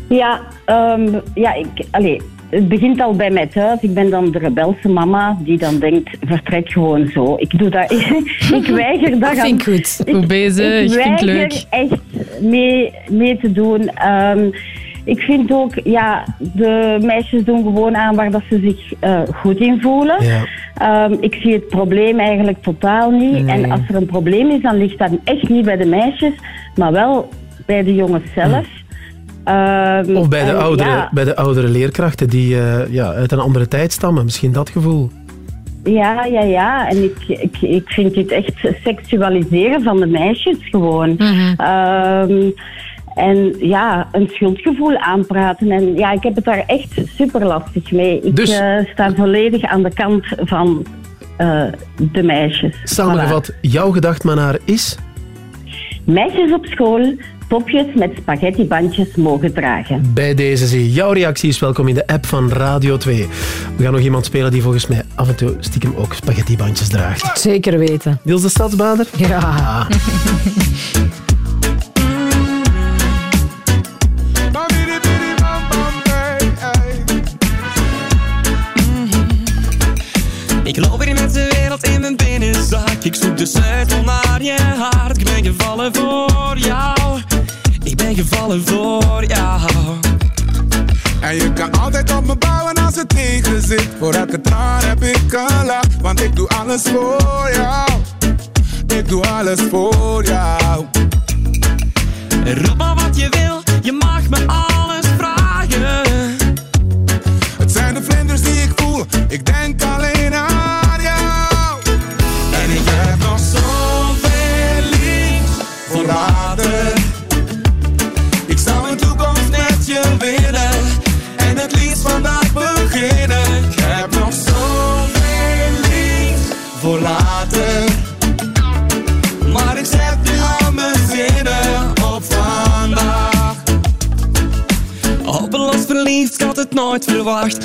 Ja, ehm, ja ik, allee, het begint al bij mij thuis. Ik ben dan de rebelse mama die dan denkt, vertrek gewoon zo. Ik doe dat. ik weiger dat. Dat vind ik goed. Goed bezig, Ik ik vind het weiger leuk. echt mee, mee te doen. Ehm, ik vind ook, ja, de meisjes doen gewoon aan waar dat ze zich eh, goed in voelen. Ja. Ehm, ik zie het probleem eigenlijk totaal niet. Nee. En als er een probleem is, dan ligt dat echt niet bij de meisjes, maar wel bij de jongens zelf. Ehm, Of bij de, oudere, ja, bij de oudere leerkrachten die eh, ja, uit een andere tijd stammen. Misschien dat gevoel. Ja, ja, ja. En ik, ik, ik vind dit echt seksualiseren van de meisjes gewoon. Ehm, en ja, een schuldgevoel aanpraten. En ja, ik heb het daar echt super lastig mee. Ik Dus- eh, sta volledig aan de kant van eh, de meisjes. Samengevat, jouw gedacht maar naar is... Meisjes op school topjes met spaghettibandjes mogen dragen. Bij deze zie je. Jouw reactie is welkom in de app van Radio 2. We gaan nog iemand spelen die volgens mij af en toe stiekem ook spaghettibandjes draagt. Zeker weten. Niels de Stadsbader? Ja. Ik loop hier met de wereld in mijn binnenzak. Ik zoek de sleutel naar je hart. Ik ben gevallen voor jou. Ik ben gevallen voor jou. En je kan altijd op me bouwen als het tegen zit. Voor elke traan heb ik een lach, want ik doe alles voor jou. Ik doe alles voor jou. Roep maar wat je wil, je mag me alles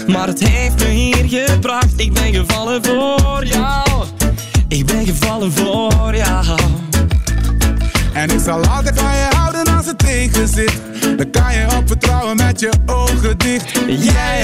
Maar het heeft me hier gebracht. Ik ben gevallen voor jou. Ik ben gevallen voor jou. En ik zal altijd van je houden als het tegen zit. Dan kan je op vertrouwen met je ogen dicht. Jij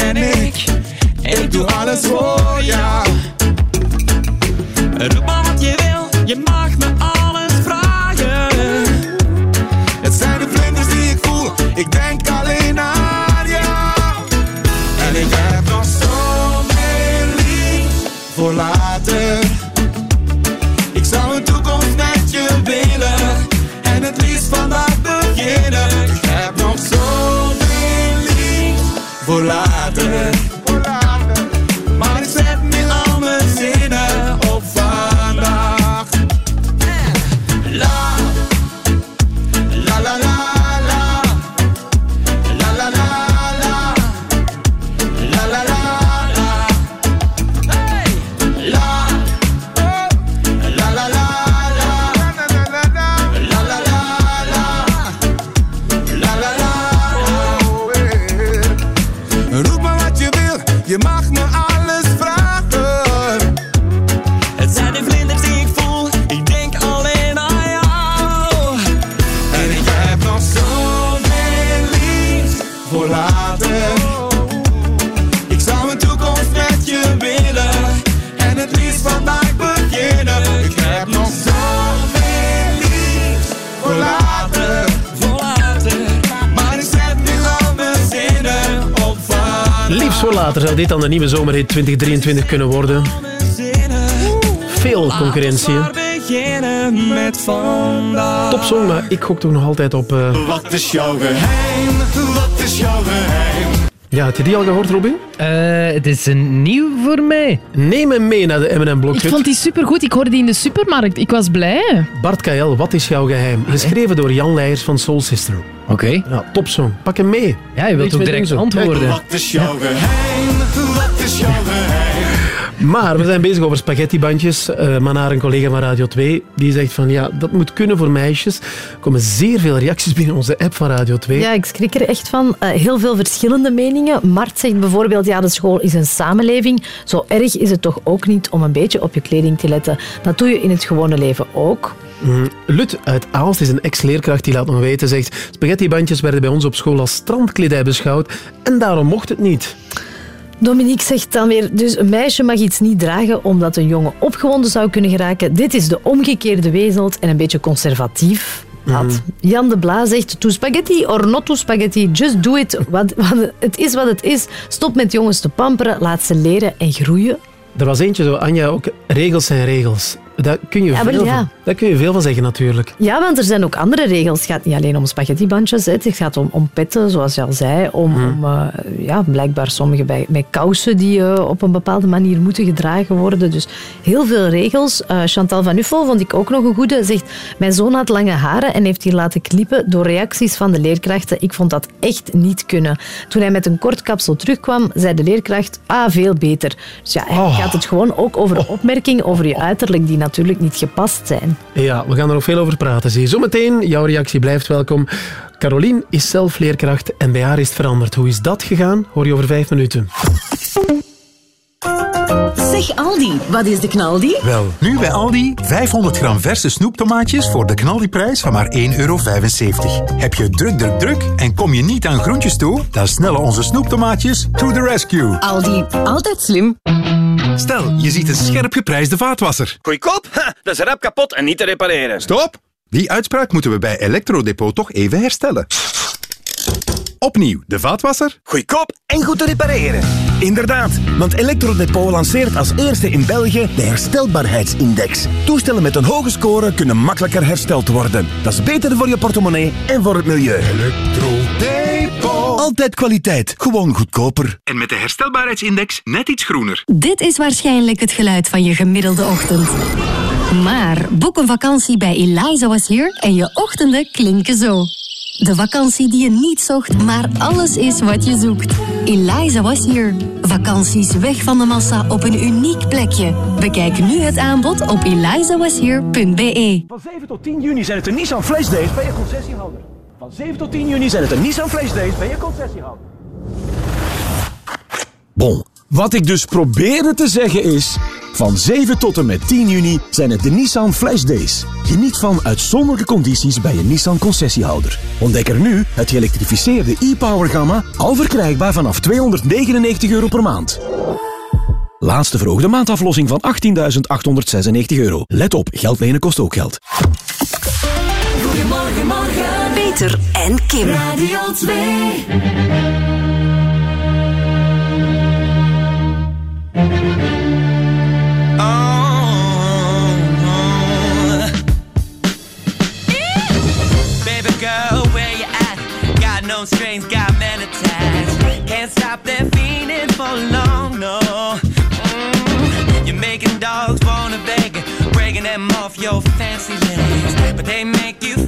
zomerhit 2023 kunnen worden. Veel concurrentie. hè? Beginnen met vandaag. Topsong, maar ik gok toch nog altijd op... eh, Wat is jouw geheim? Wat is jouw geheim? Ja, had je die al gehoord, Robin? Eh, het is een nieuw voor mij. Neem hem mee naar de M&M Ik Blokhut. vond die supergoed. Ik hoorde die in de supermarkt. Ik was blij. Bart KL, wat is jouw geheim? Geschreven door Jan Leijers van Soul Sister. Oké. Ja, topsong. Pak hem mee. Ja, je wilt Iets ook direct antwoorden. Wat is jouw geheim? Is jouw geheim? Maar we zijn bezig over spaghettibandjes. Eh maar naar een collega van Radio 2 die zegt van ja, dat moet kunnen voor meisjes. Er komen zeer veel reacties binnen onze app van Radio 2. Ja, ik schrik er echt van. Eh, heel veel verschillende meningen. Mart zegt bijvoorbeeld, ja, de school is een samenleving. Zo erg is het toch ook niet om een beetje op je kleding te letten. Dat doe je in het gewone leven ook. Mm, Lut uit Aalst is een ex-leerkracht die laat me weten, zegt spaghettibandjes werden bij ons op school als strandkledij beschouwd en daarom mocht het niet. Dominique zegt dan weer, dus een meisje mag iets niet dragen omdat een jongen opgewonden zou kunnen geraken. Dit is de omgekeerde wereld en een beetje conservatief. Wat? Jan de Bla zegt, to spaghetti or not to spaghetti, just do it. Want, want het is wat het is. Stop met jongens te pamperen, laat ze leren en groeien. Er was eentje zo, Anja, ook regels zijn regels. Daar kun je, Ja, veel, ja. van, daar kun je veel van zeggen natuurlijk. Ja, want er zijn ook andere regels. Het gaat niet alleen om spaghettibandjes. Het gaat om, om petten, zoals je al zei. Om, om eh, ja, blijkbaar sommige bij, met kousen die eh, op een bepaalde manier moeten gedragen worden. Dus heel veel regels. Eh, Chantal van Uffel vond ik ook nog een goede. Zegt, mijn zoon had lange haren en heeft die laten knippen door reacties van de leerkrachten. Ik vond dat echt niet kunnen. Toen hij met een kort kapsel terugkwam, zei de leerkracht, ah, veel beter. Dus ja, eigenlijk gaat het gewoon ook over de opmerking over je uiterlijk die natuurlijk niet gepast zijn. Ja, we gaan er nog veel over praten. Zie. je. Zometeen, jouw reactie blijft welkom. Carolien is zelf leerkracht en bij haar is het veranderd. Hoe is dat gegaan? Hoor je over vijf minuten. Zeg Aldi, wat is de knaldi? Wel, nu bij Aldi 500 gram verse snoeptomaatjes voor de knaldiprijs van maar 1,75 euro. Heb je druk, druk, druk en kom je niet aan groentjes toe? Dan snellen onze snoeptomaatjes to the rescue. Aldi, altijd slim. Stel, je ziet een scherp geprijsde vaatwasser. Goedkoop? Ha, dat is rap kapot en niet te repareren. Stop! Die uitspraak moeten we bij Electrodepot toch even herstellen. Opnieuw, de vaatwasser. Goedkoop en goed te repareren. Inderdaad, want Electrodepot lanceert als eerste in België de herstelbaarheidsindex. Toestellen met een hoge score kunnen makkelijker hersteld worden. Dat is beter voor je portemonnee en voor het milieu. Electrodepot. Altijd kwaliteit, gewoon goedkoper. En met de herstelbaarheidsindex net iets groener. Dit is waarschijnlijk het geluid van je gemiddelde ochtend. Maar boek een vakantie bij Eliza Was Here en je ochtenden klinken zo. De vakantie die je niet zocht, maar alles is wat je zoekt. Eliza Was Here. Vakanties weg van de massa op een uniek plekje. Bekijk nu het aanbod op elizawashere.be. Van 7 tot 10 juni zijn het de Nissan Flash Days bij je concessiehouder. Van 7 tot 10 juni zijn het de Nissan Flash Days bij je concessiehouder. Bon, wat ik dus probeerde te zeggen is... Van 7 tot en met 10 juni zijn het de Nissan Flash Days. Geniet van uitzonderlijke condities bij een Nissan concessiehouder. Ontdek er nu het geëlektrificeerde e-Power gamma, al verkrijgbaar vanaf 299 euro per maand. Laatste verhoogde maandaflossing van 18.896 euro. Let op, geld lenen kost ook geld. Goedemorgen, morgen. Peter en Kim. Radio 2. Strings, got men attached. Can't stop for long, no. Mm, You're making dogs wanna beg, breaking them off your fancy legs. But they make you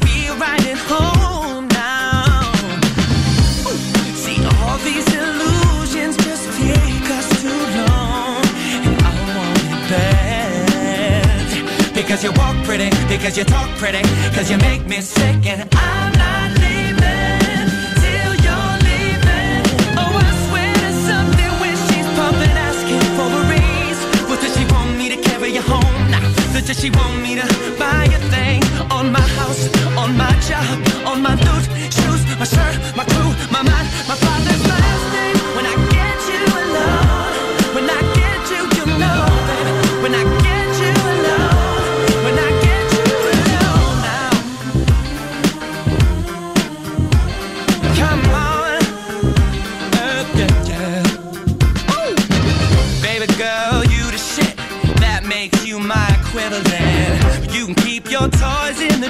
Because you walk pretty, because you talk pretty, because you make me sick, and I'm not leaving till you're leaving. Oh, I swear to something when she's pumping, asking for a raise. But does she want me to carry you home? Nah. Does she want me to buy a thing on my house, on my job, on my boots,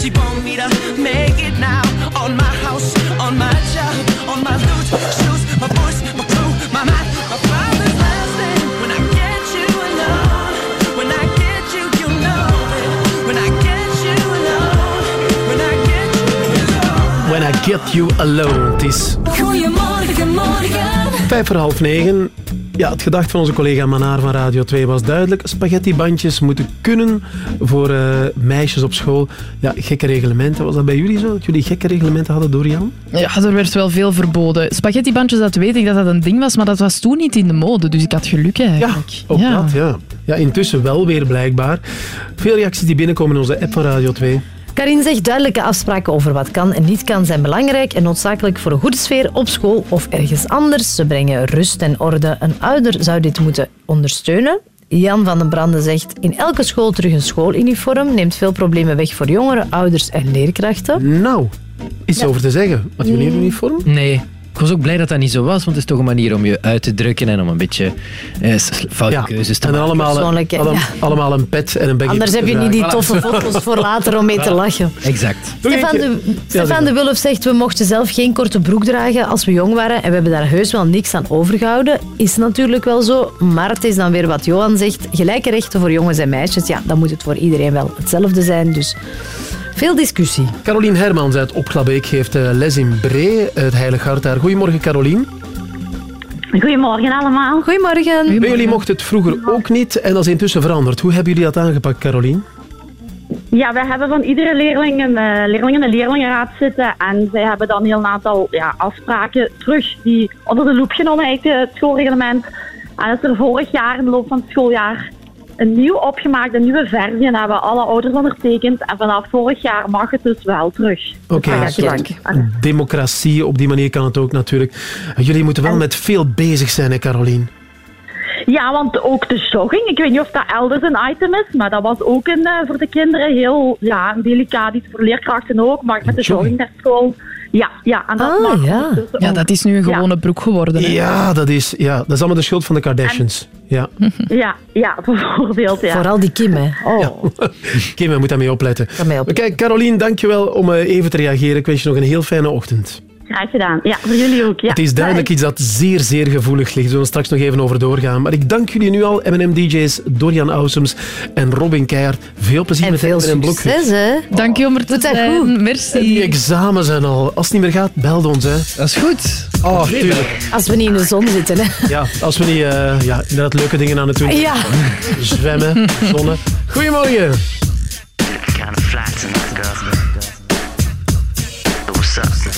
You want me to make it now? On my house, on my job, on my loot, shoes, my voice, my crew, my mind, my father's last name. When I get you alone, when I get you, you. When I get you alone, when I get you alone. When I get you alone, het is... Goedemorgen, morgen. Vijf voor half negen. Ja, het gedacht van onze collega Manaar van Radio 2 was duidelijk. Spaghettibandjes moeten kunnen voor eh, meisjes op school. Ja, gekke reglementen. Was dat bij jullie zo? Dat jullie gekke reglementen hadden, Dorian? Ja, er werd wel veel verboden. Spaghettibandjes, dat weet ik dat dat een ding was, maar dat was toen niet in de mode. Dus ik had geluk eigenlijk. Ook dat, ja. Ja, intussen wel weer blijkbaar. Veel reacties die binnenkomen in onze app van Radio 2. Karin zegt duidelijke afspraken over wat kan en niet kan zijn belangrijk en noodzakelijk voor een goede sfeer op school of ergens anders. Ze brengen rust en orde. Een ouder zou dit moeten ondersteunen. Jan van den Brande zegt in elke school terug een schooluniform. Neemt veel problemen weg voor jongeren, ouders en leerkrachten. Nou, iets over te zeggen. Had jullie een uniform? Nee. Ik was ook blij dat dat niet zo was, want het is toch een manier om je uit te drukken en om een beetje eh, foute keuzes te En dan maken. allemaal, Persoonlijk, alle- ja. allemaal een pet en een baggy Anders heb je niet die toffe foto's voor later om mee te lachen. Exact. Stefan de, Stefan de Wulf zegt, we mochten zelf geen korte broek dragen als we jong waren en we hebben daar heus wel niks aan overgehouden. Is natuurlijk wel zo, maar het is dan weer wat Johan zegt. Gelijke rechten voor jongens en meisjes, ja, dan moet het voor iedereen wel hetzelfde zijn. Dus veel discussie. Carolien Hermans uit Opglabeek geeft eh, les in Bree, het Heilig Hart daar. Goedemorgen, Carolien. Goedemorgen allemaal. Goedemorgen. Bij jullie mocht het vroeger ook niet en dat is intussen veranderd. Hoe hebben jullie dat aangepakt, Carolien? Ja, wij hebben van iedere leerling een uh, leerling in de leerlingenraad zitten. En zij hebben dan heel een aantal ja, afspraken terug die onder de loep genomen, eigenlijk het schoolreglement. En is er vorig jaar in de loop van het schooljaar een nieuw opgemaakt, een nieuwe versie. En hebben alle ouders ondertekend. En vanaf vorig jaar mag het dus wel terug. Oké, Dus soort dan- democratie, op die manier kan het ook natuurlijk. Jullie moeten wel met veel bezig zijn, hè, Carolien? Ja, want ook de jogging, ik weet niet of dat elders een item is, maar dat was ook een, eh, voor de kinderen heel ja, delicaat iets voor leerkrachten ook. Maar met de jogging naar school, ja, ja. En dat mag ja. dus Ja, dat is nu een gewone broek geworden. hè. Ja, dat is, ja, dat is allemaal de schuld van de Kardashians. Ja. Ja, ja, bijvoorbeeld, ja. Vooral die Kim, hè. Oh. Kim, we moeten daarmee opletten. Daarmee opletten. Kijk, Carolien, dankjewel om eh, even te reageren. Ik wens je nog een heel fijne ochtend. Graag gedaan. Ja, voor jullie ook. Ja. Het is duidelijk iets dat zeer, zeer gevoelig ligt. We zullen straks nog even over doorgaan. Maar ik dank jullie nu al, M&M-DJ's, Dorian Ausems en Robin Keijert. Veel plezier En met veel M&M Blok. succes, hè. Dank je om er te Doet dat zijn. goed. Merci. Die examens zijn al. Als het niet meer gaat, bel ons. Hè. Dat is goed. Oh, tuurlijk. Als we niet in de zon zitten, hè. Ja, als we niet eh, ja, inderdaad leuke dingen aan het doen Ja. Zwemmen, zonnen. Goedemorgen. Kind of flat tonight, girl. What's up?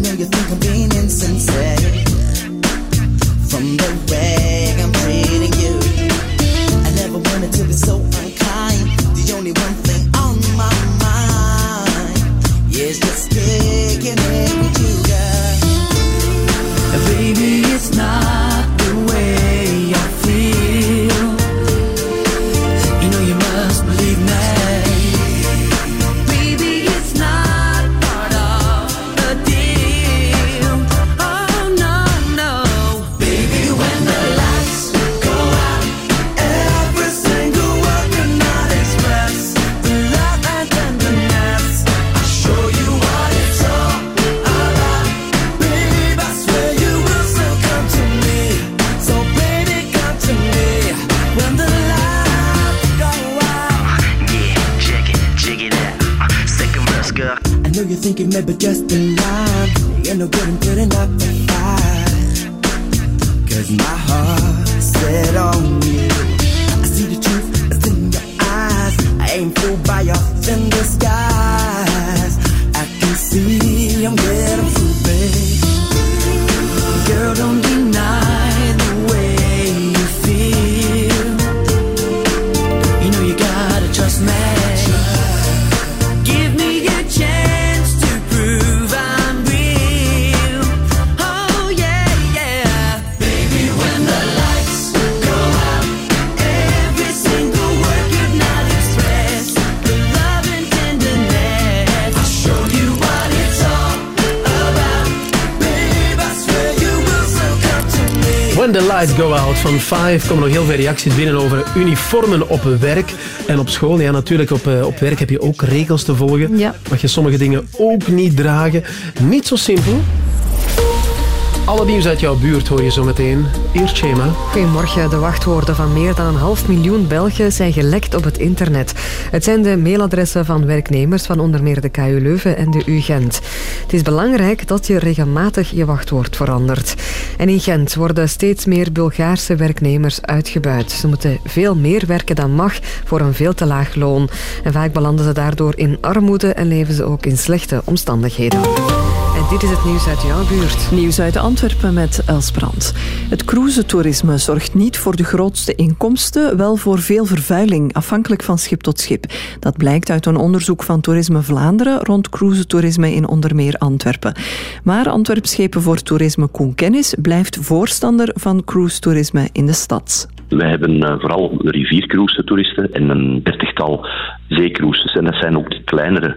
know you think I'm being insincere. Van Five komen nog heel veel reacties binnen over uniformen op werk en op school. Ja, natuurlijk, op, eh, op werk heb je ook regels te volgen. Ja. Mag je sommige dingen ook niet dragen. Niet zo simpel. Alle nieuws uit jouw buurt hoor je zo meteen. Eerst Shema. Goedemorgen. De wachtwoorden van meer dan een half miljoen Belgen zijn gelekt op het internet. Het zijn de mailadressen van werknemers van onder meer de KU Leuven en de U Gent. Het is belangrijk dat je regelmatig je wachtwoord verandert. En in Gent worden steeds meer Bulgaarse werknemers uitgebuit. Ze moeten veel meer werken dan mag voor een veel te laag loon. En vaak belanden ze daardoor in armoede en leven ze ook in slechte omstandigheden. Dit is het nieuws uit jouw buurt. Nieuws uit Antwerpen met Els Brandt. Het cruisetourisme zorgt niet voor de grootste inkomsten, wel voor veel vervuiling, afhankelijk van schip tot schip. Dat blijkt uit een onderzoek van Toerisme Vlaanderen rond cruisetourisme in onder meer Antwerpen. Maar Antwerpschepen voor Toerisme Koen Kennis blijft voorstander van cruisetourisme in de stad. Wij hebben eh, vooral riviercruise-toeristen en een dertigtal zeecruises. En dat zijn ook de kleinere.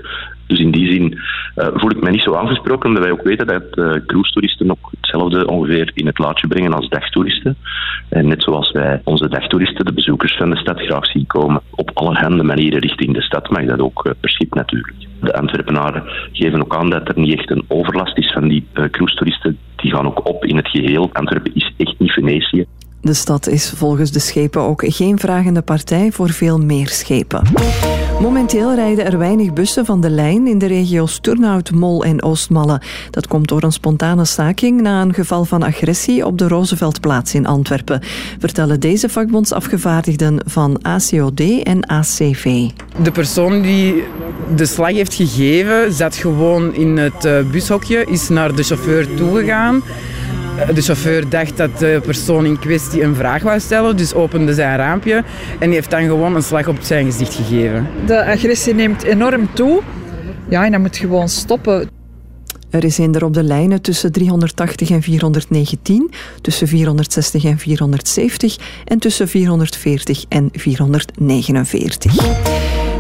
Dus in die zin eh, voel ik me niet zo aangesproken, omdat wij ook weten dat uh, cruise-toeristen ook hetzelfde ongeveer in het laadje brengen als dagtoeristen. En net zoals wij onze dagtoeristen, de bezoekers van de stad, graag zien komen op allerhande manieren richting de stad, mag dat ook uh, per schip natuurlijk. De Antwerpenaren geven ook aan dat er niet echt een overlast is van die uh, cruise-toeristen. Die gaan ook op in het geheel. Antwerpen is echt niet Venetië. De stad is volgens de schepen ook geen vragende partij voor veel meer schepen. Momenteel rijden er weinig bussen van de lijn in de regio's Turnhout, Mol en Oostmalle. Dat komt door een spontane staking na een geval van agressie op de Rooseveltplaats in Antwerpen, vertellen deze vakbondsafgevaardigden van ACOD en ACV. De persoon die de slag heeft gegeven, zat gewoon in het uh, bushokje, is naar de chauffeur toegegaan. De chauffeur dacht dat de persoon in kwestie een vraag wou stellen, dus opende zijn raampje en die heeft dan gewoon een slag op zijn gezicht gegeven. De agressie neemt enorm toe. Ja, en dat moet gewoon stoppen. Er is eender op de lijnen tussen 380 en 419, tussen 460 en 470 en tussen 440 en 449.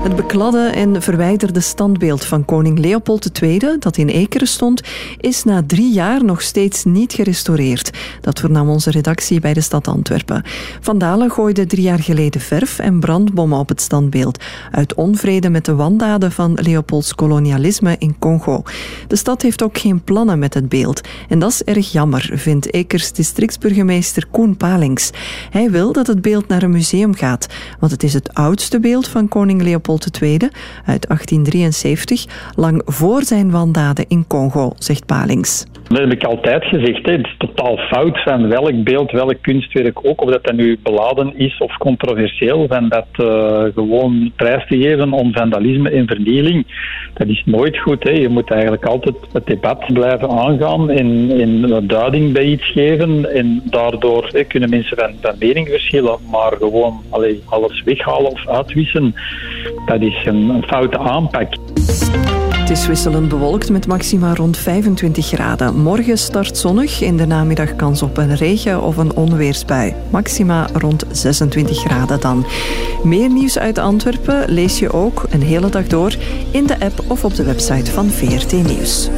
Het bekladde en verwijderde standbeeld van koning Leopold II, dat in Ekeren stond, is na drie jaar nog steeds niet gerestaureerd. Dat vernam onze redactie bij de stad Antwerpen. Vandalen gooiden drie jaar geleden verf en brandbommen op het standbeeld, uit onvrede met de wandaden van Leopolds kolonialisme in Congo. De stad heeft ook geen plannen met het beeld. En dat is erg jammer, vindt Ekers districtsburgemeester Koen Palings. Hij wil dat het beeld naar een museum gaat, want het is het oudste beeld van koning Leopold II uit 1873, lang voor zijn wandaden in Congo, zegt Palings. Dat heb ik altijd gezegd. Hè. Het is totaal fout van welk beeld, welk kunstwerk ook, of dat dat nu beladen is of controversieel, van dat uh, gewoon prijs te geven om vandalisme en vernieling. Dat is nooit goed. Hè. Je moet eigenlijk altijd het debat blijven aangaan en, en duiding bij iets geven. En daardoor kunnen mensen van, van mening verschillen, maar gewoon allee, alles weghalen of uitwissen, dat is een foute aanpak. Is wisselend bewolkt met maxima rond 25 graden. Morgen start zonnig, in de namiddag kans op een regen- of een onweersbui. Maxima rond 26 graden dan. Meer nieuws uit Antwerpen lees je ook een hele dag door in de app of op de website van VRT Nieuws.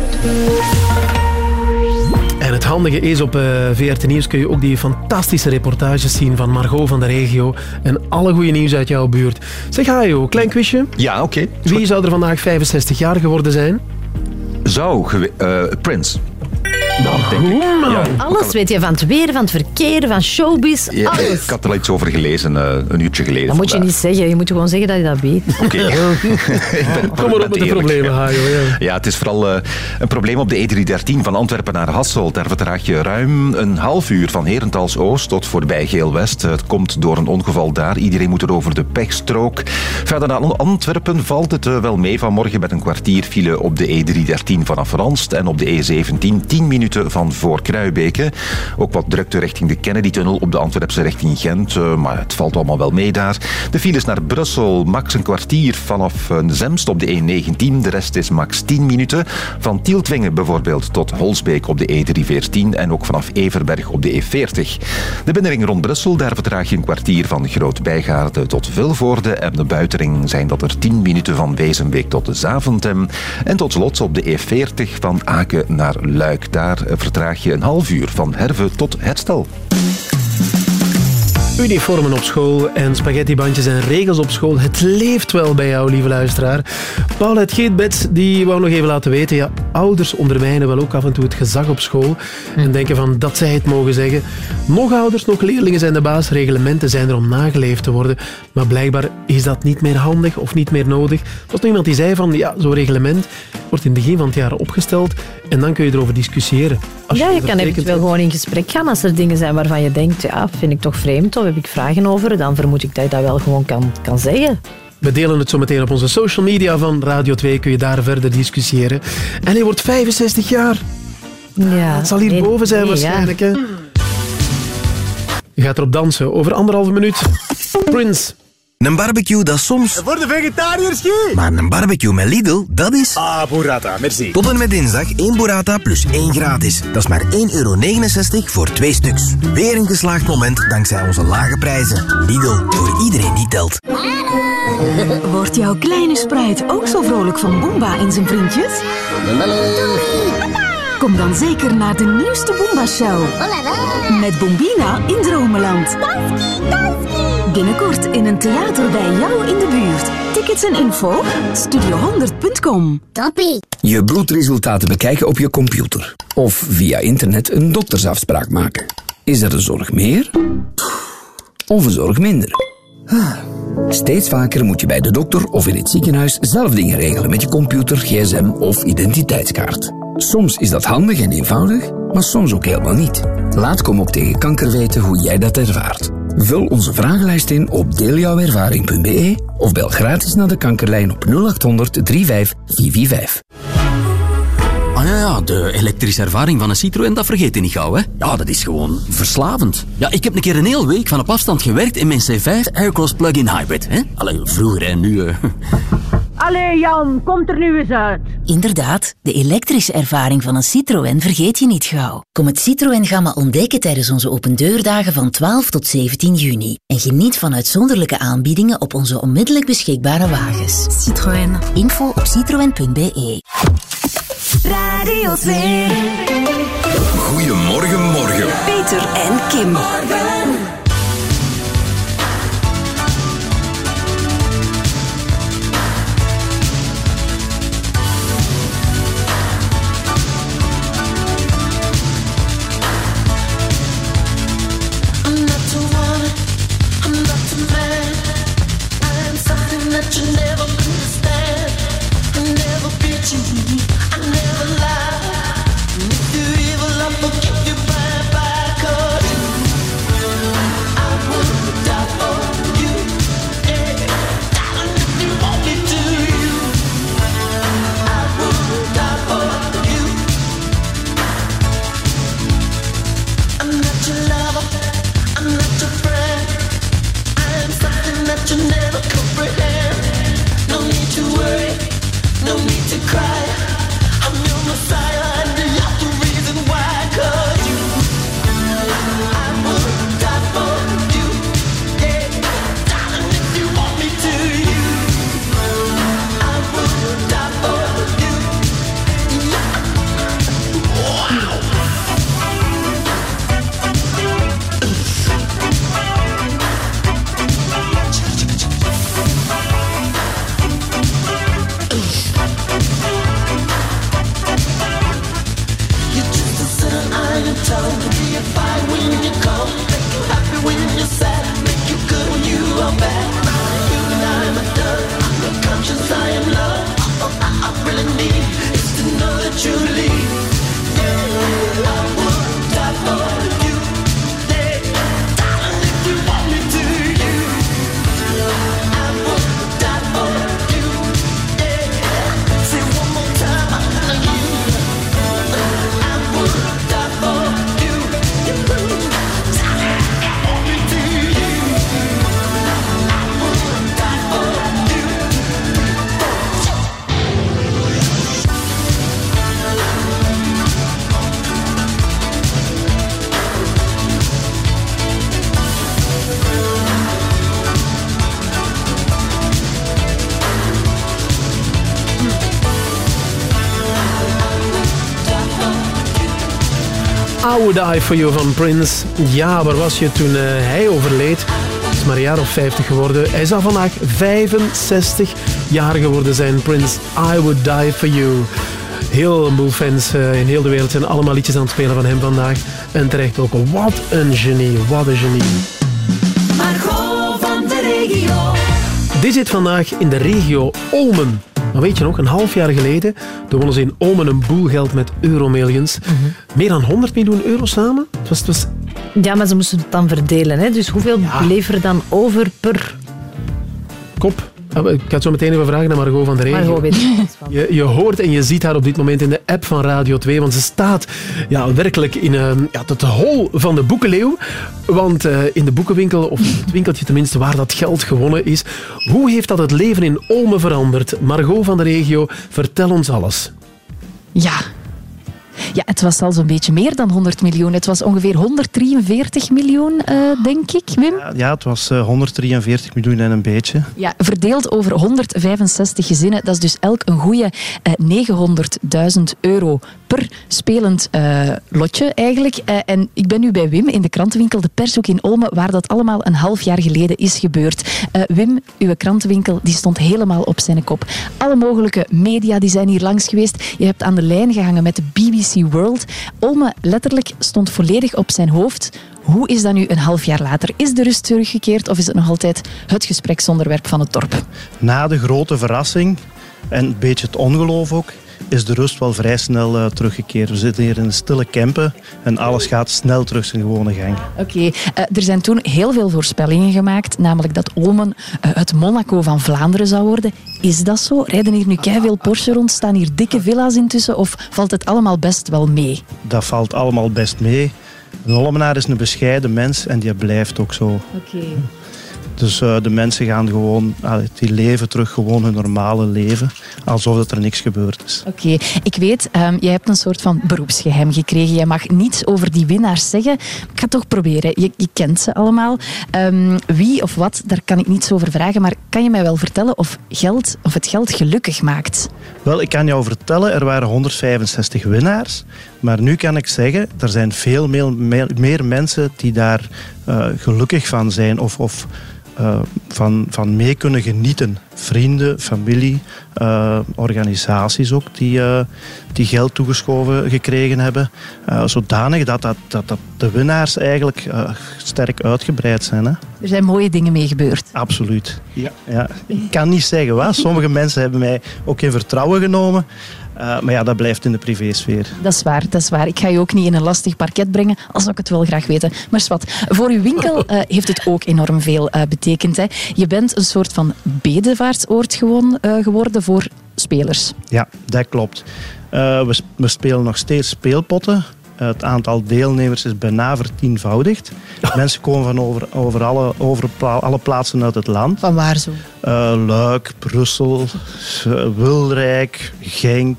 Handige is, op uh, VRT Nieuws kun je ook die fantastische reportages zien van Margot van de regio en alle goede nieuws uit jouw buurt. Zeg Hajo, klein quizje. Ja, oké. Okay. Wie zou er vandaag 65 jaar geworden zijn? Zou, uh, Prince. Nou, ja, alles weet je van het weer, van het verkeer, van showbiz, ja, alles. Ik had er al iets over gelezen, uh, een uurtje geleden. Dat moet je niet zeggen, je moet gewoon zeggen dat je dat weet. Oké. Okay. Kom maar op met de problemen, Hajo. Ja. ja, het is vooral uh, een probleem op de E313 van Antwerpen naar Hasselt. Daar vertraag je ruim een half uur van Herentals Oost tot voorbij Geel-West. Het komt door een ongeval daar. Iedereen moet er over de pechstrook. Verder naar Antwerpen valt het uh, wel mee vanmorgen met een kwartier file op de E313 vanaf Ranst en op de E17 10 minuten van voor Kruibeke. Ook wat drukte richting de Kennedy-tunnel op de Antwerpse richting Gent, uh, maar het valt allemaal wel mee daar. De files naar Brussel, max een kwartier vanaf Zemst op de E19. De rest is max 10 minuten. Van Tieltwingen bijvoorbeeld tot Holsbeek op de E314 en ook vanaf Everberg op de E40. De binnenring rond Brussel, daar vertraag je een kwartier van Groot-Bijgaarde tot Vilvoorde en de buitenring zijn dat er 10 minuten van Wezenbeek tot Zaventem en tot slot op de E40 van Aken naar Luik. Daar Daar vertraag je een half uur van Herve tot Herstel. Uniformen op school en spaghettibandjes en regels op school. Het leeft wel bij jou, lieve luisteraar. Paul uit Geetbed die wou nog even laten weten. Ja, ouders ondermijnen wel ook af en toe het gezag op school. En denken van dat zij het mogen zeggen. Nog ouders, nog leerlingen zijn de baas. Reglementen zijn er om nageleefd te worden. Maar blijkbaar is dat niet meer handig of niet meer nodig. Er was nog iemand die zei van ja, zo'n reglement wordt in het begin van het jaar opgesteld. En dan kun je erover discussiëren. Als Ja, je kan ondertekent eventueel gewoon in gesprek gaan als er dingen zijn waarvan je denkt, ja, vind ik toch vreemd of heb ik vragen over, dan vermoed ik dat je dat wel gewoon kan, kan zeggen. We delen het zo meteen op onze social media van Radio 2. Kun je daar verder discussiëren. En hij wordt 65 jaar. Ja, Het zal hier nee, boven zijn nee, waarschijnlijk. Hè? Je gaat erop dansen over anderhalve minuut. Prince. Een barbecue, dat soms... Voor de vegetariërs, Guy. Maar een barbecue met Lidl, dat is... Ah, burrata, merci. Tot en met dinsdag één burrata plus één gratis. Dat is maar 1,69 euro voor twee stuks. Weer een geslaagd moment dankzij onze lage prijzen. Lidl, voor iedereen die telt. Wordt jouw kleine spruit ook zo vrolijk van Boomba en zijn vriendjes? Kom dan zeker naar de nieuwste Boomba-show. Met Bombina in Dromeland. Binnenkort in een theater bij jou in de buurt. Tickets en info studio100.com. Toppie. Je bloedresultaten bekijken op je computer. Of via internet een doktersafspraak maken. Is er een zorg meer? Of een zorg minder? Steeds vaker moet je bij de dokter of in het ziekenhuis zelf dingen regelen met je computer, gsm of identiteitskaart. Soms is dat handig en eenvoudig, maar soms ook helemaal niet. Laat Kom op tegen kanker weten hoe jij dat ervaart. Vul onze vragenlijst in op deeljouwervaring.be of bel gratis naar de kankerlijn op 0800 35 445. Ah ja, ja, de elektrische ervaring van een Citroën, dat vergeet je niet gauw, hè? Ja, dat is gewoon verslavend. Ja, ik heb een keer een hele week van op afstand gewerkt in mijn C5 Aircross Plug-in Hybrid, hè? Allee, vroeger en nu... eh, Allee Jan, komt er nu eens uit. Inderdaad, de elektrische ervaring van een Citroën vergeet je niet gauw. Kom het Citroën Gamma ontdekken tijdens onze opendeurdagen van 12 tot 17 juni. En geniet van uitzonderlijke aanbiedingen op onze onmiddellijk beschikbare wagens. Citroën. Info op citroen.be Radio 2. Goedemorgen, morgen. Peter en Kim. I'm Die For You van Prince. Ja, waar was je toen eh, hij overleed? Het is maar een jaar of 50 geworden. Hij zou vandaag 65 jaar geworden zijn. Prince, I Would Die For You. Heel veel fans eh, in heel de wereld zijn allemaal liedjes aan het spelen van hem vandaag. En terecht ook. Wat een genie, wat een genie. Margot van de regio. Dit zit vandaag in de regio Olmen. Maar weet je nog, een half jaar geleden toen wonnen ze in Olmen een boel geld met Euromillions. Meer dan 100 miljoen euro samen. Het was, het was Ja, maar ze moesten het dan verdelen. Hè? Dus hoeveel bleef er dan over per... kop. Ah, Ik ga het zo meteen even vragen naar Margot van de Regio. Margot weet er van. Je, je hoort en je ziet haar op dit moment in de app van Radio 2, want ze staat ja, werkelijk in eh, ja, het hol van de boekenleeuw. Want eh, in de boekenwinkel, of het winkeltje tenminste, waar dat geld gewonnen is. Hoe heeft dat het leven in Olmen veranderd? Margot van de Regio, vertel ons alles. Ja. Ja, het was al zo'n beetje meer dan 100 miljoen. Het was ongeveer 143 miljoen, eh, denk ik, Wim. Ja, het was eh, 143 miljoen en een beetje. Ja, verdeeld over 165 gezinnen. Dat is dus elk een goede eh, 900.000 euro per spelend eh, lotje eigenlijk. Eh, en ik ben nu bij Wim in de krantenwinkel De Pershoek in Olmen, waar dat allemaal een half jaar geleden is gebeurd. Eh, Wim, uw krantenwinkel die stond helemaal op zijn kop. Alle mogelijke media die zijn hier langs geweest. Je hebt aan de lijn gehangen met de BBC World. Olmen letterlijk stond volledig op zijn hoofd. Hoe is dat nu een half jaar later? Is de rust teruggekeerd of is het nog altijd het gespreksonderwerp van het dorp? Na de grote verrassing en een beetje het ongeloof ook, is de rust wel vrij snel eh, teruggekeerd. We zitten hier in een stille Kempen en alles gaat snel terug zijn gewone gang. Oké, eh, er zijn toen heel veel voorspellingen gemaakt, namelijk dat Olmen eh, het Monaco van Vlaanderen zou worden. Is dat zo? Rijden hier nu veel Porsche rond? Staan hier dikke villa's intussen? Of valt het allemaal best wel mee? Dat valt allemaal best mee. Een Olmenaar is een bescheiden mens en die blijft ook zo. Oké. Dus eh, de mensen gaan gewoon, ah, die leven terug gewoon hun normale leven, alsof dat er niks gebeurd is. Oké, ik weet, ehm, jij hebt een soort van beroepsgeheim gekregen. Jij mag niets over die winnaars zeggen. Ik ga het toch proberen. Je, je kent ze allemaal. Ehm, wie of wat, daar kan ik niets over vragen. Maar kan je mij wel vertellen of, geld, of het geld gelukkig maakt? Wel, ik kan jou vertellen, er waren 165 winnaars. Maar nu kan ik zeggen, er zijn veel meer, meer, meer mensen die daar eh, gelukkig van zijn of, of eh, van, van mee kunnen genieten. Vrienden, familie, eh, organisaties ook die, eh, die geld toegeschoven gekregen hebben. Eh, zodanig dat, dat, dat, dat de winnaars eigenlijk eh, sterk uitgebreid zijn. Hè? Er zijn mooie dingen mee gebeurd. Absoluut. Ja. Ja. Ik kan niet zeggen wat. Sommige mensen hebben mij ook in vertrouwen genomen. Eh, maar ja, dat blijft in de privésfeer. Dat is waar, dat is waar. Ik ga je ook niet in een lastig parket brengen, al zou ik het wel graag weten. Maar wat, voor uw winkel eh, heeft het ook enorm veel eh, betekend. Hè. Je bent een soort van bedevaartsoord gewoon, geworden voor spelers. Ja, dat klopt. We, we spelen nog steeds speelpotten. Het aantal deelnemers is bijna vertienvoudigd. Mensen komen van over, over, alle, over pla- alle plaatsen uit het land. Van waar zo? Eh, Luik, Brussel, eh, Wilrijk, Genk,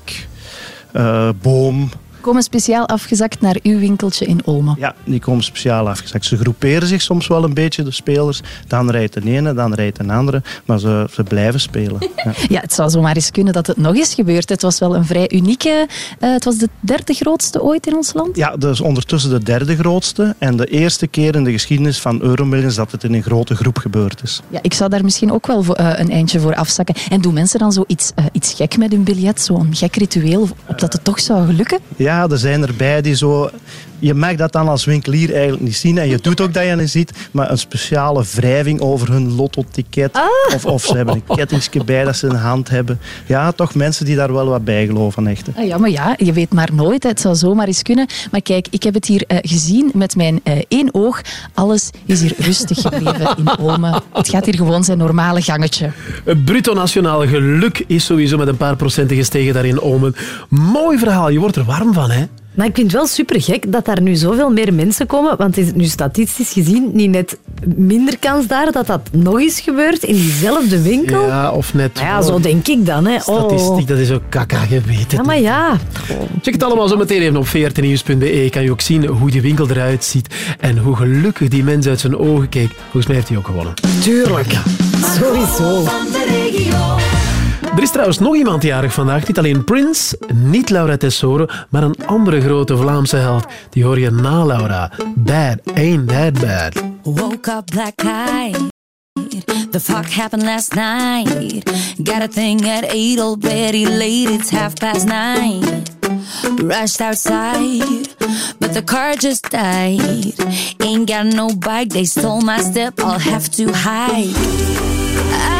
eh, Boom. Komen speciaal afgezakt naar uw winkeltje in Olmen. Ja, die komen speciaal afgezakt. Ze groeperen zich soms wel een beetje, de spelers. Dan rijdt de ene, dan rijdt een andere. Maar ze, ze blijven spelen. Ja. Ja, het zou zomaar eens kunnen dat het nog eens gebeurt. Het was wel een vrij unieke... eh, het was de derde grootste ooit in ons land. Ja, is ondertussen de derde grootste. En de eerste keer in de geschiedenis van Euromillions dat het in een grote groep gebeurd is. Ja, ik zou daar misschien ook wel voor, eh, een eindje voor afzakken. En doen mensen dan zoiets uh, iets gek met hun biljet? Zo'n gek ritueel, opdat het toch zou gelukken? Ja, er zijn erbij die zo... Je mag dat dan als winkelier eigenlijk niet zien. En je doet ook dat je het ziet. Maar een speciale wrijving over hun lotto-ticket. Of, of ze hebben een kettingsje bij dat ze in de hand hebben. Ja, toch mensen die daar wel wat bij geloven, echt. Ah, ja, maar ja, je weet maar nooit. hè. Het zou zomaar eens kunnen. Maar kijk, ik heb het hier eh, gezien met mijn eh, één oog. Alles is hier rustig gebleven in Olmen. Het gaat hier gewoon zijn normale gangetje. Het bruto nationaal geluk is sowieso met een paar procenten gestegen daar in Omen. Mooi verhaal, je wordt er warm van, hè? Maar ik vind het wel super gek dat daar nu zoveel meer mensen komen. Want is het nu statistisch gezien niet net minder kans daar dat dat nog eens gebeurt in diezelfde winkel? Ja, of net... Ja, zo denk ik dan. Hè. Oh. Statistiek, dat is ook kaka, het. Ja, maar ja. Check het allemaal zo meteen even op vrtnieuws.be. Kan je ook zien hoe die winkel eruit ziet en hoe gelukkig die mens uit zijn ogen kijkt. Volgens mij heeft hij ook gewonnen. Tuurlijk. Sowieso. Er is trouwens nog iemand jarig vandaag. Niet alleen Prince, niet Laura Tesoro, maar een andere grote Vlaamse held. Die hoor je na Laura. Bad, ain't that bad. Woke up black eyed. The fuck happened last night? Got a thing at eight already late. It's half past nine. Rushed outside, but the car just died. Ain't got no bike. They stole my step. I'll have to hide.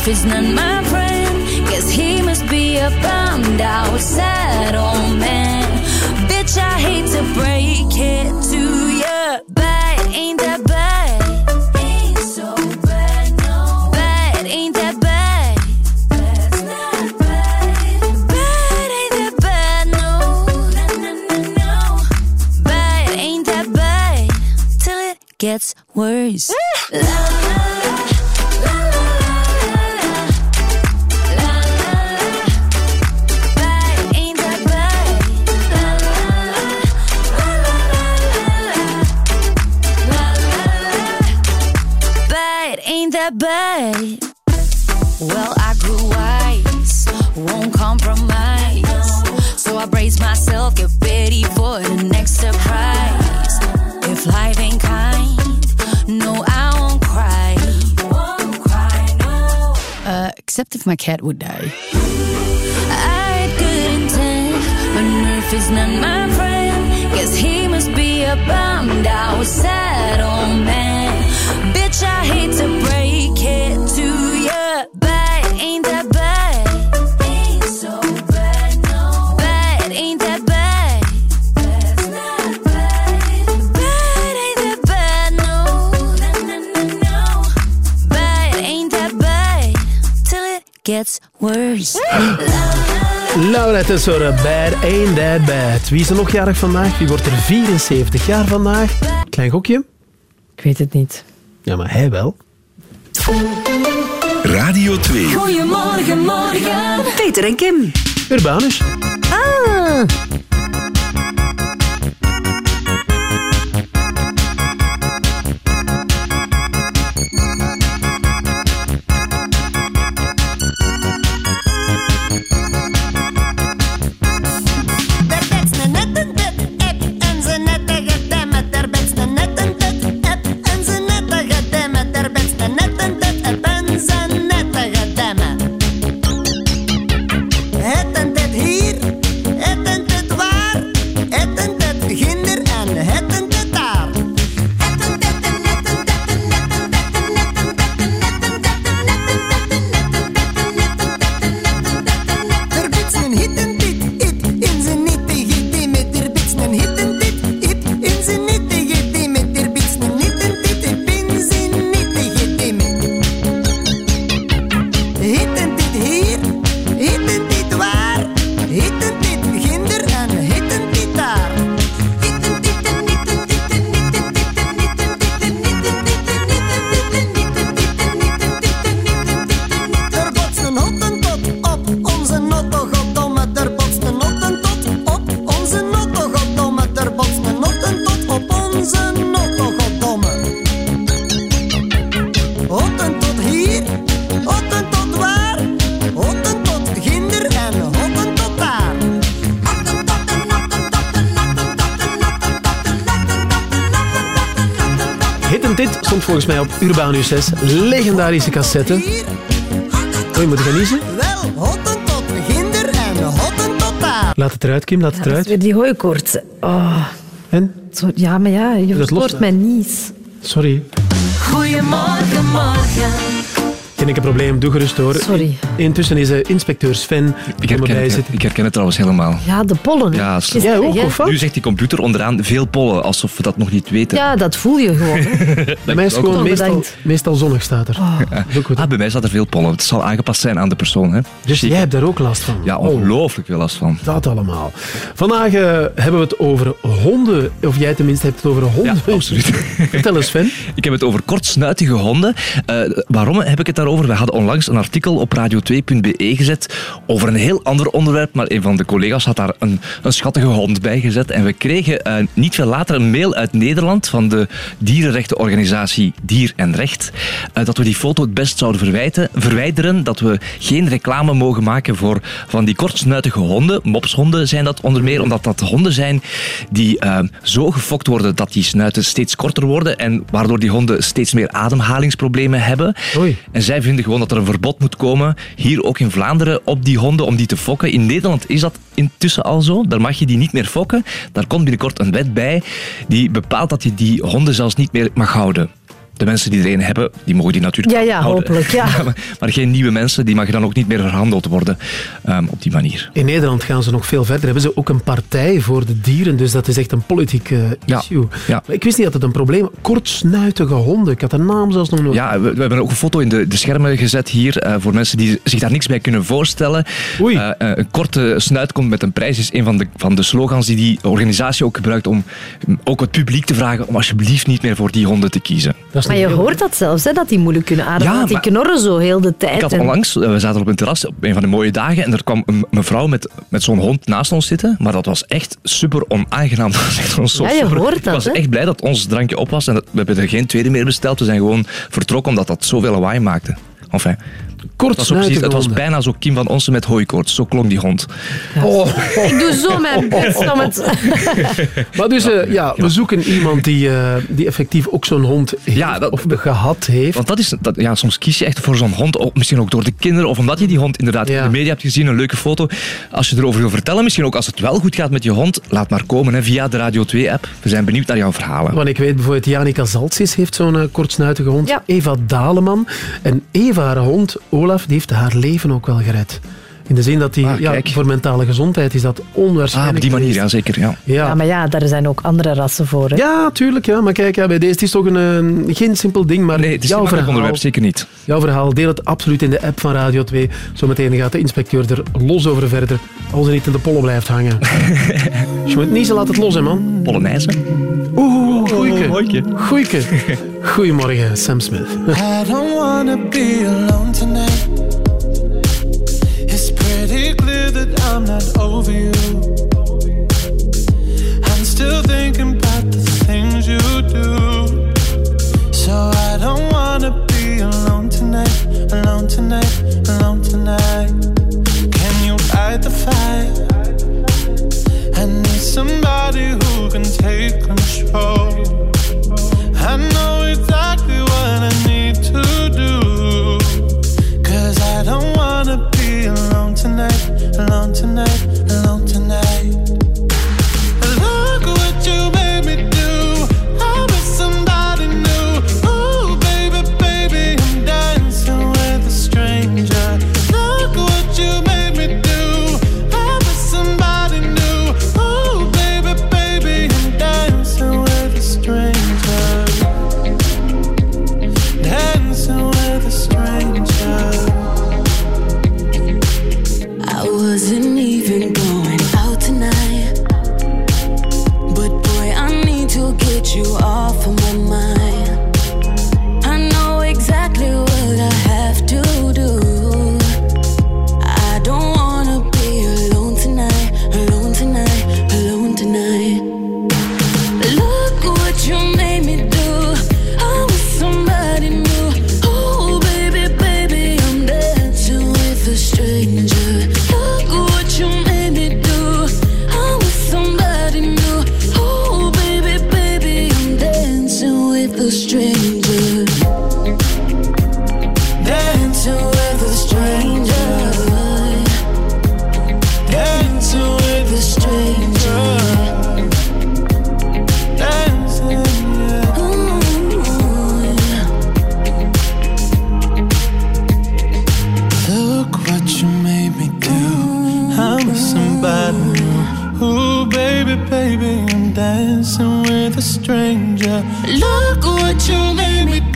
But Murphy's not my friend. Guess he must be a bummed out, sad old man. Bitch, I hate to break it to ya, but ain't that bad? Ain't so bad, no. Bad, ain't that bad? That's not bad. Bad, ain't that bad, no. No, no, no, no. Bad, ain't that bad? Till it gets worse. La, la, la. Well, I grew wise, won't compromise. So I brace myself, get ready for the next surprise. If life ain't kind, no, I won't cry. Uh, except if my cat would die. I but Murphy's not my friend. Guess he must be a bummed out, sad old man. Bitch, I hate to break gets worse. Laura Tesoro, bad, ain't that bad. Wie is er nog jarig vandaag? Wie wordt er 74 jaar vandaag? Klein gokje? Ik weet het niet. Ja, maar hij wel. Radio 2. Goedemorgen, morgen. Peter en Kim. Urbanus. Ah! Urbanus 6. Legendarische cassette. Oei, moet ik gaan niezen? Wel, hottentot ginder en hottentot daar. Laat het eruit, Kim, laat het eruit. weer die hooikoorts. Oh. En? Zo, ja, maar ja, je Dat verstoort mijn nies. Sorry. Goedemorgen, morgen. Enkel probleem, doe gerust hoor. Sorry. Intussen is eh, inspecteur Sven Ik er bij herken, zitten. ik herken het trouwens helemaal. Ja, de pollen. hè. Ja, erg, hè? Nu zegt die computer onderaan veel pollen, alsof we dat nog niet weten. Ja, dat voel je gewoon. hè. Bij mij is het gewoon Oh, meestal, meestal zonnig staat er. Ja. Ah, bij mij staat er veel pollen. Het zal aangepast zijn aan de persoon. Hè. Dus jij hebt daar ook last van? Ja, ongelooflijk veel last van. Dat allemaal. Vandaag eh, hebben we het over honden. Of jij tenminste hebt het over honden. Ja, absoluut. Vertel eens, Sven. Ik heb het over kortsnuitige honden. Eh, waarom heb ik het daarover? Over. We hadden onlangs een artikel op radio2.be gezet over een heel ander onderwerp, maar een van de collega's had daar een, een schattige hond bij gezet. En we kregen eh, niet veel later een mail uit Nederland van de dierenrechtenorganisatie Dier en Recht, eh, dat we die foto het best zouden verwijten, verwijderen, dat we geen reclame mogen maken voor van die kortsnuitige honden. Mopshonden zijn dat onder meer, omdat dat honden zijn die eh, zo gefokt worden dat die snuiten steeds korter worden en waardoor die honden steeds meer ademhalingsproblemen hebben. En zij vinden gewoon dat er een verbod moet komen, hier ook in Vlaanderen, op die honden om die te fokken. In Nederland is dat intussen al zo. Daar mag je die niet meer fokken. Daar komt binnenkort een wet bij die bepaalt dat je die honden zelfs niet meer mag houden. De mensen die er een hebben, die mogen die natuurlijk Ja, ja, houden. hopelijk, ja. maar, maar geen nieuwe mensen, die mag dan ook niet meer verhandeld worden ehm, op die manier. In Nederland gaan ze nog veel verder. Hebben ze ook een partij voor de dieren, dus dat is echt een politiek eh, issue. Maar ik wist niet dat het een probleem was. Kortsnuitige honden. Ik had de naam zelfs nog nooit. Ja, we, we hebben ook een foto in de, de schermen gezet hier eh, voor mensen die zich daar niks bij kunnen voorstellen. Eh, eh, een korte snuit komt met een prijs is een van de, van de slogans die die organisatie ook gebruikt om ook het publiek te vragen om alsjeblieft niet meer voor die honden te kiezen. Maar je hoort dat zelfs, hè, dat die moeilijk kunnen ademen. Ja, die knorren zo heel de tijd. Ik had onlangs, eh, we zaten op een terras op een van de mooie dagen en er kwam een mevrouw met, met zo'n hond naast ons zitten, maar dat was echt super onaangenaam. Dat was echt zo Ja, je super. hoort Ik dat, was hè? echt blij dat ons drankje op was en dat, we hebben er geen tweede meer besteld. We zijn gewoon vertrokken omdat dat zoveel lawaai maakte. Enfin, was, precies, het was bijna zo Kim van Onsen met hooikoorts. Zo klonk die hond. Ik doe zo mijn best om het... Maar dus, eh, ja, we zoeken iemand die, eh, die effectief ook zo'n hond heeft, of gehad heeft. Want dat is, dat, ja, soms kies je echt voor zo'n hond, ook, misschien ook door de kinderen, of omdat je die hond inderdaad in de media hebt gezien, een leuke foto. Als je erover wil vertellen, misschien ook als het wel goed gaat met je hond, laat maar komen hè, via de Radio 2-app. We zijn benieuwd naar jouw verhalen. Want ik weet bijvoorbeeld, Janica Zaltsis heeft zo'n eh, kortsnuitige hond. Eva Daleman. En Eva, haar hond, Olaf, heeft haar leven ook wel gered. In de zin dat die, ja, voor mentale gezondheid is dat onwaarschijnlijk. Ah, op die manier, ja, zeker. Ja. Ja. Ja, maar ja, daar zijn ook andere rassen voor. Hè? Ja, tuurlijk. Ja. Maar kijk, ja, bij deze het is toch een, eh, geen simpel ding. Maar Nee, het is jouw verhaal, onderwerp, zeker niet. Jouw verhaal, deel het absoluut in de app van Radio 2. Zometeen gaat de inspecteur er los over verder. Als hij niet in de pollen blijft hangen. Je moet niezen, laat het los, hè, man. Polonaise. Oeh, goeieke. Goeieke. Goedemorgen, Sam Smith. I don't wanna be alone tonight. Pretty clear that I'm not over you. I'm still thinking about the things you do. So I don't wanna be alone tonight, alone tonight, alone tonight. Can you fight the fire? I need somebody who can take control. I know tonight, alone tonight, alone tonight.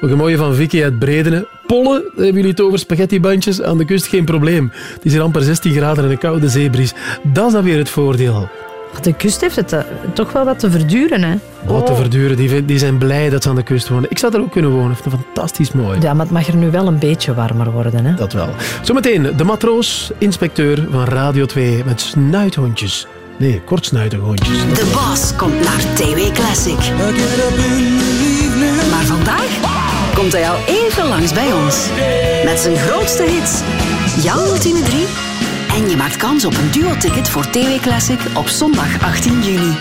Ook een mooie van Vicky uit Bredene. Pollen, daar hebben jullie het over, spaghettibandjes. Aan de kust geen probleem. Het is hier amper 16 graden en een koude zeebries. Dat is dan weer het voordeel. De kust heeft het eh, toch wel wat te verduren, hè? Wat te verduren, die, die zijn blij dat ze aan de kust wonen. Ik zou er ook kunnen wonen, vind het fantastisch mooi. Ja, maar het mag er nu wel een beetje warmer worden, hè? Dat wel. Zometeen de matroos, inspecteur van Radio 2 met snuithondjes. Nee, kortsnuitige hondjes. De Bas komt naar TW Classic. Maar vandaag komt hij al even langs bij ons. Met zijn grootste hits. Jouw ultieme 3. En je maakt kans op een duo-ticket voor TW Classic op zondag 18 juni.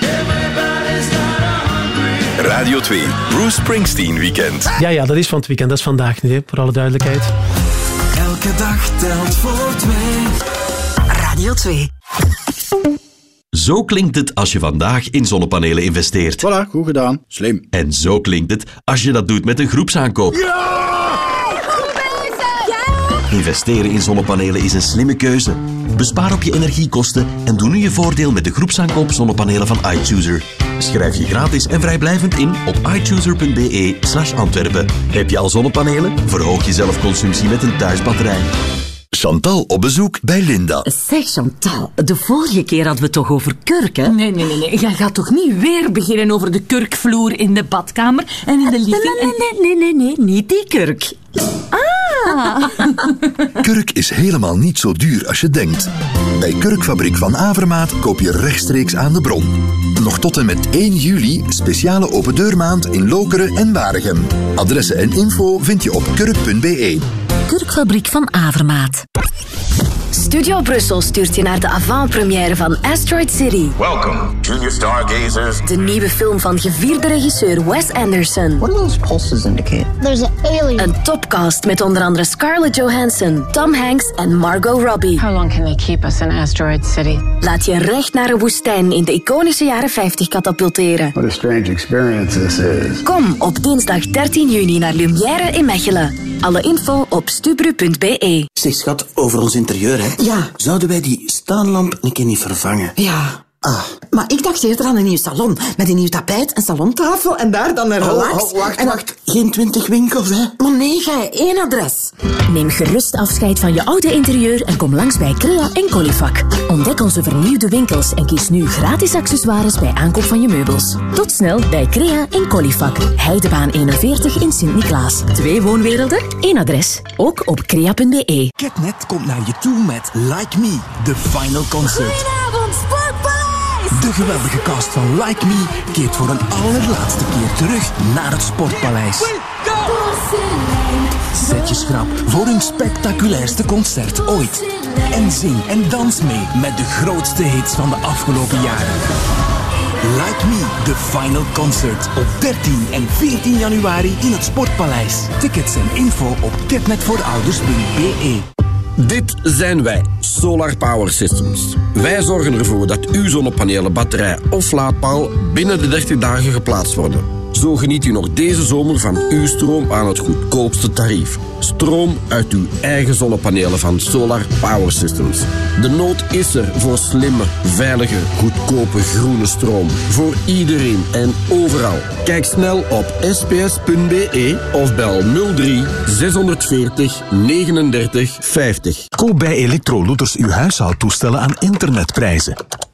Radio 2, Bruce Springsteen Weekend. Ja, ja, dat is van het weekend. Dat is vandaag niet, hè, voor alle duidelijkheid. Elke dag telt voor twee. Radio 2. Zo klinkt het als je vandaag in zonnepanelen investeert. Voilà, goed gedaan. Slim. En zo klinkt het als je dat doet met een groepsaankoop. Investeren in zonnepanelen is een slimme keuze. Bespaar op je energiekosten en doe nu je voordeel met de groepsaankoop zonnepanelen van iChooser. Schrijf je gratis en vrijblijvend in op ichooser.be slash Antwerpen. Heb je al zonnepanelen? Verhoog je zelfconsumptie met een thuisbatterij. Chantal op bezoek bij Linda. Zeg Chantal, de vorige keer hadden we het toch over kurk, hè? Nee, nee, nee, nee. Jij gaat toch niet weer beginnen over de kurkvloer in de badkamer en in de living? Nee, nee, nee, nee, nee, niet die kurk. Ah! Kurk is helemaal niet zo duur als je denkt. Bij Kurkfabriek van Avermaat koop je rechtstreeks aan de bron. Nog tot en met 1 juli speciale opendeurmaand in Lokeren en Waregem. Adressen en info vind je op kurk.be. Kurkfabriek van Avermaat. Studio Brussel stuurt je naar de avant-première van Asteroid City. Welcome, junior stargazers. De nieuwe film van gevierde regisseur Wes Anderson. What do those pulses indicate? There's an alien. Een topcast met onder andere Scarlett Johansson, Tom Hanks en Margot Robbie. How long can they keep us in Asteroid City? Laat je recht naar een woestijn in de iconische jaren 50 katapulteren. What a strange experience this is. Kom op dinsdag 13 juni naar Lumière in Mechelen. Alle info op stubru.be. Zeg schat, over ons interieur, hè? Ja. Zouden wij die staanlamp een keer niet vervangen? Ja. Ah. Maar ik dacht eerder aan een nieuw salon. Met een nieuw tapijt, een salontafel en daar dan een Oh, relax. oh, wacht, en wacht. Geen twintig winkels, hè? Maar nee, gij, één adres. Neem gerust afscheid van je oude interieur en kom langs bij Crea en Colifac. Ontdek onze vernieuwde winkels en kies nu gratis accessoires bij aankoop van je meubels. Tot snel bij Crea en Colifac. Heidebaan 41 in Sint-Niklaas. Twee woonwerelden, één adres. Ook op crea.be. Catnet komt naar je toe met Like Me, de final concert. De geweldige cast van Like Me keert voor een allerlaatste keer terug naar het Sportpaleis. Zet je schrap voor hun spectaculairste concert ooit. En zing en dans mee met de grootste hits van de afgelopen jaren. Like Me, de final concert op 13 en 14 januari in het Sportpaleis. Tickets en info op catnetvoorouders.be. Dit zijn wij, Solar Power Systems. Wij zorgen ervoor dat uw zonnepanelen, batterij of laadpaal binnen de 30 dagen geplaatst worden. Zo geniet u nog deze zomer van uw stroom aan het goedkoopste tarief. Stroom uit uw eigen zonnepanelen van Solar Power Systems. De nood is er voor slimme, veilige, goedkope groene stroom. Voor iedereen en overal. Kijk snel op sps.be of bel 03 640 39 50. Koop bij Electro-Looters uw huishoudtoestellen aan internetprijzen.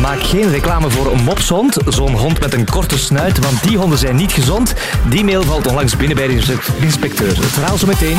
Maak geen reclame voor een mopshond, zo'n hond met een korte snuit, want die honden zijn niet gezond. Die mail valt onlangs binnen bij de inspecteur. Het verhaal zo meteen.